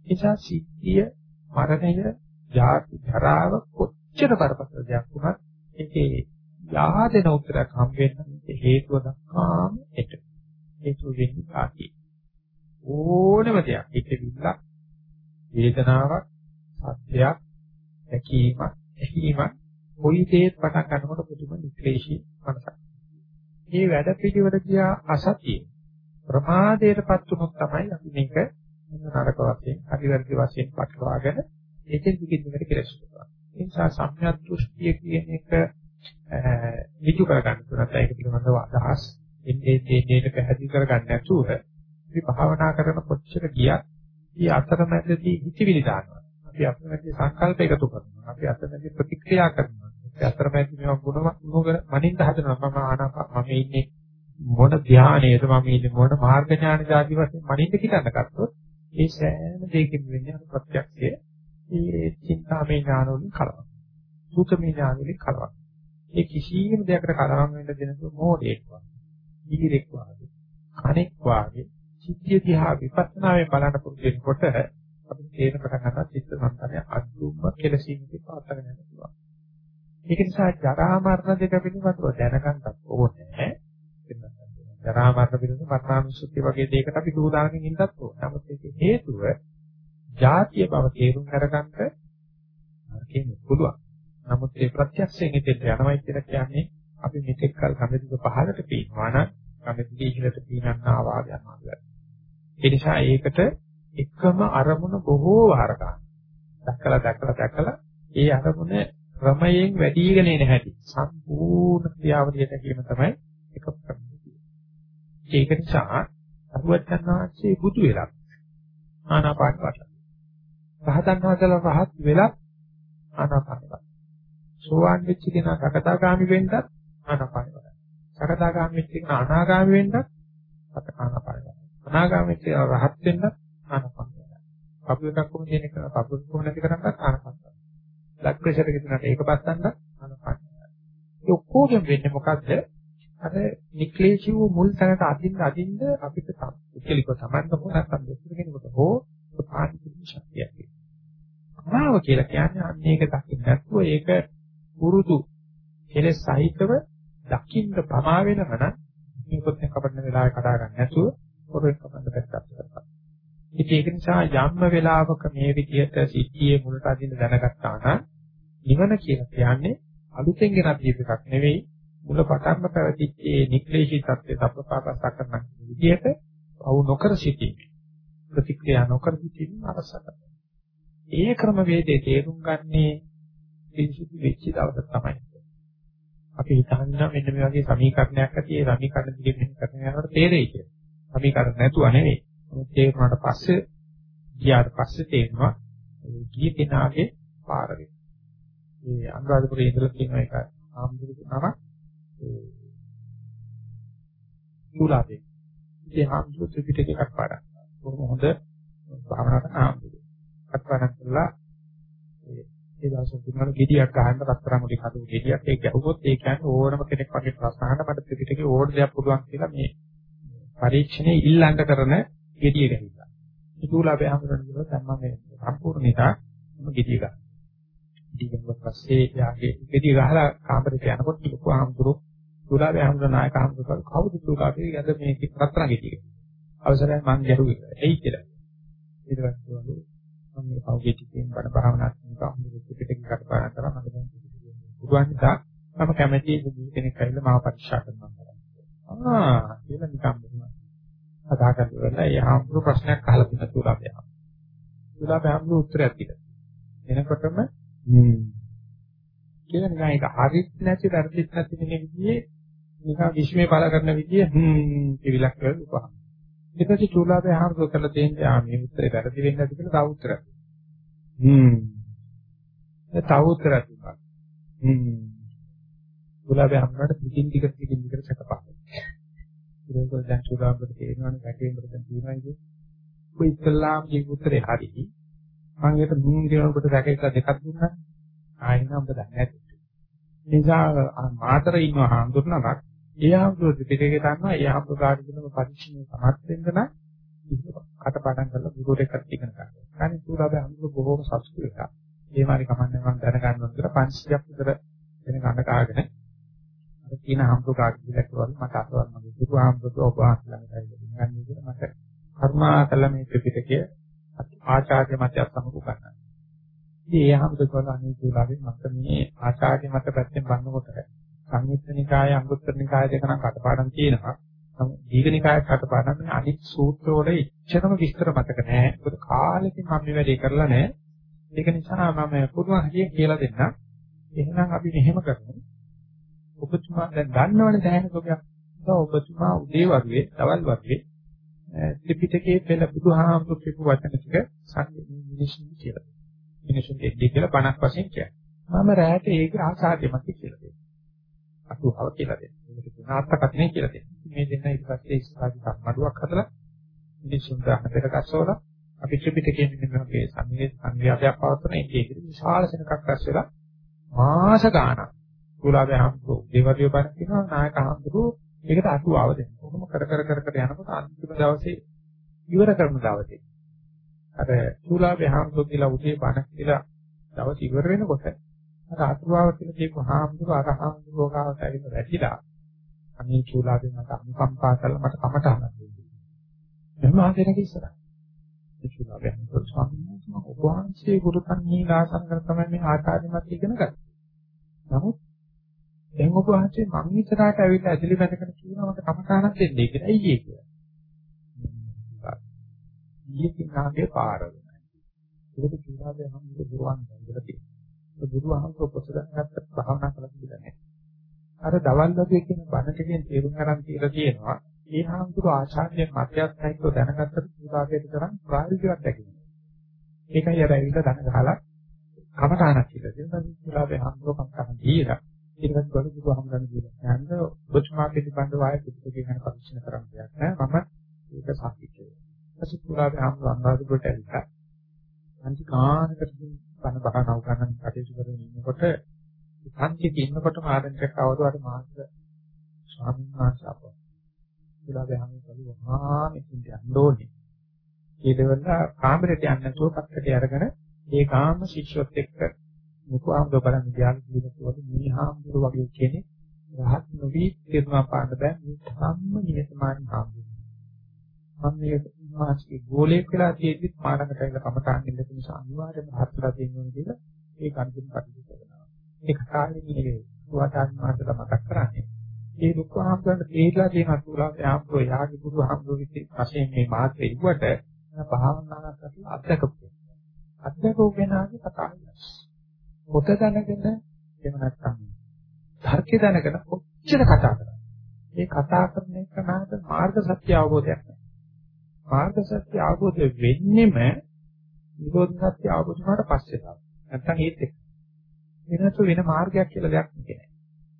නිසා සිද්ධිය මරණය ජාති ජරාව කොච්චර බරපතල දෙයක් වුණත් ඒකේ යාදෙන උත්තරයක් හම් වෙන්න හේතුව දක්වාම එට. හේතුව වෙන්නේ කාටි. ඕනම දෙයක් පිටිවිල්ල වේදනාවක් සත්‍යයක් දැකීමක් ඇහිීමක් කොයි දෙයක් පටන් ගන්නකොට පුදුම නික්ලේශී මනසක්. මේ වැඩ පිළිවෙල දිහා අසතිය ප්‍රමාදයටපත් වුණොත් තමයි අපි මේක නරක වශයෙන් හරි වැරදි වශයෙන් පටලවාගෙන ඒකෙන් දිගින් දිගට කෙලස් කරනවා. ඒ නිසා සම්‍යක් දෘෂ්ටිය කියන එක විචු කරගන්න තුනත් ඒක පිළිබඳව අදහස් එන්නේ දෙන්නේට පැහැදිලි කරගන්න නැතුව අපි භාවනා කරන කොච්චර ගියත් මේ අතරමැදදී හිතවිලි දානවා. අපි අතරමැදදී සංකල්ප එකතු කරනවා. අපි අතරමැදදී ප්‍රතික්‍රියා කරනවා. අපි අතරමැදදී මේවා ගුණ ගුණ මනින්න හදනවා. මම ආනාප මම ඉන්නේ මොන ධානයේද මම ඉන්නේ මොන මාර්ග ඥාන જાති වශයෙන් මනින්න කියලා ගත්තොත් ඒ සෑම දෙයකින් වෙන්නේ අර ප්‍රත්‍යක්ෂයේ ඒ චින්තාමය ඥාන වලින් කලවම්. සූකමේ ඥාන වලින් කලවම්. ඒ කිසියම් දෙයකට කලවම් වෙන්න දෙනසු මොඩේක් වගේ. ඊරෙක් වගේ. කණෙක් වගේ. සිද්ධිය දිහා විපස්සනාවෙන් බලන පුරුදු වෙනකොට අපිට තේරෙන පටන් ගන්නවා චිත්ත සංතානය අද්දුම්ම කෙලසීමේ පාතගෙන යන පුළුවන්. ඒක නිසා ජරා මරණ දෙක පිළිබඳව දැනගන්නත් ඕනේ. ජරා මරණ පිළිබඳව මරණානුස්සතිය වගේ දෙයකට අපි දූදාගෙන ඉන්නත් ඕනේ. නමුත් ඒකේ හේතුව ಜಾතිය බව තේරුම් අරගන්න මාර්ගයෙන් පුළුවන්. නමුත් ඒ ප්‍රත්‍යක්ෂයෙන් ඉතින් යනවයි කියලා කියන්නේ අපි මෙතෙක් කල කමදික පහලට පීනවා නම් කමදික ඉහළට පීනන්නා වාගේ යනවා. ඒ නිසා ඒකට එකම අරමුණ බොහෝ වාර ගන්න. දැකලා දැකලා දැකලා ඒ අරමුණ ක්‍රමයෙන් වැඩිගෙන එන හැටි සම්පූර්ණ ක්‍රියාවලියට කියන තමයි එක ප්‍රශ්නේ. ඒක නිසා අරුවචන් වහන්සේ බුදු වෙලා ආනාපාන වට. රහතන් වහන්සේලා රහත් වෙලා ආනාපාන වට. සෝවාන් වෙච්ච කෙනා සකදාගාමි වෙන්නත් ආනාපාන වට. සකදාගාමි වෙච්ච කෙනා අනාගාමි වෙන්නත් ආනාපාන වට. අනාගාමි වෙච්ච රහත් වෙන්නත් ආනාපාන වට. කපුල එකක් කොහොමද කියන එක කපුල කොහොමද නැති කරන්නත් ආනාපාන වට. බ්ලඩ් ප්‍රෙෂර් එක දිනකට ඒක බස්සන්න ආනාපාන වට. ඒ ඔක්කොගෙම වෙන්නේ මොකද්ද? අර නික්ලේශී වූ මුල් තැනට අදින්න අදින්න අපිට උකලික සමන්න හෝ නැත්නම් දෙතුන් කෙනෙකුට හෝ පාණි කිරීම ශක්තියක් තියෙනවා. අමාව කියලා කියන්නේ අන්න ඒක දකින්න නැතුව ඒක පුරුදු කෙලෙස් සහිතව දකින්න ප්‍රමා වෙනම නම් මේකත් කපන්න වෙලාවේ කඩා ගන්න නැතුව පොරෙන් කපන්න පැත්තක් කරපන්. ඉතින් ඒක නිසා යම්ම වෙලාවක මේ විදිහට සිද්ධියේ මුලට අදින්න දැනගත්තා නම් නිවන කියලා කියන්නේ අලුතෙන් ගෙනත් දීප එකක් නෙවෙයි මුල පටන්ම පැවතිච්ච ඒ නික්ලේශී தත්ත්වය සබ්බපාපස්ස කරන විදිහට පවු නොකර සිටීම ප්‍රතික්‍රියා නොකර සිටීම අරසකට. ඒ ක්‍රම වේදේ තේරුම් ගන්නේ පිළිසිදු වෙච්ච දවස තමයි. අපි හිතන්නා මෙන්න මේ වගේ සමීකරණයක් ඇති ඒ සමීකරණ දිගේ මෙහෙම කරන යනකොට තේරෙයි කියලා. සමීකරණ නැතුව නෙවෙයි. මොකද තේරුණාට පස්සේ ගියාට පස්සේ තේරෙනවා ගිය කෙනාගේ පාර වෙන. මේ අනුරාධපුරයේ ඉඳලා තියෙන එක ආම්දුරු නම සූලාපේ. ඉතින් ආම්දුරු ත්‍රිපිටකේ කටපාඩම්. බොහොම හොඳ භාවනා කරන ආම්දුරු. කටපාඩම් කළා ඒ දවස්වල තිබුණා ගෙඩියක් ගහන්න රත්තරන් මුටි හදපු ගෙඩියක් ඒක ගැහුවොත් ඒ කියන්නේ ඕනම කෙනෙක් වගේ ප්‍රශ්න අහන්න මට ත්‍රිපිටකේ ඕන දෙයක් පුළුවන් කියලා මේ පරීක්ෂණේ ඉල්ලන්න කරන ගෙඩිය ගැහිලා. ඒ සූලාපේ ආම්දුරු කියනවා දැන් මම මේ සම්පූර්ණ නිසා මම ගෙඩිය ගන්නවා. ඊට පස්සේ යාගේ ගෙඩිය ගහලා කාමරේට යනකොට ලොකු ආම්දුරු සූලාපේ ආම්දුරු නායක ආම්දුරු කවුද සූලාපේ යද මේ රත්තරන් ගෙඩිය. අවසරයි මං ගැහුවේ. එයි කියලා. ඊට පස්සේ වලු මම මේ පෞගේ ටිකෙන් බණ භාවනා කරනවා අමුතු පිටකේ කටපාඩම් කරා මම දැන් පුළුවන් නිසා මම කැමැති කෙනෙක් ඇවිල්ලා මාව පරීක්ෂා කරනවා ආ කියලා නිකම් බුදුමා කතා කරලා ඒ ආම්පුරු ප්‍රශ්නයක් අහලා තියෙන සූලාපේ සූලාපේ ආම්පුරු උත්තරයක් දීලා එනකොටම හ්ම් කියලා නිකන් ඒක හරිත් නැති වැරදිත් නැති මේ විදිහේ නිකන් විශ්මේ පළ කරන විදිය හ්ම් කිවිලක් කරලා ඊට පස්සේ චූලාපේ ආහාරය කරලා තියෙන්නේ ආ මේ උත්තරේ වැරදි වෙන්නේ නැති කියලා තව උත්තරයක්. හ්ම්. ඒ තව උත්තරයක් තිබ්බා. හ්ම්. චූලාපේ ආහාරයට පිටින් ටික පිටින් ටික සකපා. ඒක දැන් චූලාපේ තේරෙනවනේ වැටෙන්න දැන් තියෙනවා කියන්නේ. ඔය ඉස්ලාම් කියන උත්තරේ හරි. මම ඒක මුන් කියනකොට රැකෙක දෙකක් දුන්නා. ආයෙත් නම් ඔබ දන්නේ නැති. නිසා මාතර ඉන්න හාමුදුරනමක් ඒ ආම්දුර පිටකේ ගන්නවා ඒ ආම්දුර කාර්යක්‍රම පරීක්ෂණය සමත් වෙන්න නම් කටපාඩම් කරලා ගුරුවරයෙක්ට ඉගෙන ගන්න. අනිත් සූරාවේ ආම්දුර බොහෝම සතුටු එකක්. ඒ මාරි කමන්නේ මම දැනගන්න ඕන කියලා 500ක් විතර වෙන ගන්න කාගෙන අර කියන ආම්දුර කාර්යක්‍රමයක් වල මට අසවල් මගේ දුරු ආම්දුර ඔබ ආස්ලංගයි ගන්නේ කියලා මට කර්මා කළ මේ ත්‍රිපිටකය ආචාර්ය මතය සමග ගන්නවා. ඉතින් ඒ ආම්දුර වල අනිත් සූරාවේ මට මේ ආචාර්ය මත පැත්තෙන් බලනකොට සංයුත්ත නිකාය අංගුත්තර නිකාය දෙක නම් කටපාඩම් තියෙනවා. දීඝනිකායක් කටපාඩම් මේ අනිත් සූත්‍ර වල එච්චරම විස්තර මතක නැහැ. ඒක කාලෙකින් මම මේ වැඩේ කරලා නැහැ. ඒක නිසා මම පුදුම හරිය කියලා දෙන්නම්. එහෙනම් අපි මෙහෙම කරමු. ඔබතුමා දැන් දන්නවනේ දැහැන කෝපයක්. ඔබතුමා උදේ වරුවේ, දවල් වරුවේ ත්‍රිපිටකයේ පෙළ බුදුහාමුදුරු කියපු වචන ටික සංනිවිෂන් කියලා. මිනිසුන් දෙද්දී කියලා 50ක් වශයෙන් කියනවා. මම රැයට ඒක ආසාදෙමත් කියලා දෙනවා. අසුභව කියලා දෙනවා. මේක තුනාත්කත්නේ කියලා දෙනවා. මේ දෙන්න ඊට පස්සේ ඉස්සරහට සම්මඩුවක් හදලා මිනිසුන් දාන පෙර ගස්සවල අපි ත්‍රිපිටකයේ මෙන්න මේ සංවේද සංව්‍යාපයක් පවත්වන එකේ විශාල සෙනඟක් රැස් වෙලා මාස ගාණක් කුලාවේ හම්බු දේවදිය බණ කියනවා නායක හම්බු ඒකට අටුවාව දෙනවා. කොහොම කර කර කර කර යනකොට අන්තිම දවසේ ඉවර කරන දවසේ අර කුලාවේ හම්බු කියලා උදේ බණ කියලා දවස් ඉවර වෙනකොට අර අටුවාව කියලා කියපු හාමුදුර අර හාමුදුරෝගාවට ඇවිල්ලා වැටිලා අනේ චූලාගේ මට අනුකම්පා කරලා මට කමට අහන්න දෙන්න. එහෙම ආදෙනක ඉස්සරහ. ඒ චූලාගේ හාමුදුර ස්වාමීන් වහන්සේ ඔබ වහන්සේ ගුරුකන්හි දාසන කර තමයි මේ ආචාර්යමත් ඉගෙන ගත්තේ. නමුත් දැන් ඔබ වහන්සේ මම ඉස්සරහට ඇවිල්ලා ඇදලි බැඳගෙන කියනවා මට කමට අහන්න දෙන්න කියලා. අයියේ කියලා. ඊයේ කිනාගේ පාර වෙනවා. ඒක චූලාගේ හාමුදුර දුරවන් බඳලා තියෙනවා. බුදුහාමුදුරුවෝ පොත දැනගත්තත් භාවනා කරලා තිබුණේ අර දවල් වගේ කියන බණ ටිකෙන් තේරුම් ගන්න කියලා තියෙනවා. ඒ හාමුදුරුවෝ ආචාර්ය මධ්‍යස්ථයිකව දැනගත්තත් විභාගයට තරම් ප්‍රායෝගිකව දැකිනේ. ඒකයි අර ඇවිල්ලා දන ගහලා කමඨානක් කියලා. ඒ නිසා විලාපේ හාමුදුරුවෝ කමඨාන දීලා ඊට පස්සේ ගොඩ බුදුහාමුදුරන් කියලා. යන්න ඔබතුමා පිළිබඳව ආයෙ පිටකේ ගැන පරීක්ෂණ කරන්න දෙයක් නෑ. මම ඒක සාහිත්‍යය. ඊපස්සේ පුරාවේ හාමුදුරුවෝ අනුරාධපුරට ඇවිල්ලා අන්ති කාණකට බණ බහනව ගන්න කටයුතු කරගෙන ඉන්නකොට සංකේත ඉන්නකොටම ආරංචියක් આવද අර මාත් ස්වාමීන් වහන්සේ අප. ඒලා බෑම කළු මහා මෙතෙන්ට යන්න ඕනේ. ඒ දෙවල කාමරයට යන්න නැතුව පස්සට අරගෙන ඒ කාම ශිෂ්‍යොත් එක්ක මුකුහාමුදුර බලන්න ගියාම කියනකොට මිනිහාමුදුර වගේ කෙනෙක් රහත් නොවි තිරුණා පාන්න බෑ මේ ධම්ම නියතමානී හාමුදුර. මම මේ මාස්කේ ගෝලයක් වෙලා තියෙද්දි පාඩකට ඇවිල්ලා කමටහන් ඉන්න නිසා අනිවාර්යයෙන්ම රහත්ලා තියෙනවා කියලා ඒ කන්දින් කටයුතු කරනවා. ඒ කතාවේ මේ සුවාදාන මාසල මතක් කරන්නේ. ඒ දුක්ඛ හාමුදුරන්ට තේරිලා තියෙන අතුලා යාම්පෝ යාගේ ගුරු හාමුදුර විසින් වශයෙන් මේ මාත්‍රේ ඉුවට භාවනාවක් කරලා අත්දකපු. අත්දකපු වෙනාගේ කතාවක්. පොත දැනගෙන එහෙම නැත්නම් ධර්කේ දැනගෙන කොච්චර කතා කරා. මේ කතා කරන එක නේද මාර්ග සත්‍ය අවබෝධයක් නෑ. මාර්ග සත්‍ය අවබෝධ වෙන්නෙම නිරෝධ සත්‍ය අවබෝධ වුණාට පස්සේ තමයි. නැත්නම් ඒත් එක්ක. වෙනතු වෙන මාර්ගයක් කියලා දෙයක් නෑ.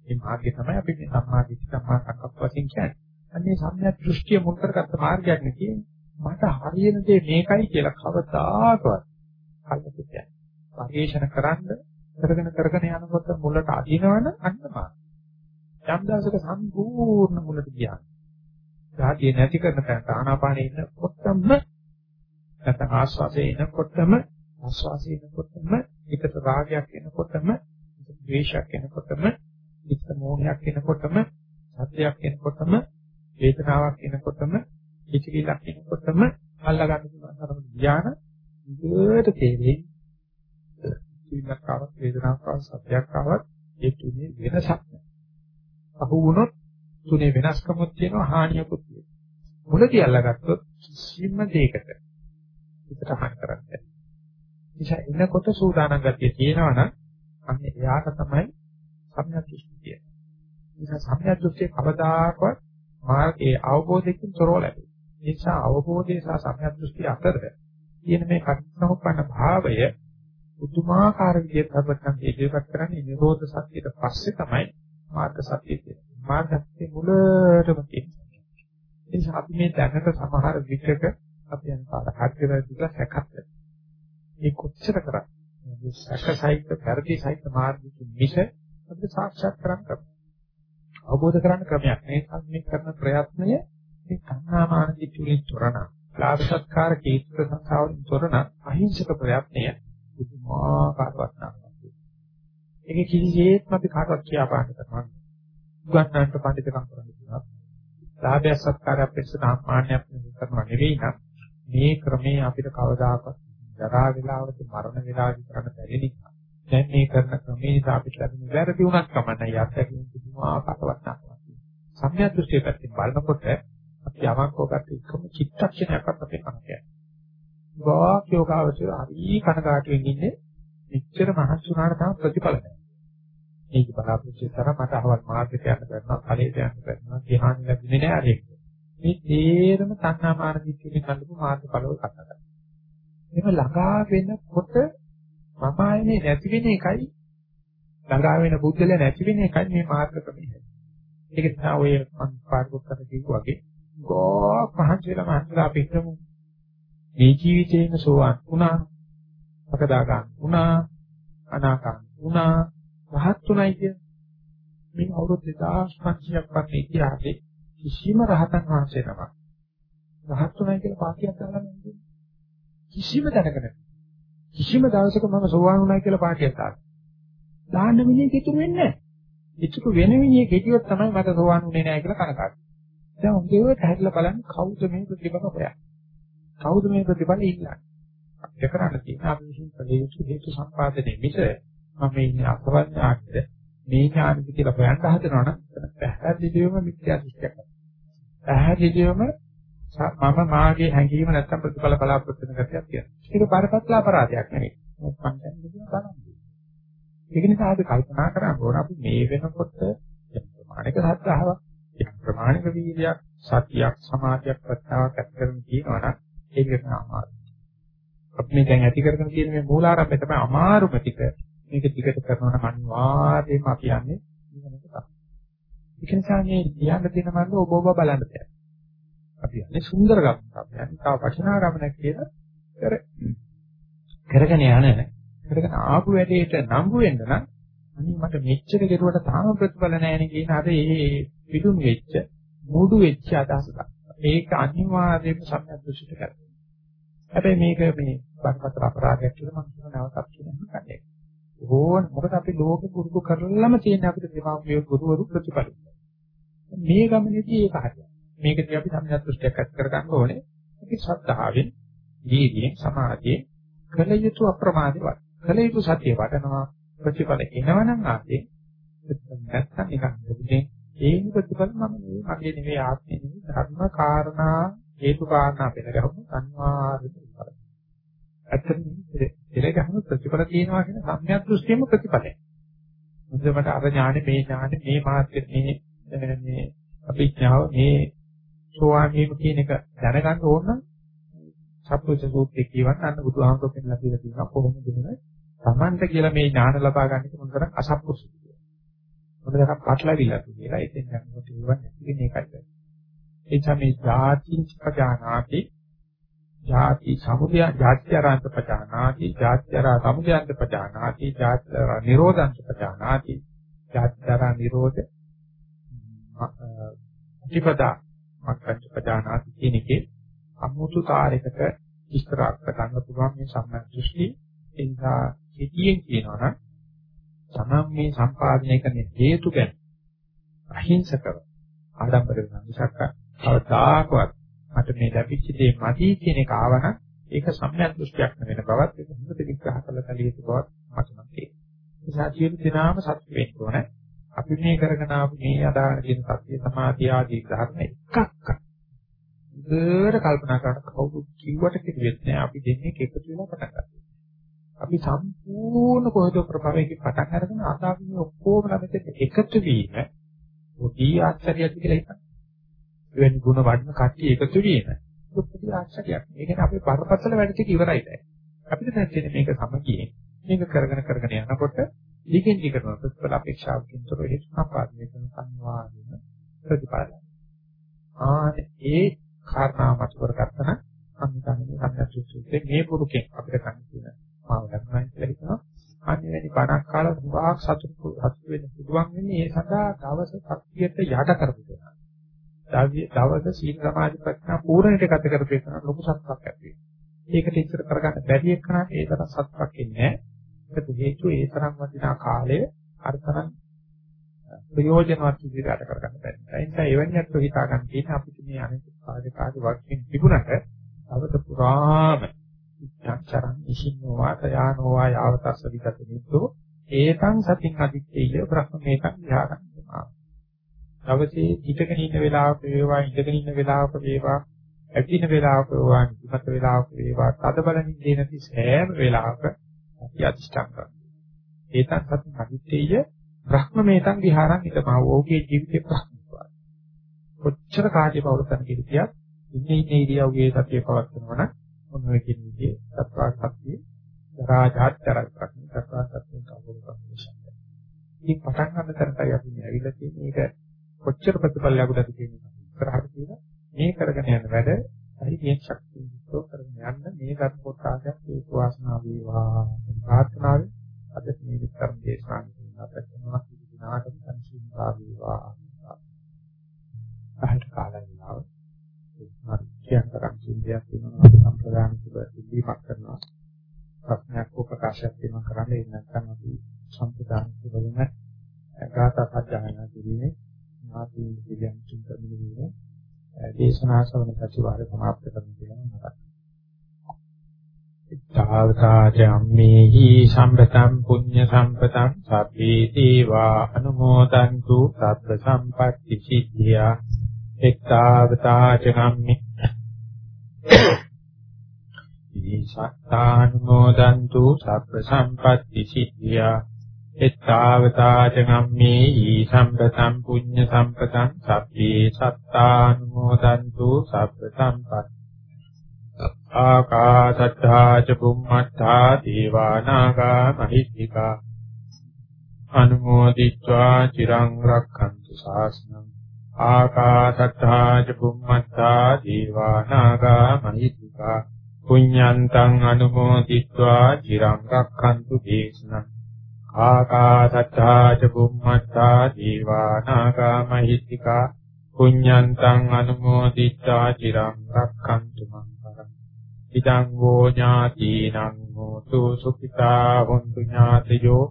මේ මාර්ගය තමයි අපි මේ සම්මා දිට්ඨි සම්මා සංකප්ප වශයෙන් කියන්නේ. අන්නේ සම්‍යක් දෘෂ්ටිය මුල් කරගත්ත මාර්ගයක් නේ කියන්නේ. මට හරියන දේ මේකයි කියලා කවදාකවත් කල්පිතයක්. පරිේශන කරන්න කරගෙන කරගෙන යනකොට මුලට අදිනවන අන්නමා. යම් දවසක සම්පූර්ණ මුලට ගියා. ධාතිය නැති කරන තැනට ආනාපානේ ඉන්නකොටම නැත්නම් ආස්වාදයේ එනකොටම ආස්වාදයේ එනකොටම එකට රාගයක් එනකොටම ද්වේෂයක් එනකොටම චිත්ත මෝහයක් එනකොටම සත්‍යයක් එනකොටම වේදනාවක් එනකොටම ඉතිවිලක් එනකොටම අල්ලා ගන්න පුළුවන් තරම ඥාන විදියට තේරෙයි සිතිවිල්ලක් ආවත් වේදනාවක් ආවත් සත්‍යයක් ආවත් ඒ තුනේ වෙනසක් නැහැ. අහු වුණොත් තුනේ වෙනස්කමක් තියෙනවා හානියකුත් තියෙනවා. මුලදී අල්ලගත්තොත් කිසිම දෙයකට හිතට හානි කරන්නේ නැහැ. නිසා එනකොට සූදානම් ගතිය තියෙනවා නම් අන්න එයාට තමයි සම්‍යක් දෘෂ්ටිය. නිසා සම්‍යක් දෘෂ්ටිය කවදාකවත් මාර්ගයේ අවබෝධයෙන් තොරව ලැබෙයි. ඒ නිසා අවබෝධය සහ සම්‍යක් දෘෂ්ටිය අතර තියෙන මේ කර්මෝපන්න භාවය පුදුමාකාර විදිහට අපතන් ඉදිරිපත් කරන්නේ නිරෝධ සත්‍යයට පස්සේ තමයි මාර්ග සත්‍යය කියන්නේ. මාර්ග සත්‍ය මුලටම තියෙනවා. ඒ නිසා අපි මේ දැනට සමහර විචක අපි යන පාර හරියට කියලා සැකත් මේ කොච්චර කරා මේ සැකසහිත පරිදි සහිත මාර්ගික මිස අපිට සාක්ෂාත් කරගන්න බෑ. අවබෝධ කරගන්න ක්‍රමයක්. මේ මේ කරන ප්‍රයත්නය මේ කන්නාමාන දිටුලින් තොරණ ලාභ සත්කාර කීර්ති සංසාවලින් තොරණ අහිංසක ප්‍රයත්නය පුදුමාකාර වටිනාකමක්. ඒක කිසිසේත්ම අපි කාටවත් කියා පාන්න කරනවා. උගන්නන්නට පඬිතුකම් කරන්න පුළුවන්. ලාභය සත්කාරය ප්‍රසන්න මාන්නයක් කරනවා නෙවෙයි නම් මේ ක්‍රමේ අපිට කවදාකවත් ජරා වේලාවට මරණ වේලාවට කරන්න බැරි නිසා. දැන් මේ කරන ක්‍රමේ නිසා අපිට ලැබෙන වැරදි උනත් කමන්නයි අත්දැකීම් පුදුමාකාර වටිනාකමක්. සම්‍යක් දෘෂ්ටිය පැත්තෙන් බලනකොට අපි යමක් ඔකට එකම චිත්තක්ෂණයක්වත් අපේ කන්නේ ගාක් යෝගාවචර හරි කනගාටුවෙන් ඉන්නේ මෙච්චර මහන්සි වුණාට තාම ප්‍රතිඵල නැහැ. මේක බලාපොරොත්තු තරම මට අහවල් මාර්ගයට යන්න බැන්නා, ඵලයට යන්න බැන්නා, ධ්‍යාන ලැබුණේ නැහැ අර එක. මේ තේරම තණ්හා මාන දිට්ඨියෙන් කල්පු මාර්ගඵලව කතා එහෙම ළඟා වෙනකොට මම ආයේ නැති වෙන එකයි ළඟා වෙන බුද්ධල නැති වෙන එකයි මේ මාර්ග ක්‍රමය. ඒක තමයි ඔය මම පාඩුවක් කරලා කිව්වා වගේ ගෝ පහන් වෙලා මහන්සිලා අපි හිතමු මේ ජීවිතේම සෝවාන් වුණා, සකදාගාමී වුණා, අනාගාමී වුණා, රහත් උනායි කිය. මේ අවුරුදු 2500ක් පස්සේ ඉතිහාසයේ කිසිම රහතන් වහන්සේ නමක් රහත් උනායි කියලා පාටියක් දාලා නැහැ. කිසිම දැනක නැහැ. කිසිම දවසක මම සෝවාන් වුණා කියලා පාටියක් දාලා. දාන්න මිනිහෙක් ඉතුරු වෙන්නේ නැහැ. ඉතුරු වෙන මිනිහෙක් හිටියොත් තමයි මට සෝවාන් වුණේ නැහැ කියලා කනකාටු. දැන් උදේට හැදලා බලන්න කවුද මේ ප්‍රතිබල හොයන්නේ? කවුද මේ ප්‍රතිඵල ඉල්ලන්නේ? අපිට කරන්න තියෙන අපි විසින් කළ යුතු හේතු සම්පාදනයේ මිස මම ඉන්නේ අසවල් ඥානද මේ ඥානද කියලා හොයන්න හදනවා නම් පැහැදිලිවම මිත්‍යා දෘෂ්ටියක්. පැහැදිලිවම මම මාගේ හැඟීම නැත්තම් ප්‍රතිඵල බලාපොරොත්තු වෙන ගැතියක් තියෙනවා. ඒක බරපතල අපරාධයක් නෙවෙයි. මම දැන් කියන බලන්නේ. ඒක නිසා අපි කල්පනා කරන්න ඕන අපි මේ වෙනකොට ප්‍රමාණික සත්‍යාවක්, ප්‍රමාණික වීර්යයක්, සතියක්, සමාධියක්, ප්‍රත්‍යාවක් ඇති කරගෙන තියෙනවා නම් ඒක අමාරුයි. අපි මේ දැන් ඇති කරගෙන තියෙන මේ මූලාරම්භය තමයි අමාරුම ටික. මේක ටිකට කරනවා නම් අනිවාර්යයෙන්ම අපි යන්නේ ඊළඟට තමයි. ඒක නිසා මේ ලියන්න තියෙන මල්ල ඔබ ඔබ බලන්න බෑ. අපි යන්නේ සුන්දර ගමනක්. අපි යන්නේ තව වටිනා ගමනක් කියලා කර කරගෙන යන කරගෙන ආපු වැඩේට නම්බු වෙන්න නම් අනිත් මට මෙච්චර කෙරුවට තාම ප්‍රතිඵල නැහැ නේ කියන අර ඒ පිටුම් වෙච්ච මූඩු වෙච්ච අදහස ගන්න. ඒක අනිවාර්යයෙන්ම සම්‍යක් දෘෂ්ටිට කරගන්න. හැබැයි මේක මේ බරපතල අපරාධයක් කියලා මම කියන නැවතත් කියන්නේ. ඕන මොකද අපි ලෝකෙ පුරුදු කරලම තියෙන අපිට දෙමාපිය ගුරුවරු ප්‍රතිඵල. මේ ගමනේදී ඒක හරියට. මේකදී අපි සම්‍යක් දෘෂ්ටියක් ඇති කරගන්න ඕනේ. අපි ශ්‍රද්ධාවෙන්, දීර්ඝයෙන්, සමාධියෙන් කල යුතු අප්‍රමාදවත්. කල යුතු සතිය වඩනවා ප්‍රතිඵල එනවනම් ආදී නැත්තම් නිකන් දෙන්නේ ඒ ප්‍රතිඵල මම මගේ නෙවෙයි ආත්මෙ නෙවෙයි ධර්ම කාරණා හේතු කාරණා පෙළගහමු අනිවාර්යයෙන්ම ඉවරයි. ඇත්තටම පෙළගහමු ප්‍රතිඵල තියෙනවා කියන සම්‍යක් දෘෂ්ටියම ප්‍රතිඵලයි. මොකද මට අර ඥානෙ මේ ඥානෙ මේ මාත්‍ය මේ මේ අභිඥාව මේ සෝවාන් කියන එක දැනගන්න ඕන නම් සත්පුරුෂ සූත්‍රයේ කියවන්න අන්න බුදුහාමුදුරුවෝ පෙන්නලා කියලා තියෙනවා කොහොමද මේ තමන්ට කියලා මේ ඥාන ලබා ගන්න එක මොනතරම් අසත්පුරුෂ කියලා. මොනතරම් පටලවිලා කියලා ඉතින් යනකොට කියවන්නේ නැති කෙන එකයි. ඒ තමයි ಜಾති පජානාති ජාති සමුදය ජාත්‍යරාන්ත පජානාති ජාත්‍යරා සමුදයන්ත පජානාති ජාත්‍යරා නිරෝධන්ත පජානාති. ජාත්‍යරා නිරෝධ ප්‍රතිපදා මක්කච්ච පජානාති කියන එකේ අමුතුකාරයකට විස්තරක් ගන්න පුළුවන් මේ සම්මා දෘෂ්ටි. එනිසා කෙටියෙන් කියනවා නම් තමන් මේ සම්පාදනය කරන හේතු ගැන අහිංසකව ආඩම්බර වෙන නිසා කවදාකවත් මට මේ ලැබිච්ච දේ මදි කියන එක ආවනම් ඒක සම්‍යක් දෘෂ්ටියක් වෙන බවත් ඒක හොඳට විග්‍රහ කරලා තලිය යුතු බවත් මට නම් තේරෙනවා. ඒ නිසා සියලු දෙනාම සත්‍ය වෙන්න ඕනේ. අපි මේ කරගෙන ආපු මේ අදාළ කියන සත්‍ය සමාධිය ආදී ධර්ම එකක්ක. ඉතර කල්පනා කරන කවුරු කිව්වට කිව්වෙත් නෑ අපි දෙන්නේ එකතු වෙලා පටන් ගන්නවා. අපි සම්පූර්ණ කොහෙද ප්‍රභවයකින් පටන් අරගෙන අද අපි මේ ඔක්කොම ළමෙත් එකතු වීම පොඩි ආශ්චර්යයක් කියලා හිතන්න. වෙන ಗುಣ වඩන කට්ටිය එකතු වීම පොඩි ආශ්චර්යයක්. ඒ කියන්නේ අපේ බරපතල වැඩ ටික ඉවරයි දැන්. අපිට දැන් තියෙන මේක සමගියේ මේක කරගෙන කරගෙන යනකොට ඊගෙන් ඊකට ප්‍රතිඵල අපේක්ෂාවකින් තොරව හේතු සම්පාදනය කරන සංවාදින ප්‍රතිඵල. ආ ඒ කාරණා මත කරගත්තන අන්තිමේ සංඥා මේ පුරුකෙන් අපිට ගන්න තියෙන මාව ගන්නයි කියලා හිතනවා. අනිවාර්ය බණක් කාලා සුභාක් සතුටු සතුටු වෙන්න පුළුවන් වෙන්නේ ඒ සඳහා දවස ශක්තියට යට කරපු දෙනා. දවස සීල සමාධි ප්‍රඥා පූර්ණයට ගත කරපු එක ලොකු සත්‍යක් ඇති වෙනවා. ඒකට ඉස්සර කරගන්න බැරි එකන ඒ තරම් සත්‍යක් ඉන්නේ නැහැ. ඒක හේතුව ඒ තරම් වටිනා කාලය අර්ථනම් ප්‍රයෝජනවත් විදිහට අට කරගන්න බැහැ. ඒ නිසා එවැනි අත්ව හිතා ගන්න තියෙන අපිට මේ අනිත් කාර්යකාරී වර්ගයෙන් තිබුණට අවත පුරාම චක්චරං ඉසින්නෝවා තයානෝවා යාවතස්ස විගත නිද්දෝ ඒතං සතින් අදිත්තේය බ්‍රහ්මේතං විහාරන්තමා. දවසේ හිටගෙන ඉන්න වෙලාවක වේවා ඉඳගෙන ඉන්න වෙලාවක වේවා ඇවිදින වෙලාවක වේවා නිමත වෙලාවක වේවා තද බලනින් දෙනති සෑම වෙලාවක අපි අධිෂ්ඨාන කරනවා. ඒතං සතින් අදිත්තේය බ්‍රහ්මේතං විහාරං ඉතමා ඕකේ ජීවිතේ ප්‍රශ්නවත්. කොච්චර කාර්ය බවල කරන කිරියක් ඉන්නේ ඉන්නේ ඉරියව්වේ සතිය පවත්වනවා නම් මොන ඔය කියන විදිහේ සත්‍වාසත්‍ය දරා ජාත්‍යරක් ප්‍රශ්න සත්‍වාසත්‍යෙන් කවුරු කම්පිෂන්. ඉතින් පටන් ගන්න තරටයි අපි මේ ඇවිල්ලා තියෙන්නේ ඒක කොච්චර ප්‍රතිඵල ලැබුණාද කියන එක ඉස්සරහට කියලා මේ කරගෙන යන වැඩ හරි මේ ශක්තිය විස්තර කරගෙන යන්න? මේ ගත කොටාගත් ඒ වාසනාව වේවා ප්‍රාර්ථනාවෙන් අද මේ විතර දේශනා කරන අපේ දිනාට සංසිඳා වේවා. අහට කාලයනාව හරි කියන තරම් සිද්ධියක් වෙනවා අපි සම්ප්‍රදාන සුබ ඉදීමක් කරනවා. ප්‍රශ්නයක් හෝ ප්‍රකාශයක් වෙනවා කරන්නේ. නැත්නම් අපි සම්ප්‍රදාන සුබ වෙන ගාථා සජ්ජායනා කිරීමේ නාදී කියන චින්තනෙන්නේ දේශනා ශ්‍රවණ ප්‍රතිවාරය සමාප්ත කරන කියලා මතක්. තාවතාජම්මේහි සම්පතං පුඤ්ඤ සම්පතං සබ්බේ දේවා අනුමෝදන්තු සබ්බ සම්පත්‍ති සිද්ධියා. එක්තාවතාච කම්මි සත්තානුමෝදන්තු සබ්බ සම්පත්‍ති සිද්ධියා. එත්තාවතාච ගම්මේ ඊසම්ප සම්පුඤ්ඤ සම්පතං සබ්බේ සත්තානුමෝදන්තු සබ්බ සම්පත්. ආකාශත්තා ච බුම්මත්තා දීවානාගා මහිත්‍තිකා අනුමෝදිත්වා චිරං රක්ඛන්තු ශාසනං ආකාශත්තා ච බුම්මත්තා දීවානාගා මහිත්‍තිකා පුඤ්ඤන්තං අනුමෝදිත්වා චිරං රක්ඛන්තු දේශනං. ආකාසත්තා ච බුම්මත්තා දීවානාගා මහිත්‍තිකා පුඤ්ඤන්තං අනුමෝදිत्वा චිරං රක්ඛන්තු මං ඉදං වූ ඥාතිනං හෝතු සුඛිතා හොන්තු ඥාතයෝ.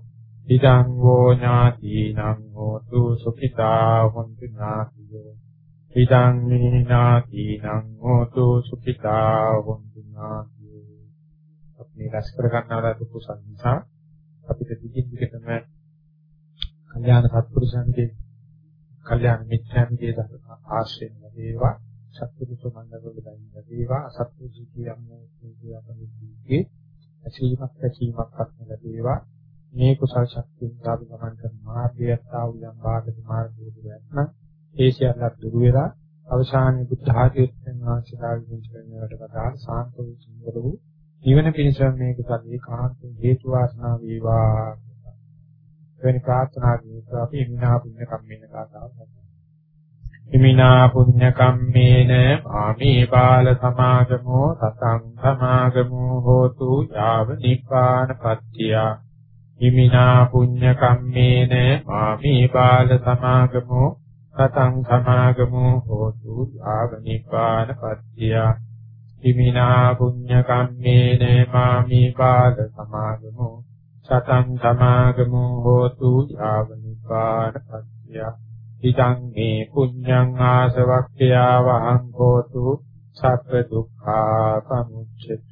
ඉදං වූ ඥාතිනං හෝතු සුඛිතා හොන්තු ඥාතයෝ. ඉදං ඥාතිනං හෝතු සුඛිතා හොන්තු ඥාතයෝ. අපි රැස් කර ගන්නා ලද කුසල නිසා අපිට දිගින් දිගටම කල්යාණ සත්පුරුෂයන්ගේ කල්යාණ මිත්‍රයන්ගේ ආශ්‍රයෙන් ලැබේවා. සත්පුරුෂ මණ්ඩලවල දැන් ලැබේවා. අසත්පුරුෂ කියන්නේ මේ අපගේ ඇසීමක් ඇසීමක් අත්න ලැබේවා. මේ කුසල ශක්තියෙන් ආපු ගමන් කරන මාර්ගයට ආවුම් බාධක මාර්ගයට යන්න ඒ සියල්ලක් දුරු වෙලා අවසානයේ බුද්ධ ආගමෙන් වාසිලා විමුක්තියට වඩා සාන්ත වූ සුන්දර වූ නිවන පිණිස මේ කුසල ඒකාන්ත හේතු වාසනා වේවා. එවැනි ප්‍රාර්ථනා කරලා අපි විනා පුණ්‍ය කම්මේන කාතාවක් හිමිනා පුඤ්ඤ කම්මේන ආමේ බාල සමාගමෝ සතං සමාගමෝ හෝතු යාව නිපාන පත්‍තිය හිමිනා පුඤ්ඤ කම්මේන ආමේ බාල සමාගමෝ සතං සමාගමෝ හෝතු යාව නිපාන පත්‍තිය හිමිනා පුඤ්ඤ කම්මේන මාමේ බාල සමාගමෝ සතං සමාගමෝ හෝතු යාව නිපාන පත්‍තිය ඉදං මේ පුඤ්ඤං ආසවක්ඛ්‍යා වහං හෝතු සත්ව දුක්ඛා පමුච්ඡතු